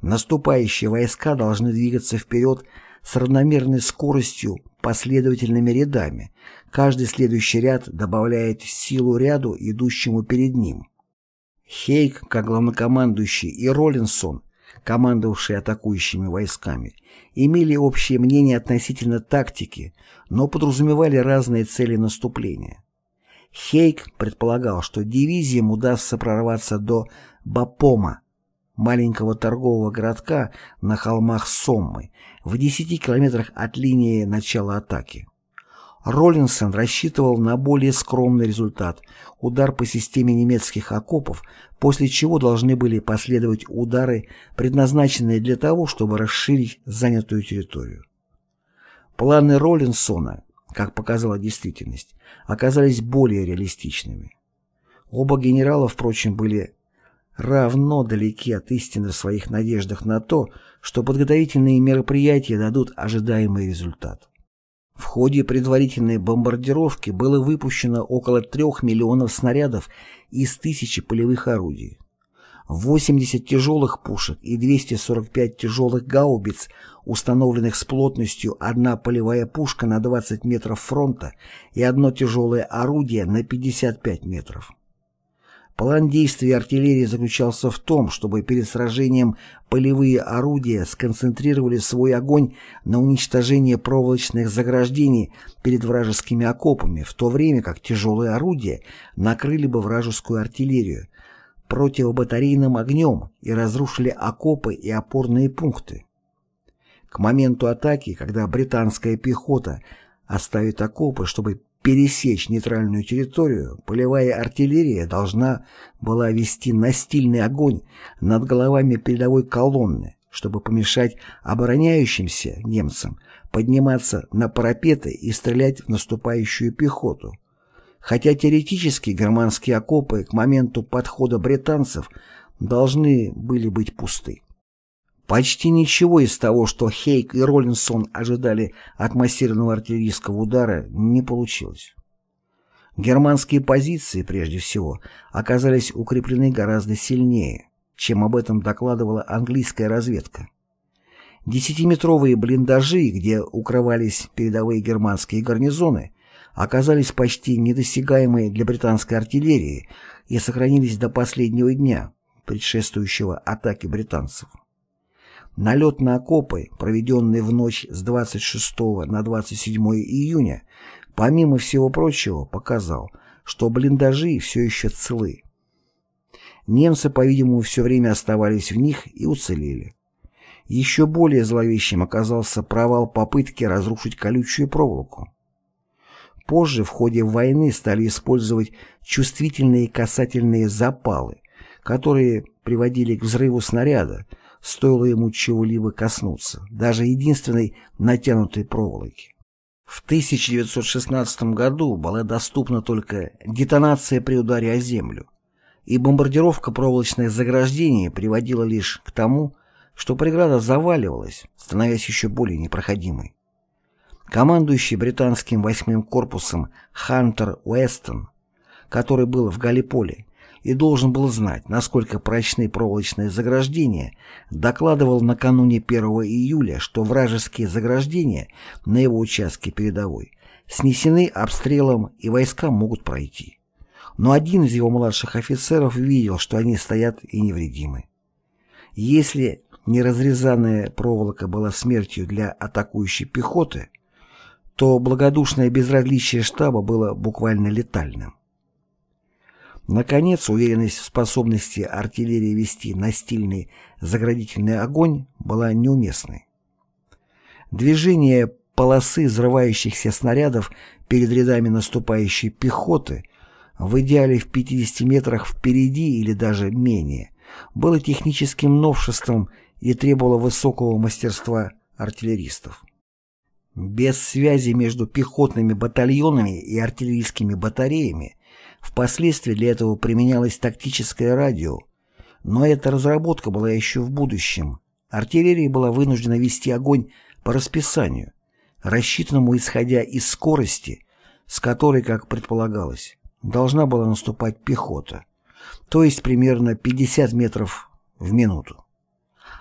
Наступающие войска должны двигаться вперед с равномерной скоростью последовательными рядами. Каждый следующий ряд добавляет силу ряду, идущему перед ним. Хейк, как главнокомандующий, и Роллинсон, командовавшие атакующими войсками, имели общее мнение относительно тактики, но подразумевали разные цели наступления. Хейк предполагал, что дивизиям удастся прорваться до Бапома, маленького торгового городка на холмах Соммы, в 10 километрах от линии начала атаки. Роллинсон рассчитывал на более скромный результат – удар по системе немецких окопов, после чего должны были последовать удары, предназначенные для того, чтобы расширить занятую территорию. Планы Роллинсона, как показала действительность, оказались более реалистичными. Оба генерала, впрочем, были равно далеки от истины в своих надеждах на то, что подготовительные мероприятия дадут ожидаемый результат. В ходе предварительной бомбардировки было выпущено около 3 миллионов снарядов из тысячи полевых орудий. 80 тяжелых пушек и 245 тяжелых гаубиц, установленных с плотностью одна полевая пушка на 20 метров фронта и одно тяжелое орудие на 55 метров. План действий артиллерии заключался в том, чтобы перед сражением полевые орудия сконцентрировали свой огонь на уничтожении проволочных заграждений перед вражескими окопами, в то время как тяжелые орудия накрыли бы вражескую артиллерию противобатарейным огнем и разрушили окопы и опорные пункты. К моменту атаки, когда британская пехота оставит окопы, чтобы пересечь нейтральную территорию, полевая артиллерия должна была вести настильный огонь над головами передовой колонны, чтобы помешать обороняющимся немцам подниматься на парапеты и стрелять в наступающую пехоту. Хотя теоретически германские окопы к моменту подхода британцев должны были быть пусты. Почти ничего из того, что Хейк и Роллинсон ожидали от массированного артиллерийского удара, не получилось. Германские позиции, прежде всего, оказались укреплены гораздо сильнее, чем об этом докладывала английская разведка. Десятиметровые блиндажи, где укрывались передовые германские гарнизоны, оказались почти недосягаемые для британской артиллерии и сохранились до последнего дня, предшествующего атаке британцев. Налет на окопы, проведенный в ночь с 26 на 27 июня, помимо всего прочего, показал, что блиндажи все еще целы. Немцы, по-видимому, все время оставались в них и уцелели. Еще более зловещим оказался провал попытки разрушить колючую проволоку. Позже в ходе войны стали использовать чувствительные касательные запалы, которые приводили к взрыву снаряда, стоило ему чего-либо коснуться, даже единственной натянутой проволоки. В 1916 году была доступна только детонация при ударе о землю, и бомбардировка проволочных заграждений приводила лишь к тому, что преграда заваливалась, становясь еще более непроходимой. Командующий британским восьмым корпусом Хантер Уэстон, который был в Галиполе, и должен был знать, насколько прочны проволочные заграждения, докладывал накануне 1 июля, что вражеские заграждения на его участке передовой снесены обстрелом и войска могут пройти. Но один из его младших офицеров видел, что они стоят и невредимы. Если неразрезанная проволока была смертью для атакующей пехоты, то благодушное безразличие штаба было буквально летальным. Наконец, уверенность в способности артиллерии вести настильный заградительный огонь была неуместной. Движение полосы взрывающихся снарядов перед рядами наступающей пехоты в идеале в 50 метрах впереди или даже менее было техническим новшеством и требовало высокого мастерства артиллеристов. Без связи между пехотными батальонами и артиллерийскими батареями впоследствии для этого применялось тактическое радио, но эта разработка была еще в будущем. Артиллерия была вынуждена вести огонь по расписанию, рассчитанному исходя из скорости, с которой, как предполагалось, должна была наступать пехота, то есть примерно 50 метров в минуту.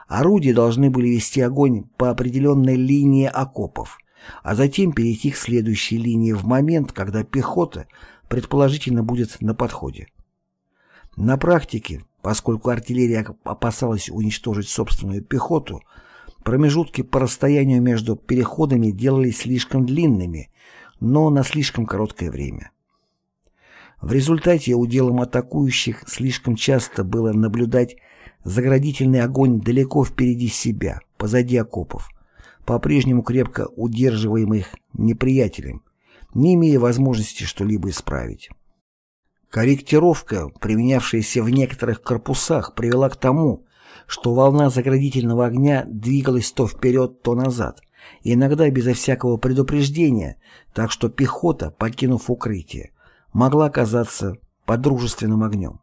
Орудия должны были вести огонь по определенной линии окопов, а затем перейти к следующей линии в момент, когда пехота предположительно будет на подходе. На практике, поскольку артиллерия опасалась уничтожить собственную пехоту, промежутки по расстоянию между переходами делались слишком длинными, но на слишком короткое время. В результате уделом атакующих слишком часто было наблюдать заградительный огонь далеко впереди себя, позади окопов, по-прежнему крепко удерживаемых неприятелем, не имея возможности что-либо исправить. Корректировка, применявшаяся в некоторых корпусах, привела к тому, что волна заградительного огня двигалась то вперед, то назад, иногда безо всякого предупреждения, так что пехота, покинув укрытие, могла оказаться под дружественным огнем.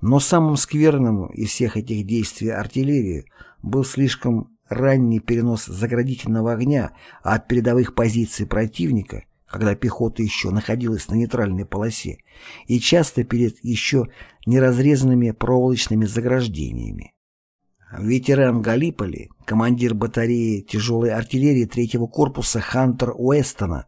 Но самым скверным из всех этих действий артиллерии был слишком ранний перенос заградительного огня от передовых позиций противника, когда пехота еще находилась на нейтральной полосе, и часто перед еще неразрезанными проволочными заграждениями. Ветеран Галиполи, командир батареи тяжелой артиллерии третьего корпуса Хантер Уэстона,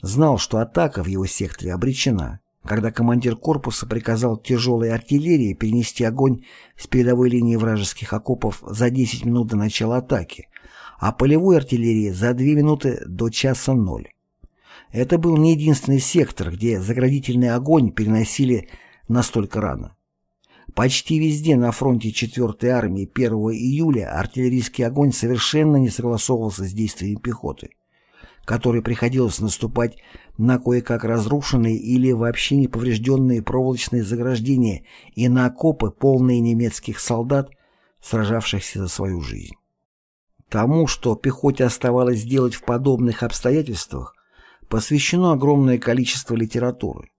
знал, что атака в его секторе обречена, когда командир корпуса приказал тяжелой артиллерии перенести огонь с передовой линии вражеских окопов за 10 минут до начала атаки, а полевой артиллерии за 2 минуты до часа ноль. Это был не единственный сектор, где заградительный огонь переносили настолько рано. Почти везде на фронте 4-й армии 1 июля артиллерийский огонь совершенно не согласовывался с действиями пехоты которой приходилось наступать на кое-как разрушенные или вообще не поврежденные проволочные заграждения и на окопы, полные немецких солдат, сражавшихся за свою жизнь. Тому, что пехоте оставалось делать в подобных обстоятельствах, посвящено огромное количество литературы,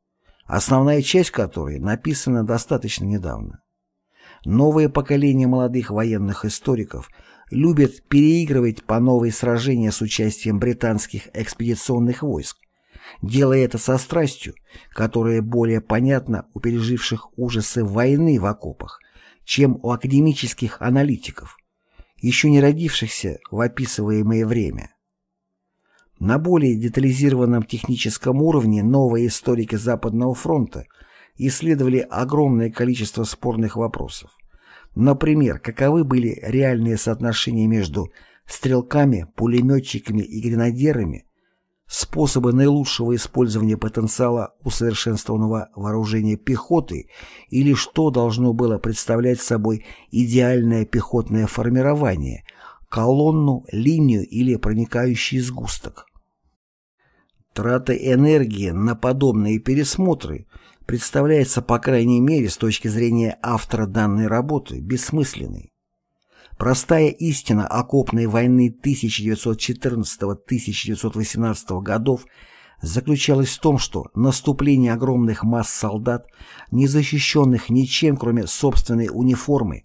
основная часть которой написана достаточно недавно. Новое поколение молодых военных историков – любят переигрывать по новой сражения с участием британских экспедиционных войск, делая это со страстью, которая более понятна у переживших ужасы войны в окопах, чем у академических аналитиков, еще не родившихся в описываемое время. На более детализированном техническом уровне новые историки Западного фронта исследовали огромное количество спорных вопросов. Например, каковы были реальные соотношения между стрелками, пулеметчиками и гренадерами, способы наилучшего использования потенциала усовершенствованного вооружения пехоты или что должно было представлять собой идеальное пехотное формирование, колонну, линию или проникающий сгусток. Трата энергии на подобные пересмотры – представляется, по крайней мере, с точки зрения автора данной работы, бессмысленной. Простая истина окопной войны 1914-1918 годов заключалась в том, что наступление огромных масс солдат, не защищенных ничем, кроме собственной униформы,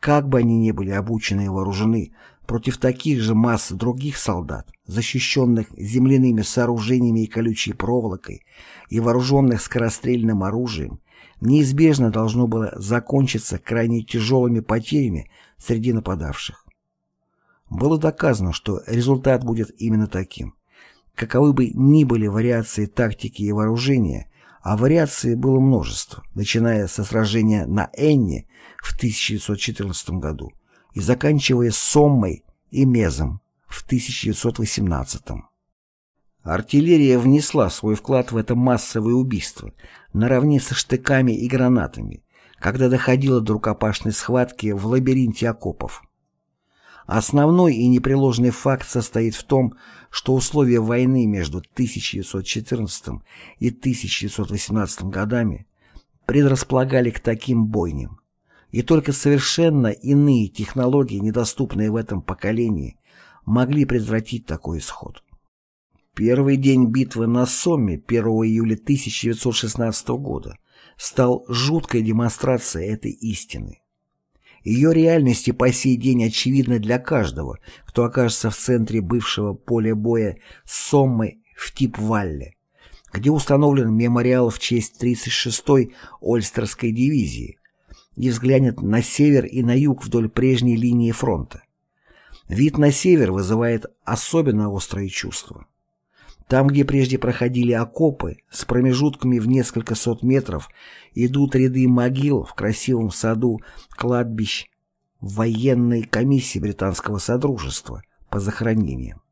как бы они ни были обучены и вооружены, против таких же масс других солдат, защищенных земляными сооружениями и колючей проволокой, и вооруженных скорострельным оружием, неизбежно должно было закончиться крайне тяжелыми потерями среди нападавших. Было доказано, что результат будет именно таким. Каковы бы ни были вариации тактики и вооружения, а вариаций было множество, начиная со сражения на Энне в 1914 году и заканчивая Соммой и Мезом в 1918. Артиллерия внесла свой вклад в это массовое убийство, наравне со штыками и гранатами, когда доходило до рукопашной схватки в лабиринте окопов. Основной и непреложный факт состоит в том, что условия войны между 1914 и 1918 годами предрасполагали к таким бойням, и только совершенно иные технологии, недоступные в этом поколении, могли предотвратить такой исход. Первый день битвы на Сомме 1 июля 1916 года стал жуткой демонстрацией этой истины. Ее реальность и по сей день очевидна для каждого, кто окажется в центре бывшего поля боя Соммы в Тип-Валле, где установлен мемориал в честь 36-й Ольстерской дивизии, и взглянет на север и на юг вдоль прежней линии фронта. Вид на север вызывает особенно острые чувства. Там, где прежде проходили окопы, с промежутками в несколько сот метров, идут ряды могил в красивом саду кладбищ военной комиссии Британского Содружества по захоронениям.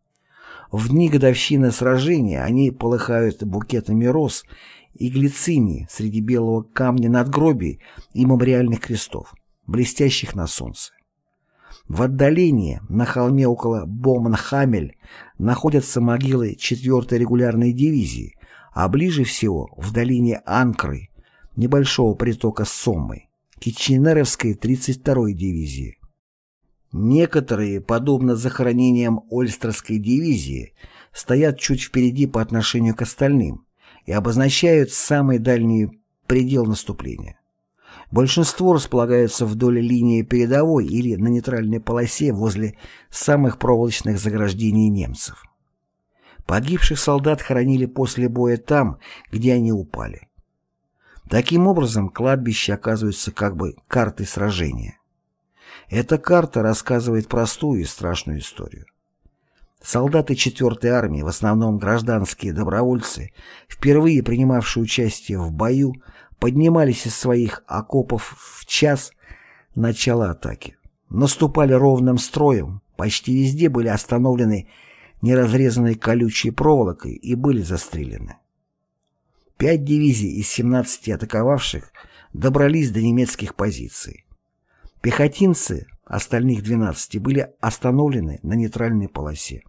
В дни годовщины сражения они полыхают букетами роз и глицинии среди белого камня надгробий и мемориальных крестов, блестящих на солнце. В отдалении, на холме около Боманхамель, находятся могилы 4-й регулярной дивизии, а ближе всего, в долине Анкры, небольшого притока Соммы, Кичинеровской 32-й дивизии. Некоторые, подобно захоронениям Ольстерской дивизии, стоят чуть впереди по отношению к остальным и обозначают самый дальний предел наступления. Большинство располагаются вдоль линии передовой или на нейтральной полосе возле самых проволочных заграждений немцев. Погибших солдат хоронили после боя там, где они упали. Таким образом, кладбище оказывается как бы картой сражения. Эта карта рассказывает простую и страшную историю. Солдаты 4-й армии, в основном гражданские добровольцы, впервые принимавшие участие в бою, поднимались из своих окопов в час начала атаки. Наступали ровным строем, почти везде были остановлены неразрезанной колючей проволокой и были застрелены. Пять дивизий из 17 атаковавших добрались до немецких позиций. Пехотинцы остальных 12 были остановлены на нейтральной полосе.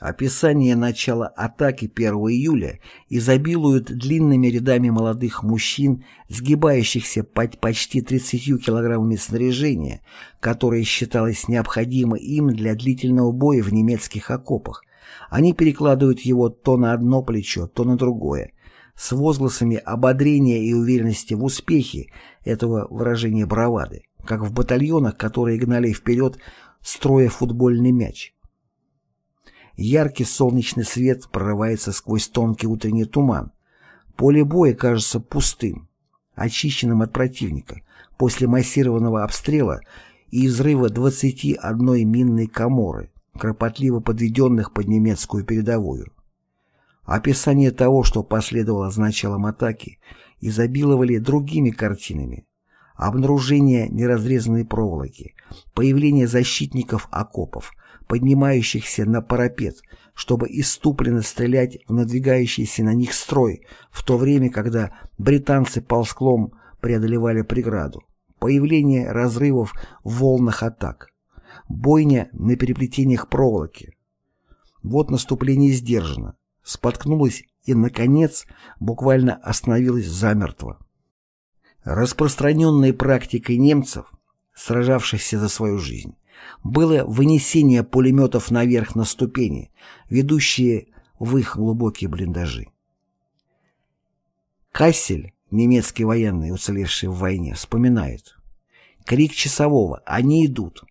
Описание начала атаки 1 июля изобилуют длинными рядами молодых мужчин, сгибающихся под почти 30 килограммами снаряжения, которое считалось необходимо им для длительного боя в немецких окопах. Они перекладывают его то на одно плечо, то на другое, с возгласами ободрения и уверенности в успехе этого выражения бравады, как в батальонах, которые гнали вперед, строя футбольный мяч. Яркий солнечный свет прорывается сквозь тонкий утренний туман. Поле боя кажется пустым, очищенным от противника, после массированного обстрела и взрыва 21 минной коморы, кропотливо подведенных под немецкую передовую. Описание того, что последовало с началом атаки, изобиловали другими картинами. Обнаружение неразрезанной проволоки, появление защитников окопов, поднимающихся на парапет, чтобы иступленно стрелять в надвигающийся на них строй, в то время, когда британцы ползклом преодолевали преграду, появление разрывов в волнах атак, бойня на переплетениях проволоки. Вот наступление сдержано, споткнулось и, наконец, буквально остановилось замертво. Распространенной практикой немцев, сражавшихся за свою жизнь, было вынесение пулеметов наверх на ступени, ведущие в их глубокие блиндажи. Кассель, немецкий военный, уцелевший в войне, вспоминает. Крик часового «Они идут!»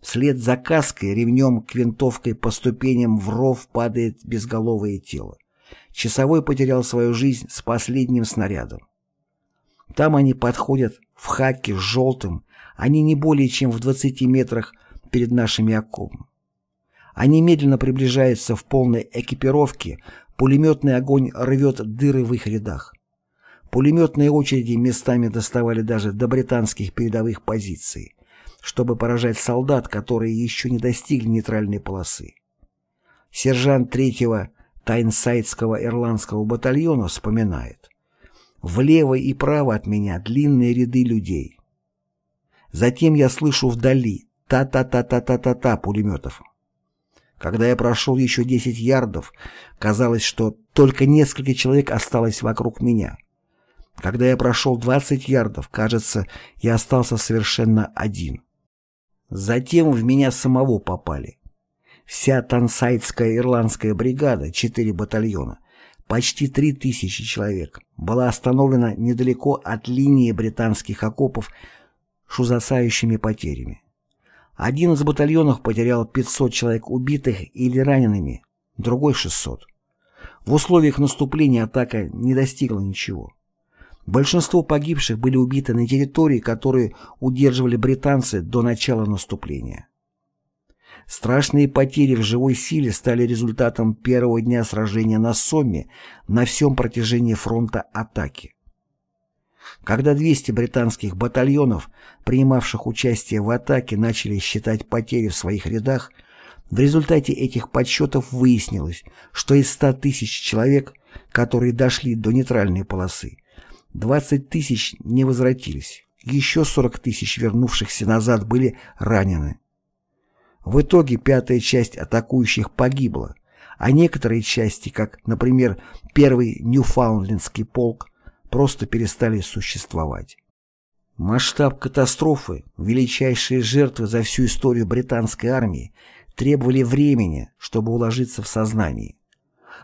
Вслед за каской, ремнем, квинтовкой по ступеням в ров падает безголовое тело. Часовой потерял свою жизнь с последним снарядом. Там они подходят в хаке с желтым, они не более чем в 20 метрах перед нашими окопами. Они медленно приближаются в полной экипировке, пулеметный огонь рвет дыры в их рядах. Пулеметные очереди местами доставали даже до британских передовых позиций, чтобы поражать солдат, которые еще не достигли нейтральной полосы. Сержант третьего Тайнсайдского ирландского батальона вспоминает «Влево и право от меня длинные ряды людей. Затем я слышу вдали та-та-та-та-та-та-та пулеметов. Когда я прошел еще 10 ярдов, казалось, что только несколько человек осталось вокруг меня. Когда я прошел 20 ярдов, кажется, я остался совершенно один. Затем в меня самого попали. Вся Тансайдская ирландская бригада, четыре батальона, почти три тысячи человек, была остановлена недалеко от линии британских окопов с ужасающими потерями. Один из батальонов потерял 500 человек убитых или ранеными, другой 600. В условиях наступления атака не достигла ничего. Большинство погибших были убиты на территории, которую удерживали британцы до начала наступления. Страшные потери в живой силе стали результатом первого дня сражения на Сомме на всем протяжении фронта атаки. Когда 200 британских батальонов, принимавших участие в атаке, начали считать потери в своих рядах, в результате этих подсчетов выяснилось, что из 100 тысяч человек, которые дошли до нейтральной полосы, 20 тысяч не возвратились, еще 40 тысяч вернувшихся назад были ранены. В итоге пятая часть атакующих погибла, а некоторые части, как, например, первый Ньюфаундлендский полк, просто перестали существовать. Масштаб катастрофы, величайшие жертвы за всю историю британской армии, требовали времени, чтобы уложиться в сознании.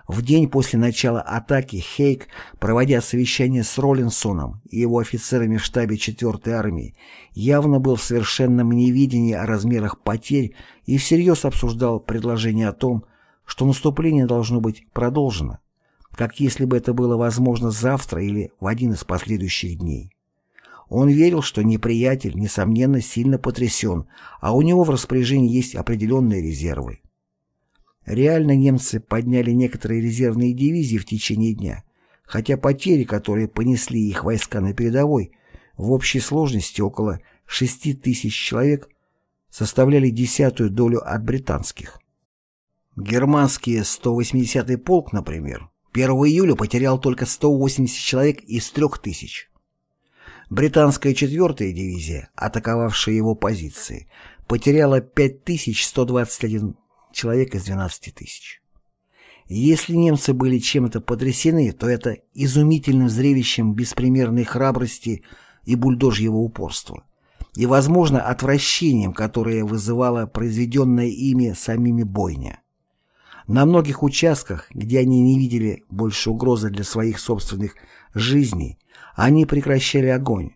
В день после начала атаки Хейк, проводя совещание с Роллинсоном и его офицерами в штабе 4-й армии, явно был в совершенном невидении о размерах потерь и всерьез обсуждал предложение о том, что наступление должно быть продолжено, как если бы это было возможно завтра или в один из последующих дней. Он верил, что неприятель, несомненно, сильно потрясен, а у него в распоряжении есть определенные резервы. Реально немцы подняли некоторые резервные дивизии в течение дня, хотя потери, которые понесли их войска на передовой, в общей сложности около 6 тысяч человек, составляли десятую долю от британских. Германский 180-й полк, например, 1 июля потерял только 180 человек из 3000. Британская 4-я дивизия, атаковавшая его позиции, потеряла 5121 человек из 12 тысяч. Если немцы были чем-то потрясены, то это изумительным зрелищем беспримерной храбрости и бульдожьего упорства, и, возможно, отвращением, которое вызывало произведенная ими самими бойня. На многих участках, где они не видели больше угрозы для своих собственных жизней, они прекращали огонь,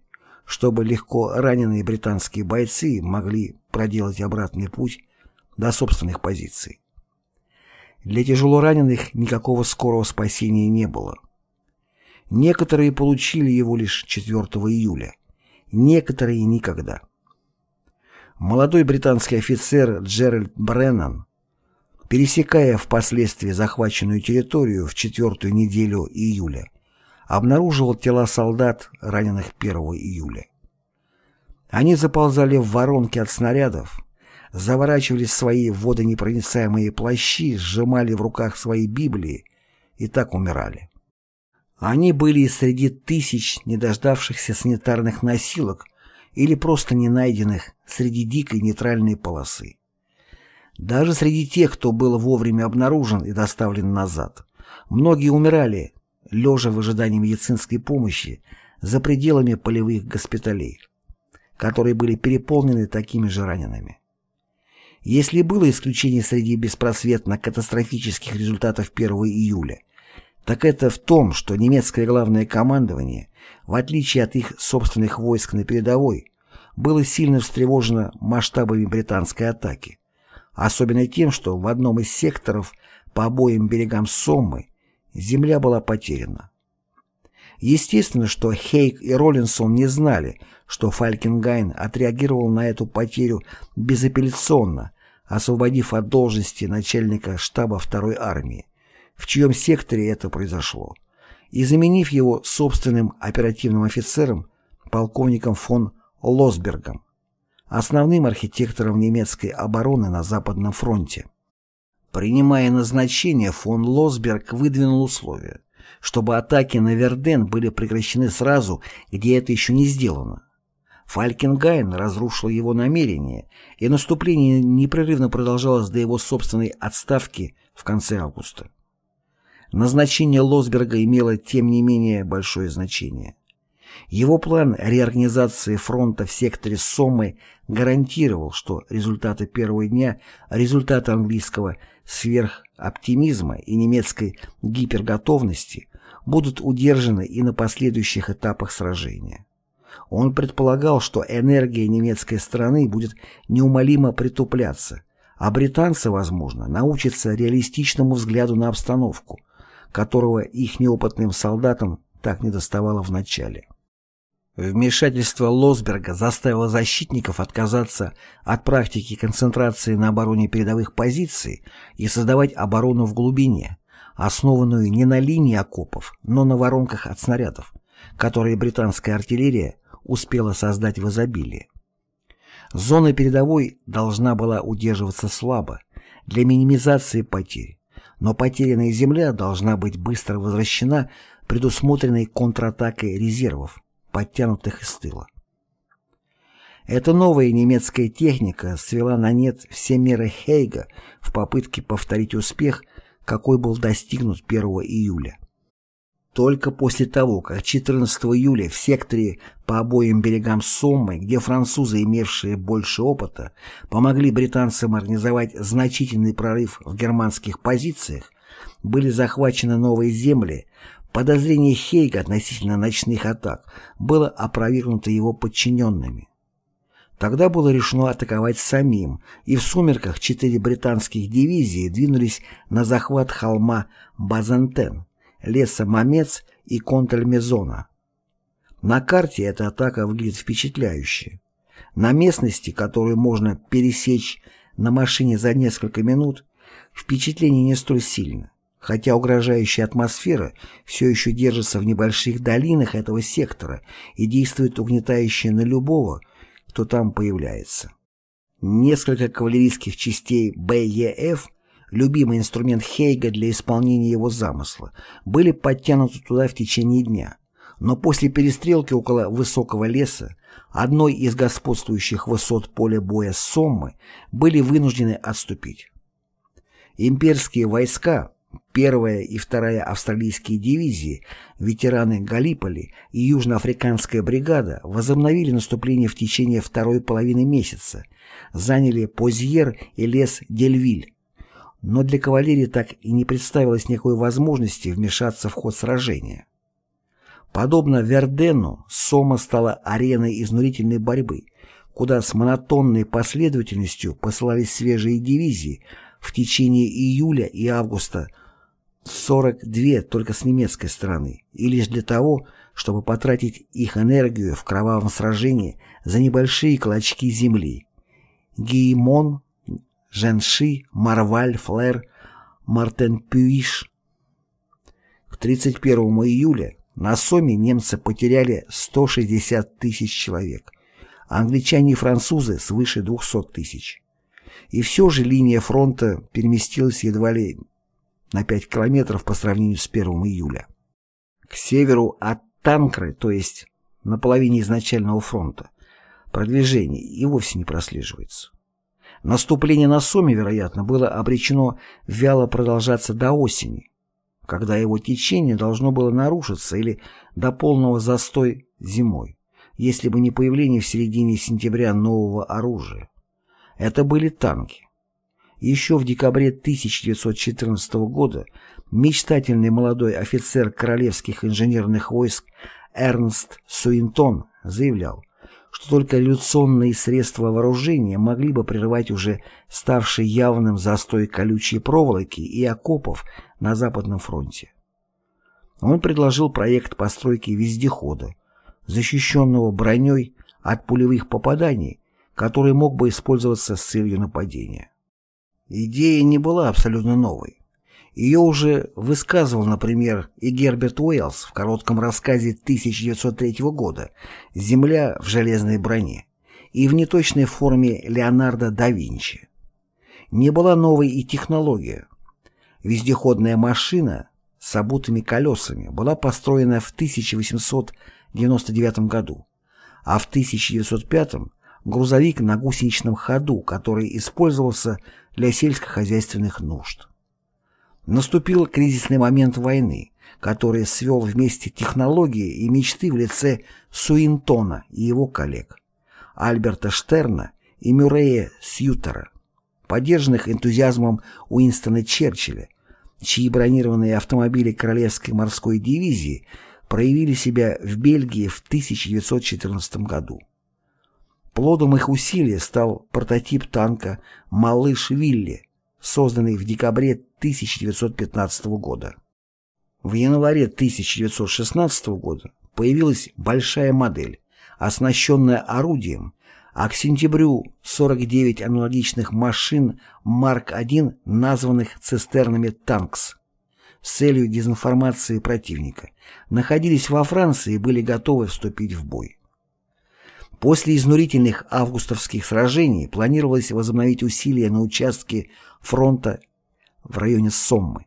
чтобы легко раненые британские бойцы могли проделать обратный путь до собственных позиций. Для тяжелораненых никакого скорого спасения не было. Некоторые получили его лишь 4 июля, некоторые никогда. Молодой британский офицер Джеральд Бреннан, пересекая впоследствии захваченную территорию в четвертую неделю июля, обнаруживал тела солдат, раненых 1 июля. Они заползали в воронки от снарядов, заворачивались в свои водонепроницаемые плащи, сжимали в руках свои Библии и так умирали. Они были среди тысяч не дождавшихся санитарных носилок или просто не найденных среди дикой нейтральной полосы. Даже среди тех, кто был вовремя обнаружен и доставлен назад, многие умирали, лежа в ожидании медицинской помощи за пределами полевых госпиталей, которые были переполнены такими же ранеными. Если было исключение среди беспросветно катастрофических результатов 1 июля, так это в том, что немецкое главное командование, в отличие от их собственных войск на передовой, было сильно встревожено масштабами британской атаки, особенно тем, что в одном из секторов по обоим берегам Соммы земля была потеряна. Естественно, что Хейк и Роллинсон не знали, что Фалькенгайн отреагировал на эту потерю безапелляционно, освободив от должности начальника штаба второй армии, в чьем секторе это произошло, и заменив его собственным оперативным офицером, полковником фон Лосбергом, основным архитектором немецкой обороны на Западном фронте. Принимая назначение, фон Лосберг выдвинул условия, чтобы атаки на Верден были прекращены сразу, где это еще не сделано. Фалькенгайн разрушил его намерение, и наступление непрерывно продолжалось до его собственной отставки в конце августа. Назначение Лосберга имело, тем не менее, большое значение. Его план реорганизации фронта в секторе Соммы гарантировал, что результаты первого дня, результаты английского сверхоптимизма и немецкой гиперготовности будут удержаны и на последующих этапах сражения. Он предполагал, что энергия немецкой страны будет неумолимо притупляться, а британцы, возможно, научатся реалистичному взгляду на обстановку, которого их неопытным солдатам так недоставало в начале. Вмешательство Лосберга заставило защитников отказаться от практики концентрации на обороне передовых позиций и создавать оборону в глубине, основанную не на линии окопов, но на воронках от снарядов, которые британская артиллерия успела создать в изобилии. Зона передовой должна была удерживаться слабо, для минимизации потерь, но потерянная земля должна быть быстро возвращена предусмотренной контратакой резервов, подтянутых из тыла. Эта новая немецкая техника свела на нет все меры Хейга в попытке повторить успех, какой был достигнут 1 июля. Только после того, как 14 июля в секторе по обоим берегам Соммы, где французы, имевшие больше опыта, помогли британцам организовать значительный прорыв в германских позициях, были захвачены новые земли, подозрение Хейга относительно ночных атак было опровергнуто его подчиненными. Тогда было решено атаковать самим, и в сумерках четыре британских дивизии двинулись на захват холма Базантен, леса Мамец и Контальмезона. На карте эта атака выглядит впечатляюще. На местности, которую можно пересечь на машине за несколько минут, впечатление не столь сильно, хотя угрожающая атмосфера все еще держится в небольших долинах этого сектора и действует угнетающе на любого, кто там появляется. Несколько кавалерийских частей БЕФ любимый инструмент Хейга для исполнения его замысла, были подтянуты туда в течение дня. Но после перестрелки около высокого леса, одной из господствующих высот поля боя Соммы, были вынуждены отступить. Имперские войска, первая и вторая австралийские дивизии, ветераны Галиполи и южноафриканская бригада возобновили наступление в течение второй половины месяца, заняли Позьер и лес Дельвиль, но для кавалерии так и не представилось никакой возможности вмешаться в ход сражения. Подобно Вердену, Сома стала ареной изнурительной борьбы, куда с монотонной последовательностью посылались свежие дивизии в течение июля и августа 42 только с немецкой стороны, и лишь для того, чтобы потратить их энергию в кровавом сражении за небольшие клочки земли. Геймон Женши, Марваль, Флер, Мартен-Пюиш. К 31 июля на Соме немцы потеряли 160 тысяч человек, англичане и французы свыше 200 тысяч. И все же линия фронта переместилась едва ли на 5 километров по сравнению с 1 июля. К северу от Танкры, то есть на половине изначального фронта, продвижение и вовсе не прослеживается. Наступление на Соме, вероятно, было обречено вяло продолжаться до осени, когда его течение должно было нарушиться или до полного застой зимой, если бы не появление в середине сентября нового оружия. Это были танки. Еще в декабре 1914 года мечтательный молодой офицер королевских инженерных войск Эрнст Суинтон заявлял, что только революционные средства вооружения могли бы прервать уже ставший явным застой колючей проволоки и окопов на Западном фронте. Он предложил проект постройки вездехода, защищенного броней от пулевых попаданий, который мог бы использоваться с целью нападения. Идея не была абсолютно новой. Ее уже высказывал, например, и Герберт Уэллс в коротком рассказе 1903 года «Земля в железной броне» и в неточной форме Леонардо да Винчи. не была новой и технология. Вездеходная машина с обутыми колесами была построена в 1899 году, а в 1905 грузовик на гусеничном ходу, который использовался для сельскохозяйственных нужд. Наступил кризисный момент войны, который свел вместе технологии и мечты в лице Суинтона и его коллег, Альберта Штерна и Мюррея Сьютера, поддержанных энтузиазмом Уинстона Черчилля, чьи бронированные автомобили Королевской морской дивизии проявили себя в Бельгии в 1914 году. Плодом их усилий стал прототип танка «Малыш Вилли», созданный в декабре 1915 года. В январе 1916 года появилась большая модель, оснащенная орудием, а к сентябрю 49 аналогичных машин Марк-1, названных цистернами «Танкс», с целью дезинформации противника, находились во Франции и были готовы вступить в бой. После изнурительных августовских сражений планировалось возобновить усилия на участке фронта в районе Соммы.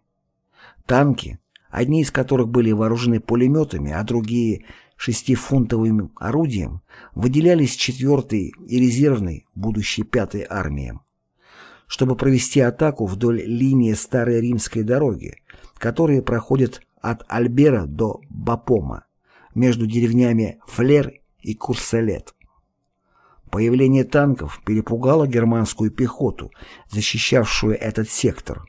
Танки, одни из которых были вооружены пулеметами, а другие шестифунтовым орудием, выделялись 4-й и резервной, будущей 5-й армиям, чтобы провести атаку вдоль линии Старой Римской дороги, которая проходит от Альбера до Бапома, между деревнями Флер и Курселет. Появление танков перепугало германскую пехоту, защищавшую этот сектор.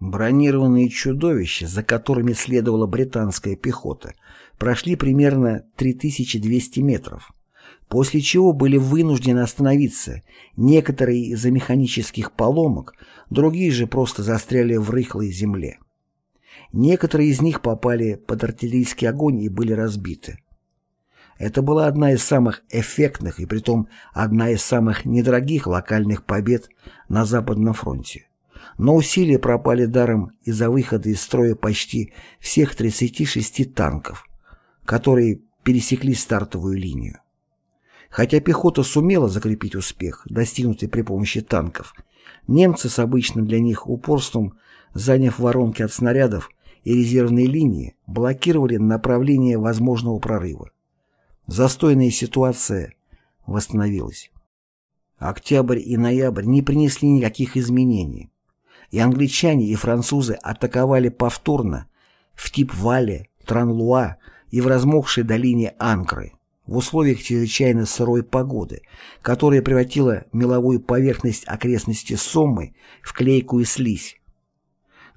Бронированные чудовища, за которыми следовала британская пехота, прошли примерно 3200 метров, после чего были вынуждены остановиться, некоторые из-за механических поломок, другие же просто застряли в рыхлой земле. Некоторые из них попали под артиллерийский огонь и были разбиты. Это была одна из самых эффектных и притом одна из самых недорогих локальных побед на Западном фронте. Но усилия пропали даром из-за выхода из строя почти всех 36 танков, которые пересекли стартовую линию. Хотя пехота сумела закрепить успех, достигнутый при помощи танков, немцы с обычным для них упорством, заняв воронки от снарядов и резервные линии, блокировали направление возможного прорыва. Застойная ситуация восстановилась. Октябрь и ноябрь не принесли никаких изменений и англичане, и французы атаковали повторно в тип Вале, Транлуа и в размокшей долине Анкры в условиях чрезвычайно сырой погоды, которая превратила меловую поверхность окрестности Соммы в клейкую слизь.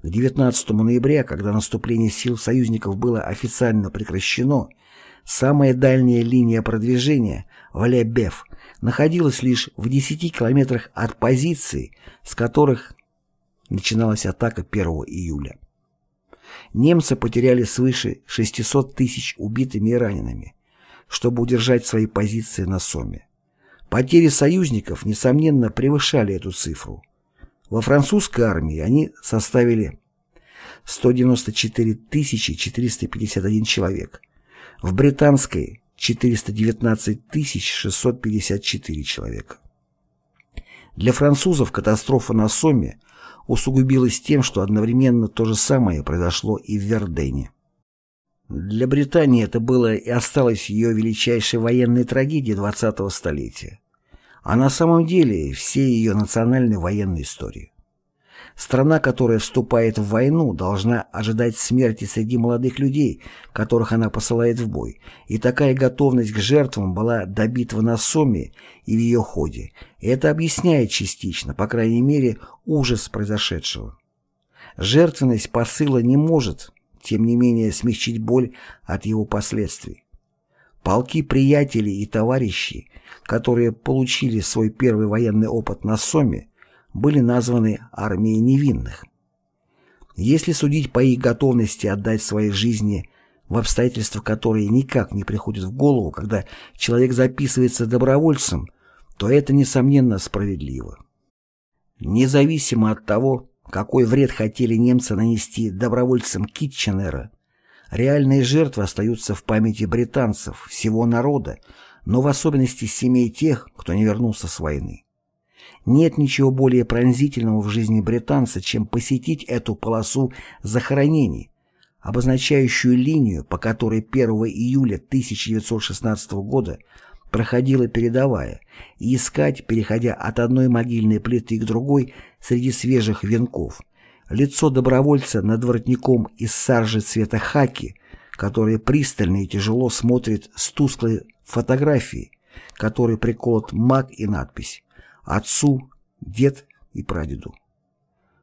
К 19 ноября, когда наступление сил союзников было официально прекращено, самая дальняя линия продвижения, Валебеф, находилась лишь в 10 километрах от позиций, с которых начиналась атака 1 июля. Немцы потеряли свыше 600 тысяч убитыми и ранеными, чтобы удержать свои позиции на Соме. Потери союзников, несомненно, превышали эту цифру. Во французской армии они составили 194 451 человек, в британской – 419 654 человека. Для французов катастрофа на Соме – усугубилось тем, что одновременно то же самое произошло и в Вердене. Для Британии это было и осталось ее величайшей военной трагедией 20-го столетия, а на самом деле всей ее национальной военной истории. Страна, которая вступает в войну, должна ожидать смерти среди молодых людей, которых она посылает в бой, и такая готовность к жертвам была до битвы на Соме и в ее ходе, и это объясняет частично, по крайней мере, ужас произошедшего. Жертвенность посыла не может, тем не менее, смягчить боль от его последствий. Полки приятелей и товарищей, которые получили свой первый военный опыт на Соме, были названы армией невинных. Если судить по их готовности отдать свои жизни в обстоятельства, которые никак не приходят в голову, когда человек записывается добровольцем, то это, несомненно, справедливо. Независимо от того, какой вред хотели немцы нанести добровольцам Китченера, реальные жертвы остаются в памяти британцев, всего народа, но в особенности семей тех, кто не вернулся с войны. Нет ничего более пронзительного в жизни британца, чем посетить эту полосу захоронений, обозначающую линию, по которой 1 июля 1916 года проходила передовая, и искать, переходя от одной могильной плиты к другой среди свежих венков, лицо добровольца над воротником из саржи цвета хаки, который пристально и тяжело смотрит с тусклой фотографии, которой приколот маг и надпись «Отцу, дед и прадеду».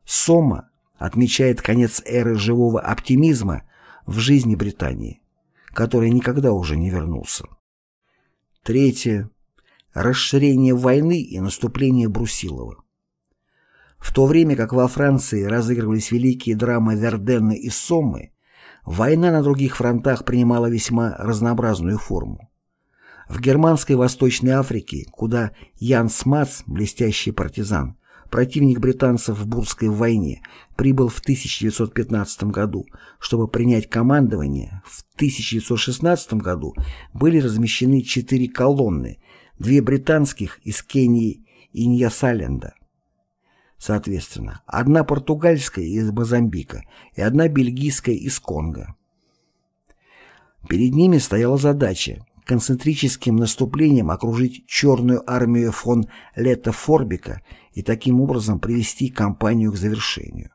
Сома отмечает конец эры живого оптимизма в жизни Британии, который никогда уже не вернулся. Третье. Расширение войны и наступление Брусилова. В то время как во Франции разыгрывались великие драмы Верденна и Соммы, война на других фронтах принимала весьма разнообразную форму. В германской Восточной Африке, куда Ян Смац, блестящий партизан, противник британцев в Бурской войне, прибыл в 1915 году, чтобы принять командование, в 1916 году были размещены четыре колонны, две британских из Кении и Ньясаленда. Соответственно, одна португальская из Мозамбика и одна бельгийская из Конго. Перед ними стояла задача концентрическим наступлением окружить черную армию фон Лето Форбика и таким образом привести кампанию к завершению.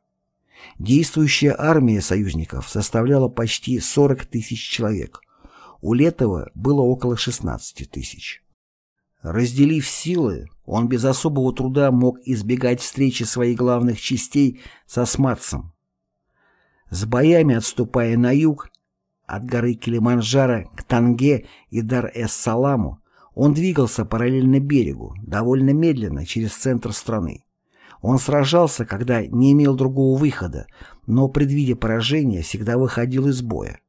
Действующая армия союзников составляла почти 40 тысяч человек. У Летова было около 16 тысяч. Разделив силы, он без особого труда мог избегать встречи своих главных частей со Сматцем. С боями отступая на юг, от горы Килиманджаро к Танге и Дар-эс-Саламу, он двигался параллельно берегу, довольно медленно, через центр страны. Он сражался, когда не имел другого выхода, но, предвидя поражение, всегда выходил из боя.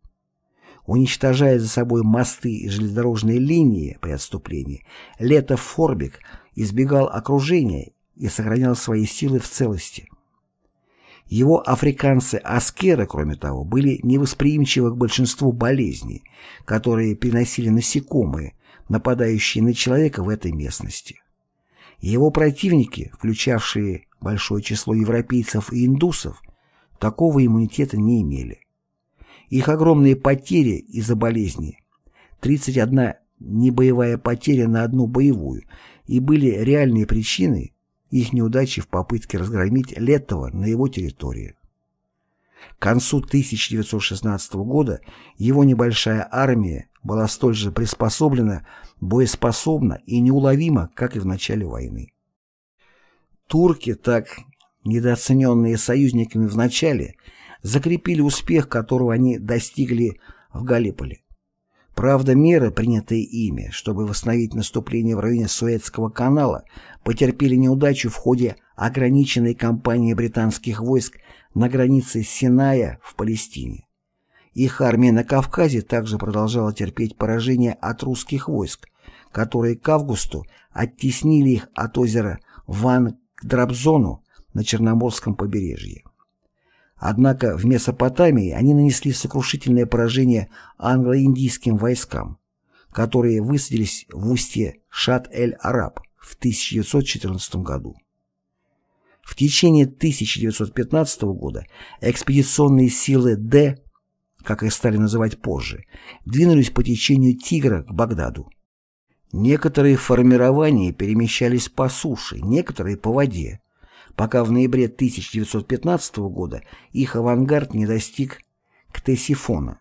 Уничтожая за собой мосты и железнодорожные линии при отступлении, Лето Форбик избегал окружения и сохранял свои силы в целости. Его африканцы-аскеры, кроме того, были невосприимчивы к большинству болезней, которые приносили насекомые, нападающие на человека в этой местности. Его противники, включавшие большое число европейцев и индусов, такого иммунитета не имели. Их огромные потери из-за болезни, 31 небоевая потеря на одну боевую, и были реальные причины их неудачи в попытке разгромить Летова на его территории. К концу 1916 года его небольшая армия была столь же приспособлена, боеспособна и неуловима, как и в начале войны. Турки, так недооцененные союзниками в начале, закрепили успех, которого они достигли в Галиполе. Правда, меры, принятые ими, чтобы восстановить наступление в районе Суэцкого канала, потерпели неудачу в ходе ограниченной кампании британских войск на границе Синая в Палестине. Их армия на Кавказе также продолжала терпеть поражение от русских войск, которые к августу оттеснили их от озера Ван к Драбзону на Черноморском побережье. Однако в Месопотамии они нанесли сокрушительное поражение англо-индийским войскам, которые высадились в устье Шат-эль-Араб в 1914 году. В течение 1915 года экспедиционные силы «Д», как их стали называть позже, двинулись по течению Тигра к Багдаду. Некоторые формирования перемещались по суше, некоторые по воде, пока в ноябре 1915 года их авангард не достиг Ктесифона.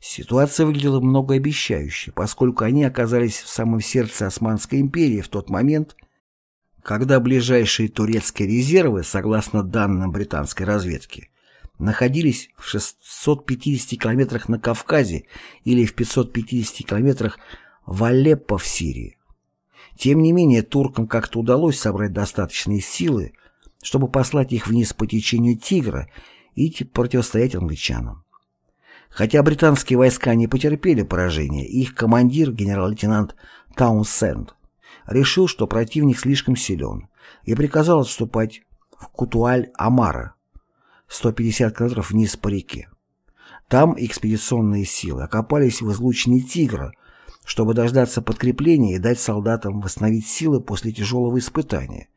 Ситуация выглядела многообещающе, поскольку они оказались в самом сердце Османской империи в тот момент, когда ближайшие турецкие резервы, согласно данным британской разведки, находились в 650 километрах на Кавказе или в 550 километрах в Алеппо в Сирии. Тем не менее, туркам как-то удалось собрать достаточные силы, чтобы послать их вниз по течению Тигра и противостоять англичанам. Хотя британские войска не потерпели поражения, их командир, генерал-лейтенант Таунсенд, решил, что противник слишком силен, и приказал отступать в Кутуаль-Амара, 150 километров вниз по реке. Там экспедиционные силы окопались в излучине Тигра, чтобы дождаться подкрепления и дать солдатам восстановить силы после тяжелого испытания,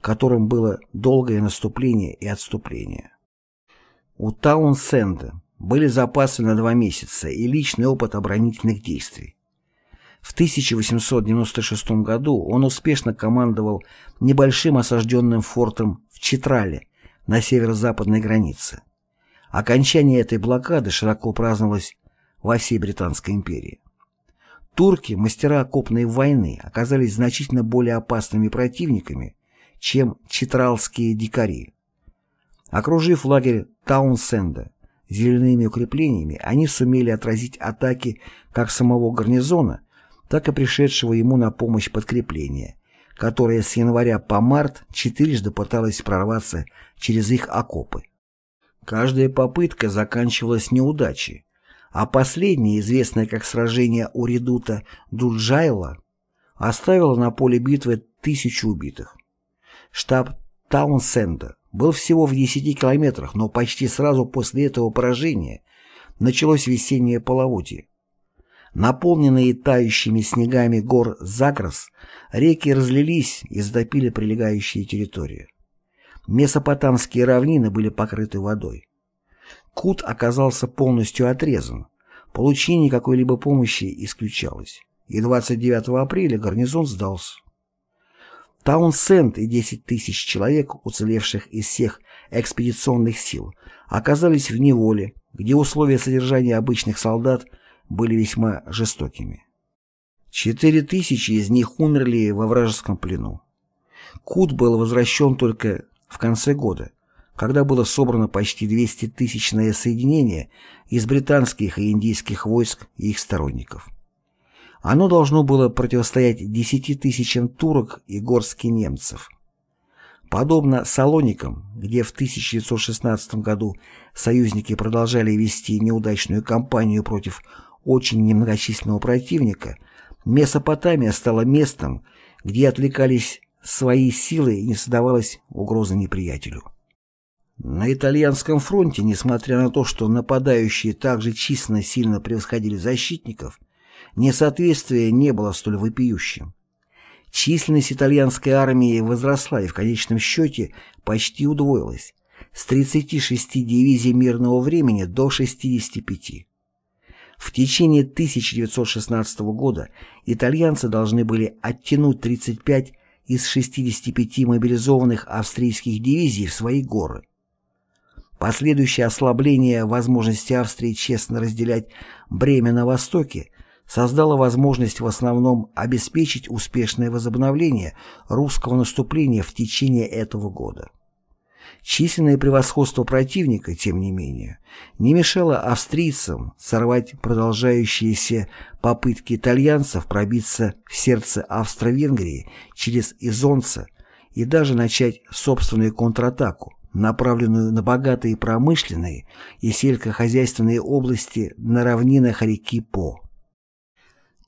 которым было долгое наступление и отступление. У Таунсенда были запасы на два месяца и личный опыт оборонительных действий. В 1896 году он успешно командовал небольшим осажденным фортом в Читрале на северо-западной границе. Окончание этой блокады широко праздновалось во всей Британской империи. Турки, мастера окопной войны, оказались значительно более опасными противниками, чем читралские дикари. Окружив лагерь Таунсенда зелеными укреплениями, они сумели отразить атаки как самого гарнизона, так и пришедшего ему на помощь подкрепления, которое с января по март четырежды пыталось прорваться через их окопы. Каждая попытка заканчивалась неудачей, а последнее, известное как сражение у редута Дуджайла, оставило на поле битвы тысячу убитых. Штаб Таунсенда был всего в 10 километрах, но почти сразу после этого поражения началось весеннее половодье. Наполненные тающими снегами гор Загрос, реки разлились и затопили прилегающие территории. Месопотамские равнины были покрыты водой. Кут оказался полностью отрезан. Получение какой-либо помощи исключалось. И 29 апреля гарнизон сдался. Таунсенд и 10 тысяч человек, уцелевших из всех экспедиционных сил, оказались в неволе, где условия содержания обычных солдат были весьма жестокими. Четыре тысячи из них умерли во вражеском плену. Кут был возвращен только в конце года, когда было собрано почти 200-тысячное соединение из британских и индийских войск и их сторонников. Оно должно было противостоять 10 тысячам турок и горстки немцев. Подобно Салоникам, где в 1916 году союзники продолжали вести неудачную кампанию против очень немногочисленного противника, Месопотамия стала местом, где отвлекались свои силы и не создавалась угроза неприятелю. На итальянском фронте, несмотря на то, что нападающие также численно сильно превосходили защитников, несоответствие не было столь вопиющим. Численность итальянской армии возросла и в конечном счете почти удвоилась с 36 дивизий мирного времени до 65. В течение 1916 года итальянцы должны были оттянуть 35 из 65 мобилизованных австрийских дивизий в свои горы. Последующее ослабление возможности Австрии честно разделять бремя на Востоке создало возможность в основном обеспечить успешное возобновление русского наступления в течение этого года. Численное превосходство противника, тем не менее, не мешало австрийцам сорвать продолжающиеся попытки итальянцев пробиться в сердце Австро-Венгрии через Изонца и даже начать собственную контратаку, направленную на богатые промышленные и сельскохозяйственные области на равнинах реки По.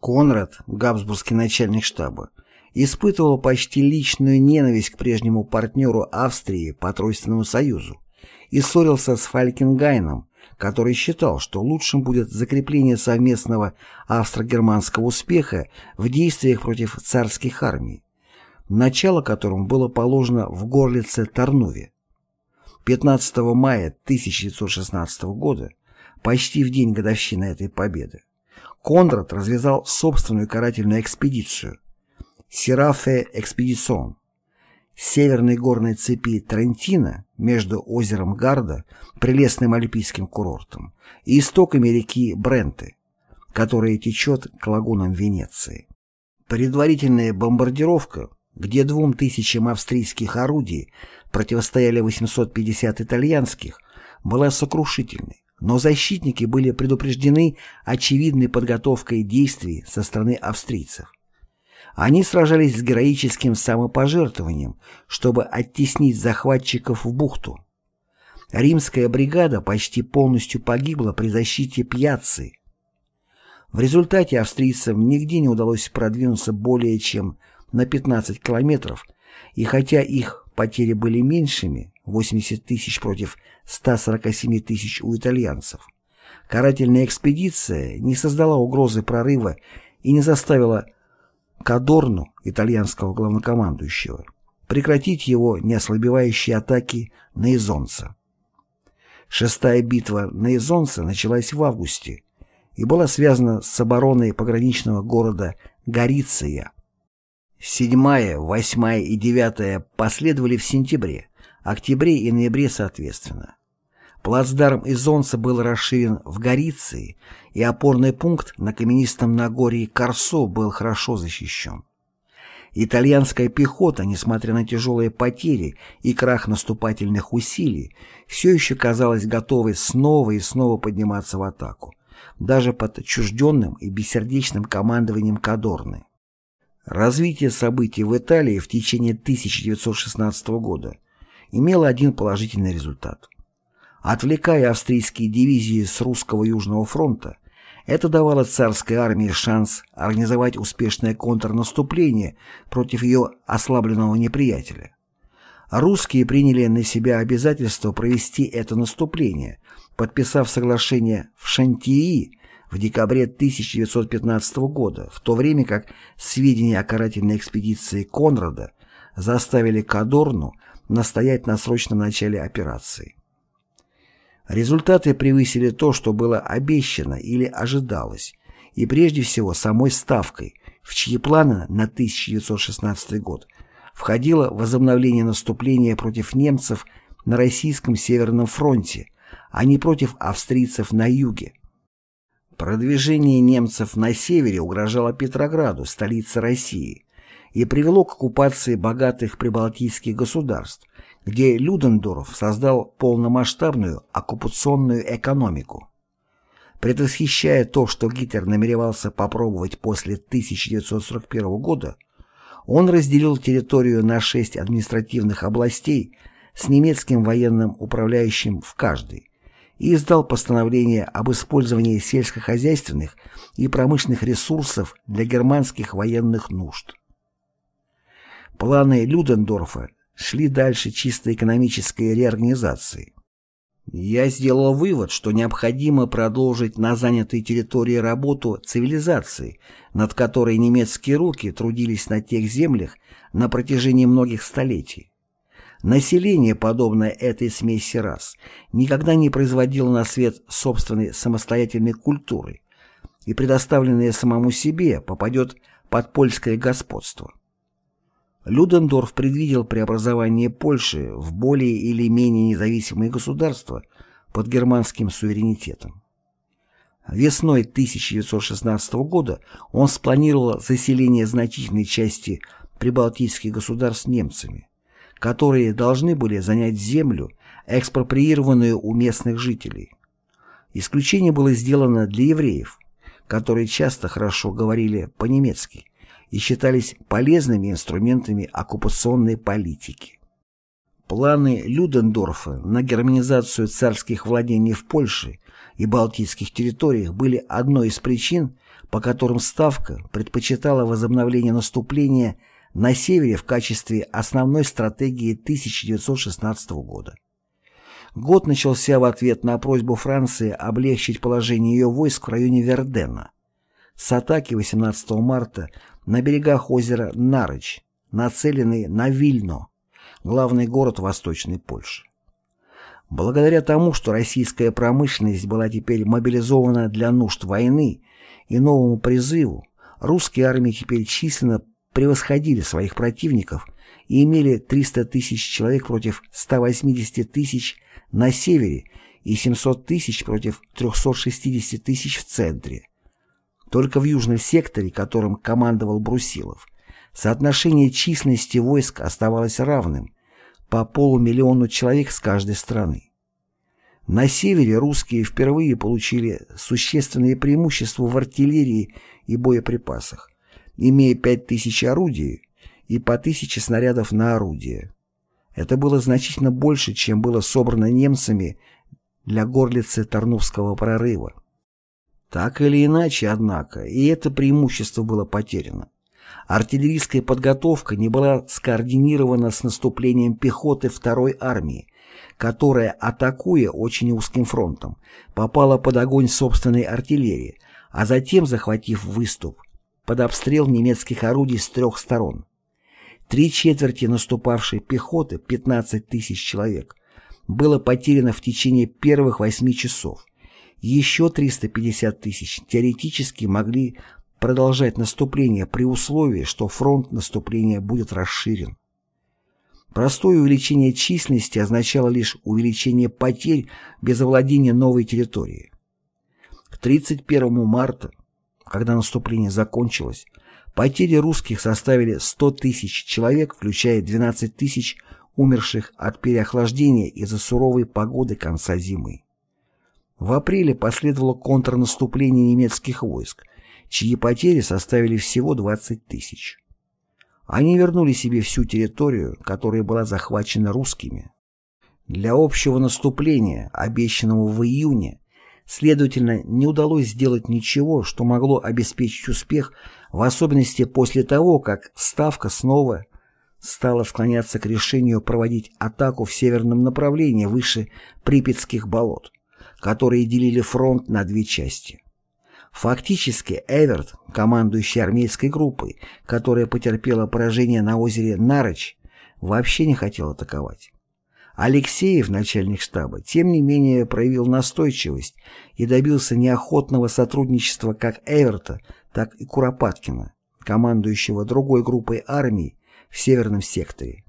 Конрад, габсбургский начальник штаба, испытывал почти личную ненависть к прежнему партнеру Австрии по Тройственному Союзу и ссорился с Фалькенгайном, который считал, что лучшим будет закрепление совместного австро-германского успеха в действиях против царских армий, начало которым было положено в горлице Тарнуве. 15 мая 1916 года, почти в день годовщины этой победы, Конрад развязал собственную карательную экспедицию – Серафе Экспедицион северной горной цепи Трентино между озером Гарда, прелестным альпийским курортом, и истоками реки Бренты, которая течет к лагунам Венеции. Предварительная бомбардировка, где двум тысячам австрийских орудий противостояли 850 итальянских, была сокрушительной, но защитники были предупреждены очевидной подготовкой действий со стороны австрийцев. Они сражались с героическим самопожертвованием, чтобы оттеснить захватчиков в бухту. Римская бригада почти полностью погибла при защите Пьяцы. В результате австрийцам нигде не удалось продвинуться более чем на 15 километров, и хотя их потери были меньшими, 80 тысяч против 147 тысяч у итальянцев, карательная экспедиция не создала угрозы прорыва и не заставила Кадорну, итальянского главнокомандующего, прекратить его неослабевающие атаки на Изонца. Шестая битва на Изонце началась в августе и была связана с обороной пограничного города Гориция. Седьмая, восьмая и девятая последовали в сентябре, октябре и ноябре соответственно. Плацдарм Изонца был расширен в Гориции, и опорный пункт на каменистом Нагорье Корсо был хорошо защищен. Итальянская пехота, несмотря на тяжелые потери и крах наступательных усилий, все еще казалась готовой снова и снова подниматься в атаку, даже под отчужденным и бессердечным командованием Кадорны. Развитие событий в Италии в течение 1916 года имело один положительный результат. Отвлекая австрийские дивизии с русского Южного фронта, это давало царской армии шанс организовать успешное контрнаступление против ее ослабленного неприятеля. Русские приняли на себя обязательство провести это наступление, подписав соглашение в Шантии в декабре 1915 года, в то время как сведения о карательной экспедиции Конрада заставили Кадорну настоять на срочном начале операции. Результаты превысили то, что было обещано или ожидалось, и прежде всего самой Ставкой, в чьи планы на 1916 год входило возобновление наступления против немцев на российском Северном фронте, а не против австрийцев на юге. Продвижение немцев на севере угрожало Петрограду, столице России, и привело к оккупации богатых прибалтийских государств, где Людендорф создал полномасштабную оккупационную экономику. Предвосхищая то, что Гитлер намеревался попробовать после 1941 года, он разделил территорию на шесть административных областей с немецким военным управляющим в каждой, и издал постановление об использовании сельскохозяйственных и промышленных ресурсов для германских военных нужд. Планы Людендорфа шли дальше чисто экономической реорганизации. Я сделал вывод, что необходимо продолжить на занятой территории работу цивилизации, над которой немецкие руки трудились на тех землях на протяжении многих столетий. Население, подобное этой смеси рас, никогда не производило на свет собственной самостоятельной культуры и предоставленное самому себе попадет под польское господство. Людендорф предвидел преобразование Польши в более или менее независимое государство под германским суверенитетом. Весной 1916 года он спланировал заселение значительной части прибалтийских государств немцами которые должны были занять землю, экспроприированную у местных жителей. Исключение было сделано для евреев, которые часто хорошо говорили по-немецки и считались полезными инструментами оккупационной политики. Планы Людендорфа на германизацию царских владений в Польше и Балтийских территориях были одной из причин, по которым Ставка предпочитала возобновление наступления на севере в качестве основной стратегии 1916 года. Год начался в ответ на просьбу Франции облегчить положение ее войск в районе Вердена. С атаки 18 марта на берегах озера Нарыч, нацеленной на Вильно, главный город Восточной Польши. Благодаря тому, что российская промышленность была теперь мобилизована для нужд войны и новому призыву, русские армии теперь численно превосходили своих противников и имели 300 тысяч человек против 180 тысяч на севере и 700 тысяч против 360 тысяч в центре. Только в южном секторе, которым командовал Брусилов, соотношение численности войск оставалось равным по полумиллиону человек с каждой страны. На севере русские впервые получили существенные преимущества в артиллерии и боеприпасах имея 5000 орудий и по 1000 снарядов на орудие. Это было значительно больше, чем было собрано немцами для горлицы Тарнувского прорыва. Так или иначе, однако, и это преимущество было потеряно. Артиллерийская подготовка не была скоординирована с наступлением пехоты второй армии, которая, атакуя очень узким фронтом, попала под огонь собственной артиллерии, а затем, захватив выступ, под обстрел немецких орудий с трех сторон. Три четверти наступавшей пехоты, 15 тысяч человек, было потеряно в течение первых восьми часов. Еще 350 тысяч теоретически могли продолжать наступление при условии, что фронт наступления будет расширен. Простое увеличение численности означало лишь увеличение потерь без овладения новой территорией. К 31 марта, когда наступление закончилось, потери русских составили 100 тысяч человек, включая 12 тысяч умерших от переохлаждения из-за суровой погоды конца зимы. В апреле последовало контрнаступление немецких войск, чьи потери составили всего 20 тысяч. Они вернули себе всю территорию, которая была захвачена русскими. Для общего наступления, обещанного в июне, следовательно, не удалось сделать ничего, что могло обеспечить успех, в особенности после того, как Ставка снова стала склоняться к решению проводить атаку в северном направлении выше Припятских болот, которые делили фронт на две части. Фактически Эверт, командующий армейской группой, которая потерпела поражение на озере Нарыч, вообще не хотел атаковать. Алексеев, начальник штаба, тем не менее проявил настойчивость и добился неохотного сотрудничества как Эверта, так и Куропаткина, командующего другой группой армий в Северном секторе.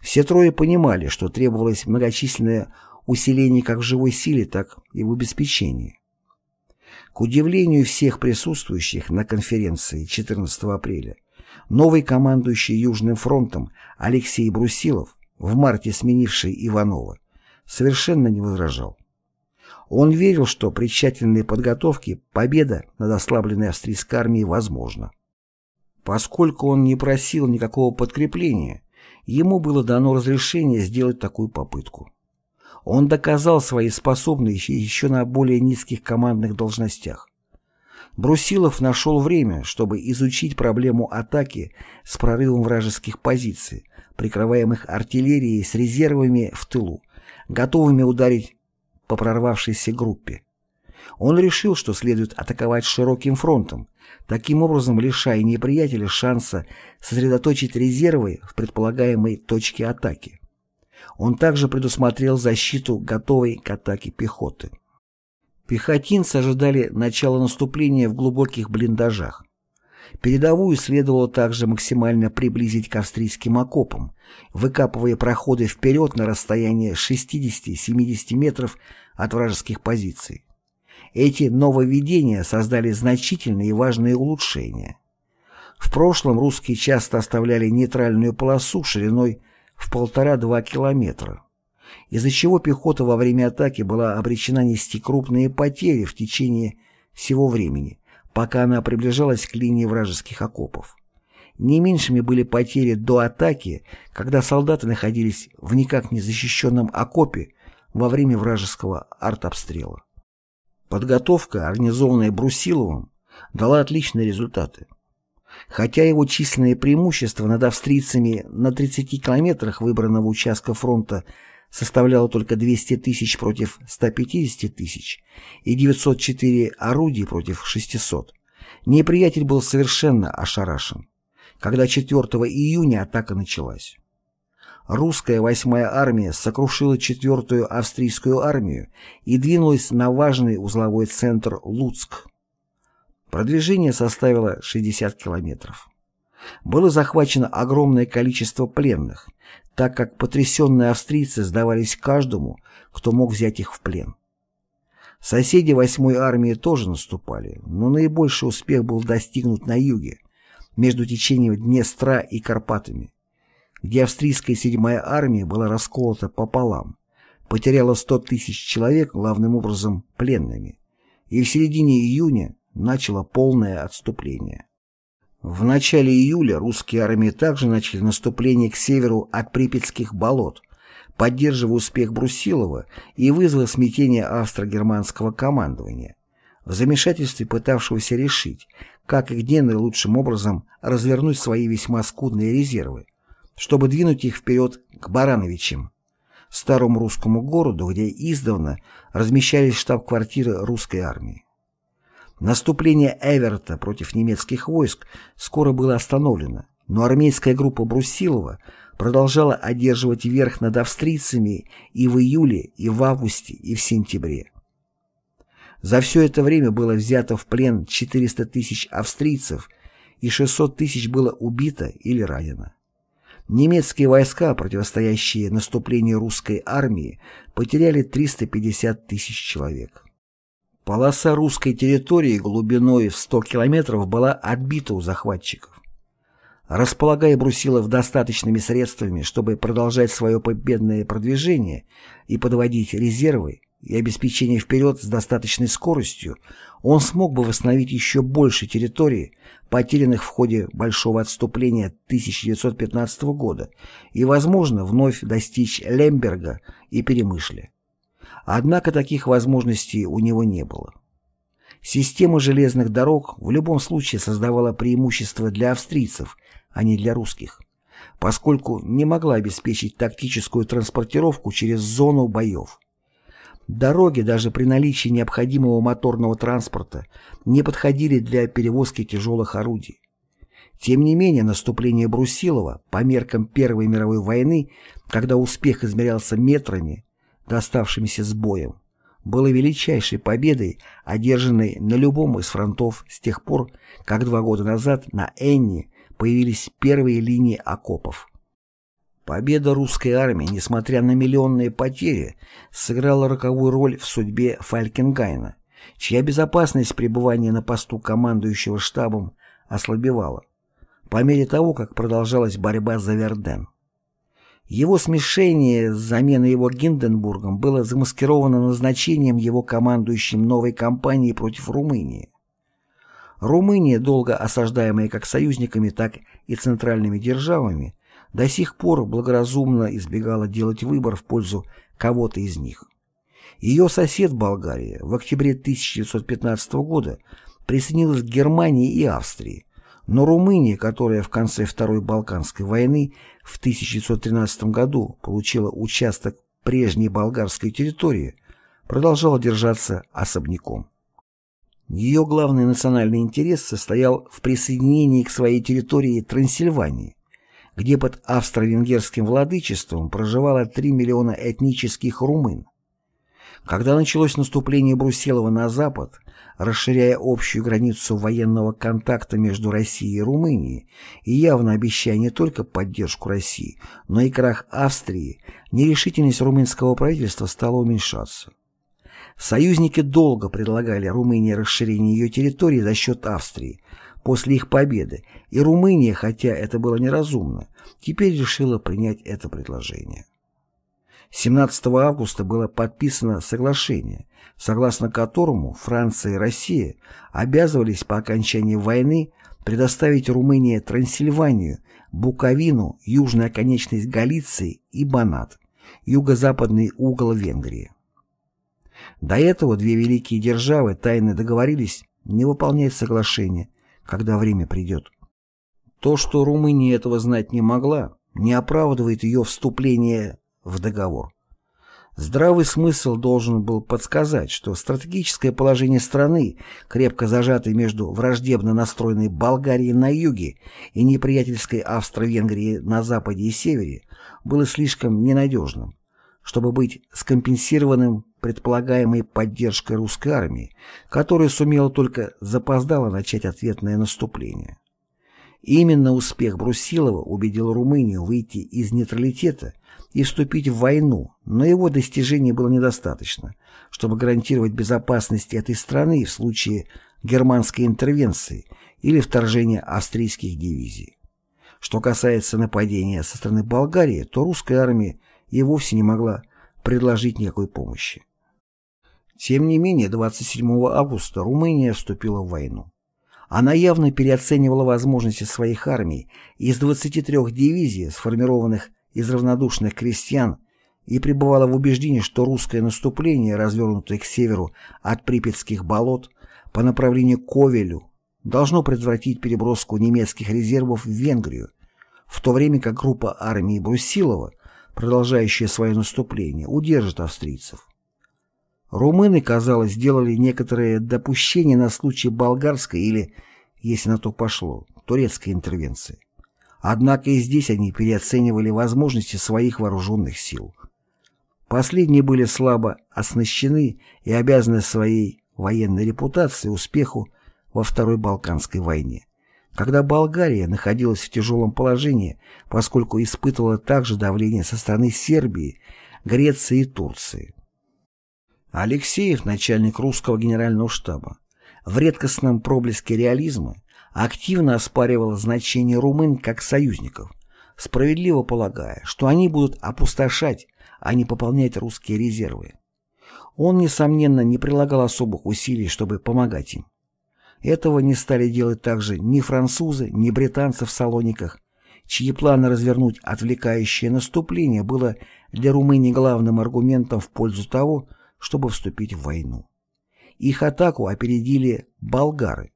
Все трое понимали, что требовалось многочисленное усиление как в живой силе, так и в обеспечении. К удивлению всех присутствующих на конференции 14 апреля, новый командующий Южным фронтом Алексей Брусилов, в марте сменивший Иванова, совершенно не возражал. Он верил, что при тщательной подготовке победа над ослабленной австрийской армией возможна. Поскольку он не просил никакого подкрепления, ему было дано разрешение сделать такую попытку. Он доказал свои способности еще на более низких командных должностях. Брусилов нашел время, чтобы изучить проблему атаки с прорывом вражеских позиций, прикрываемых артиллерией с резервами в тылу, готовыми ударить по прорвавшейся группе. Он решил, что следует атаковать широким фронтом, таким образом лишая неприятеля шанса сосредоточить резервы в предполагаемой точке атаки. Он также предусмотрел защиту готовой к атаке пехоты. Пехотинцы ожидали начала наступления в глубоких блиндажах. Передовую следовало также максимально приблизить к австрийским окопам, выкапывая проходы вперед на расстояние 60-70 метров от вражеских позиций. Эти нововведения создали значительные и важные улучшения. В прошлом русские часто оставляли нейтральную полосу шириной в полтора-два километра, из-за чего пехота во время атаки была обречена нести крупные потери в течение всего времени, пока она приближалась к линии вражеских окопов. Не меньшими были потери до атаки, когда солдаты находились в никак не защищенном окопе во время вражеского артобстрела. Подготовка, организованная Брусиловым, дала отличные результаты. Хотя его численное преимущество над австрийцами на 30 километрах выбранного участка фронта составляло только 200 тысяч против 150 тысяч и 904 орудий против 600, неприятель был совершенно ошарашен, когда 4 июня атака началась. Русская 8-я армия сокрушила 4-ю австрийскую армию и двинулась на важный узловой центр Луцк. Продвижение составило 60 километров. Было захвачено огромное количество пленных, так как потрясенные австрийцы сдавались каждому, кто мог взять их в плен. Соседи 8-й армии тоже наступали, но наибольший успех был достигнут на юге, между течением Днестра и Карпатами, где австрийская 7-я армия была расколота пополам, потеряла 100 тысяч человек, главным образом пленными, и в середине июня начало полное отступление. В начале июля русские армии также начали наступление к северу от Припятских болот, поддерживая успех Брусилова и вызвав смятение австро-германского командования, в замешательстве пытавшегося решить, как и где наилучшим образом развернуть свои весьма скудные резервы, чтобы двинуть их вперед к Барановичам, старому русскому городу, где издавна размещались штаб-квартиры русской армии. Наступление Эверта против немецких войск скоро было остановлено, но армейская группа Брусилова продолжала одерживать верх над австрийцами и в июле, и в августе, и в сентябре. За все это время было взято в плен 400 тысяч австрийцев и 600 тысяч было убито или ранено. Немецкие войска, противостоящие наступлению русской армии, потеряли 350 тысяч человек. Полоса русской территории глубиной в 100 километров была отбита у захватчиков. Располагая Брусилов достаточными средствами, чтобы продолжать свое победное продвижение и подводить резервы и обеспечение вперед с достаточной скоростью, он смог бы восстановить еще больше территорий, потерянных в ходе большого отступления 1915 года, и, возможно, вновь достичь Лемберга и Перемышля. Однако таких возможностей у него не было. Система железных дорог в любом случае создавала преимущество для австрийцев, а не для русских, поскольку не могла обеспечить тактическую транспортировку через зону боев. Дороги даже при наличии необходимого моторного транспорта не подходили для перевозки тяжелых орудий. Тем не менее, наступление Брусилова по меркам Первой мировой войны, когда успех измерялся метрами, доставшимися с боем, было величайшей победой, одержанной на любом из фронтов с тех пор, как два года назад на Энни появились первые линии окопов. Победа русской армии, несмотря на миллионные потери, сыграла роковую роль в судьбе Фалькенгайна, чья безопасность пребывания на посту командующего штабом ослабевала, по мере того, как продолжалась борьба за Верден. Его смешение с заменой его Гинденбургом было замаскировано назначением его командующим новой кампанией против Румынии. Румыния, долго осаждаемая как союзниками, так и центральными державами, до сих пор благоразумно избегала делать выбор в пользу кого-то из них. Ее сосед Болгария в октябре 1915 года присоединилась к Германии и Австрии, но Румыния, которая в конце Второй Балканской войны в 1913 году получила участок прежней болгарской территории, продолжала держаться особняком. Ее главный национальный интерес состоял в присоединении к своей территории Трансильвании, где под австро-венгерским владычеством проживало 3 миллиона этнических румын. Когда началось наступление Брусилова на запад, расширяя общую границу военного контакта между Россией и Румынией и явно обещая не только поддержку России, но и крах Австрии, нерешительность румынского правительства стала уменьшаться. Союзники долго предлагали Румынии расширение ее территории за счет Австрии после их победы, и Румыния, хотя это было неразумно, теперь решила принять это предложение. 17 августа было подписано соглашение, согласно которому Франция и Россия обязывались по окончании войны предоставить Румынии Трансильванию, Буковину, южная оконечность Галиции и Банат, юго-западный угол Венгрии. До этого две великие державы тайно договорились не выполнять соглашение, когда время придет. То, что Румыния этого знать не могла, не оправдывает ее вступление в договор. Здравый смысл должен был подсказать, что стратегическое положение страны, крепко зажатой между враждебно настроенной Болгарией на юге и неприятельской Австро-Венгрией на западе и севере, было слишком ненадежным, чтобы быть скомпенсированным предполагаемой поддержкой русской армии, которая сумела только запоздало начать ответное наступление. Именно успех Брусилова убедил Румынию выйти из нейтралитета и вступить в войну, но его достижений было недостаточно, чтобы гарантировать безопасность этой страны в случае германской интервенции или вторжения австрийских дивизий. Что касается нападения со стороны Болгарии, то русская армия и вовсе не могла предложить никакой помощи. Тем не менее, 27 августа Румыния вступила в войну. Она явно переоценивала возможности своих армий, из 23 дивизий, сформированных из равнодушных крестьян и пребывала в убеждении, что русское наступление, развернутое к северу от Припятских болот по направлению к Ковелю, должно предотвратить переброску немецких резервов в Венгрию, в то время как группа армии Брусилова, продолжающая свое наступление, удержит австрийцев. Румыны, казалось, сделали некоторые допущения на случай болгарской или, если на то пошло, турецкой интервенции. Однако и здесь они переоценивали возможности своих вооруженных сил. Последние были слабо оснащены и обязаны своей военной репутацией успеху во Второй Балканской войне, когда Болгария находилась в тяжелом положении, поскольку испытывала также давление со стороны Сербии, Греции и Турции. Алексеев, начальник русского генерального штаба, в редкостном проблеске реализма активно оспаривал значение румын как союзников, справедливо полагая, что они будут опустошать, а не пополнять русские резервы. Он, несомненно, не прилагал особых усилий, чтобы помогать им. Этого не стали делать также ни французы, ни британцы в Салониках, чьи планы развернуть отвлекающее наступление было для Румынии главным аргументом в пользу того, чтобы вступить в войну. Их атаку опередили болгары,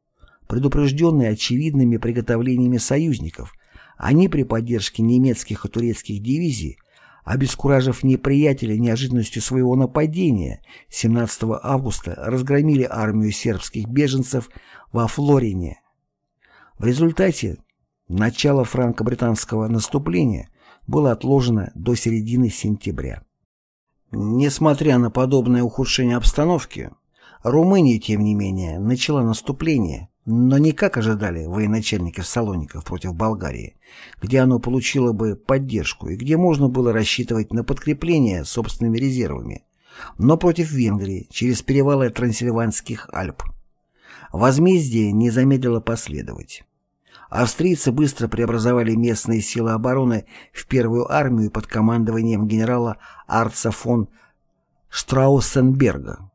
предупрежденные очевидными приготовлениями союзников. Они при поддержке немецких и турецких дивизий обескуражив неприятеля неожиданностью своего нападения, 17 августа разгромили армию сербских беженцев во Флорине. В результате начало франко-британского наступления было отложено до середины сентября. Несмотря на подобное ухудшение обстановки, Румыния, тем не менее, начала наступление, но не как ожидали военачальники Салоников против Болгарии, где оно получило бы поддержку и где можно было рассчитывать на подкрепление собственными резервами, но против Венгрии через перевалы Трансильванских Альп. Возмездие не замедлило последовать. Австрийцы быстро преобразовали местные силы обороны в первую армию под командованием генерала Арца фон Штраусенберга,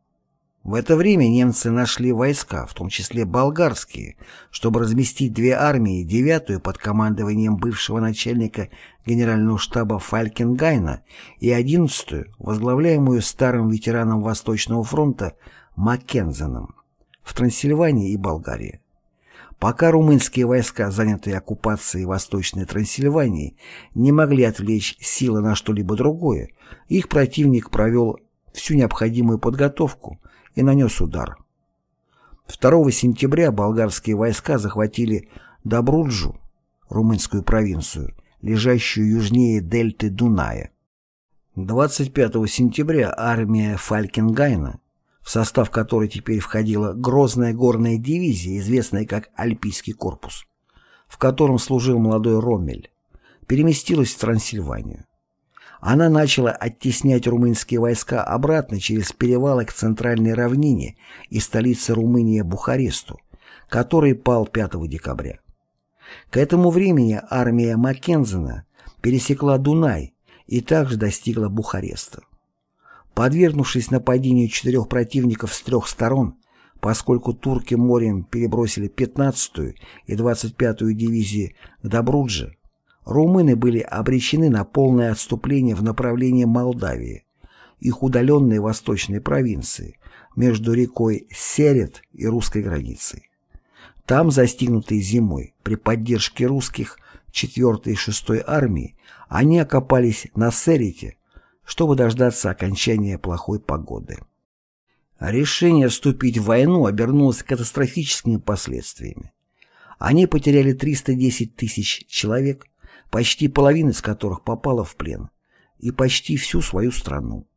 в это время немцы нашли войска, в том числе болгарские, чтобы разместить две армии, девятую под командованием бывшего начальника генерального штаба Фалькенгайна и одиннадцатую, возглавляемую старым ветераном Восточного фронта Маккензеном, в Трансильвании и Болгарии. Пока румынские войска, занятые оккупацией Восточной Трансильвании, не могли отвлечь силы на что-либо другое, их противник провел всю необходимую подготовку – и нанес удар. 2 сентября болгарские войска захватили Добруджу, румынскую провинцию, лежащую южнее дельты Дуная. 25 сентября армия Фалькенгайна, в состав которой теперь входила Грозная горная дивизия, известная как Альпийский корпус, в котором служил молодой Роммель, переместилась в Трансильванию. Она начала оттеснять румынские войска обратно через перевалы к центральной равнине и столице Румынии Бухаресту, который пал 5 декабря. К этому времени армия Маккензена пересекла Дунай и также достигла Бухареста. Подвергнувшись нападению четырех противников с трех сторон, поскольку турки морем перебросили 15-ю и 25-ю дивизии к Добрудже, румыны были обречены на полное отступление в направлении Молдавии, их удаленной восточной провинции, между рекой Серет и русской границей. Там, застигнутые зимой, при поддержке русских 4-й и 6-й армии, они окопались на Серете, чтобы дождаться окончания плохой погоды. Решение вступить в войну обернулось катастрофическими последствиями. Они потеряли 310 тысяч человек, почти половина из которых попала в плен, и почти всю свою страну.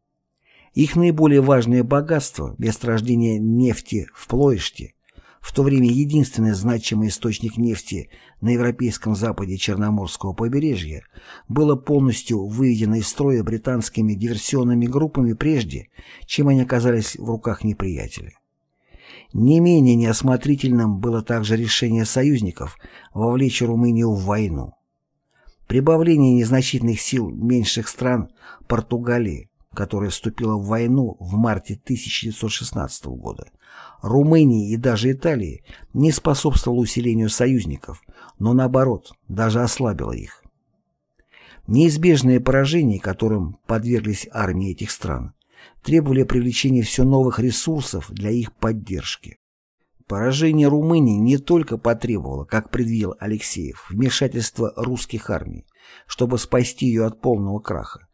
Их наиболее важное богатство – месторождение нефти в Плоиште, в то время единственный значимый источник нефти на европейском западе Черноморского побережья, было полностью выведено из строя британскими диверсионными группами прежде, чем они оказались в руках неприятеля. Не менее неосмотрительным было также решение союзников вовлечь Румынию в войну. Прибавление незначительных сил меньших стран Португалии, которая вступила в войну в марте 1916 года, Румынии и даже Италии, не способствовало усилению союзников, но наоборот, даже ослабило их. Неизбежные поражения, которым подверглись армии этих стран, требовали привлечения все новых ресурсов для их поддержки. Поражение Румынии не только потребовало, как предвидел Алексеев, вмешательства русских армий, чтобы спасти ее от полного краха,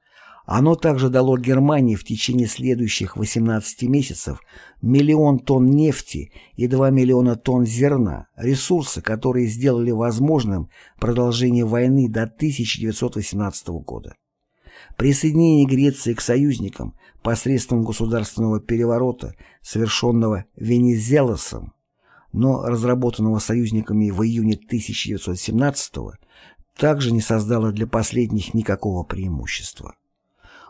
Оно также дало Германии в течение следующих 18 месяцев миллион тонн нефти и 2 миллиона тонн зерна, ресурсы, которые сделали возможным продолжение войны до 1918 года. Присоединение Греции к союзникам посредством государственного переворота, совершенного Венезелосом, но разработанного союзниками в июне 1917 также не создало для последних никакого преимущества.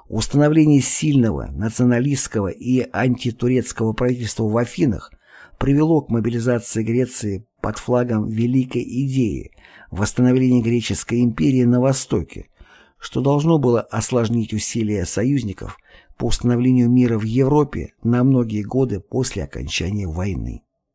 Установление сильного националистского и антитурецкого правительства в Афинах привело к мобилизации Греции под флагом великой идеи восстановления греческой империи на Востоке, что должно было осложнить усилия союзников по установлению мира в Европе на многие годы после окончания войны.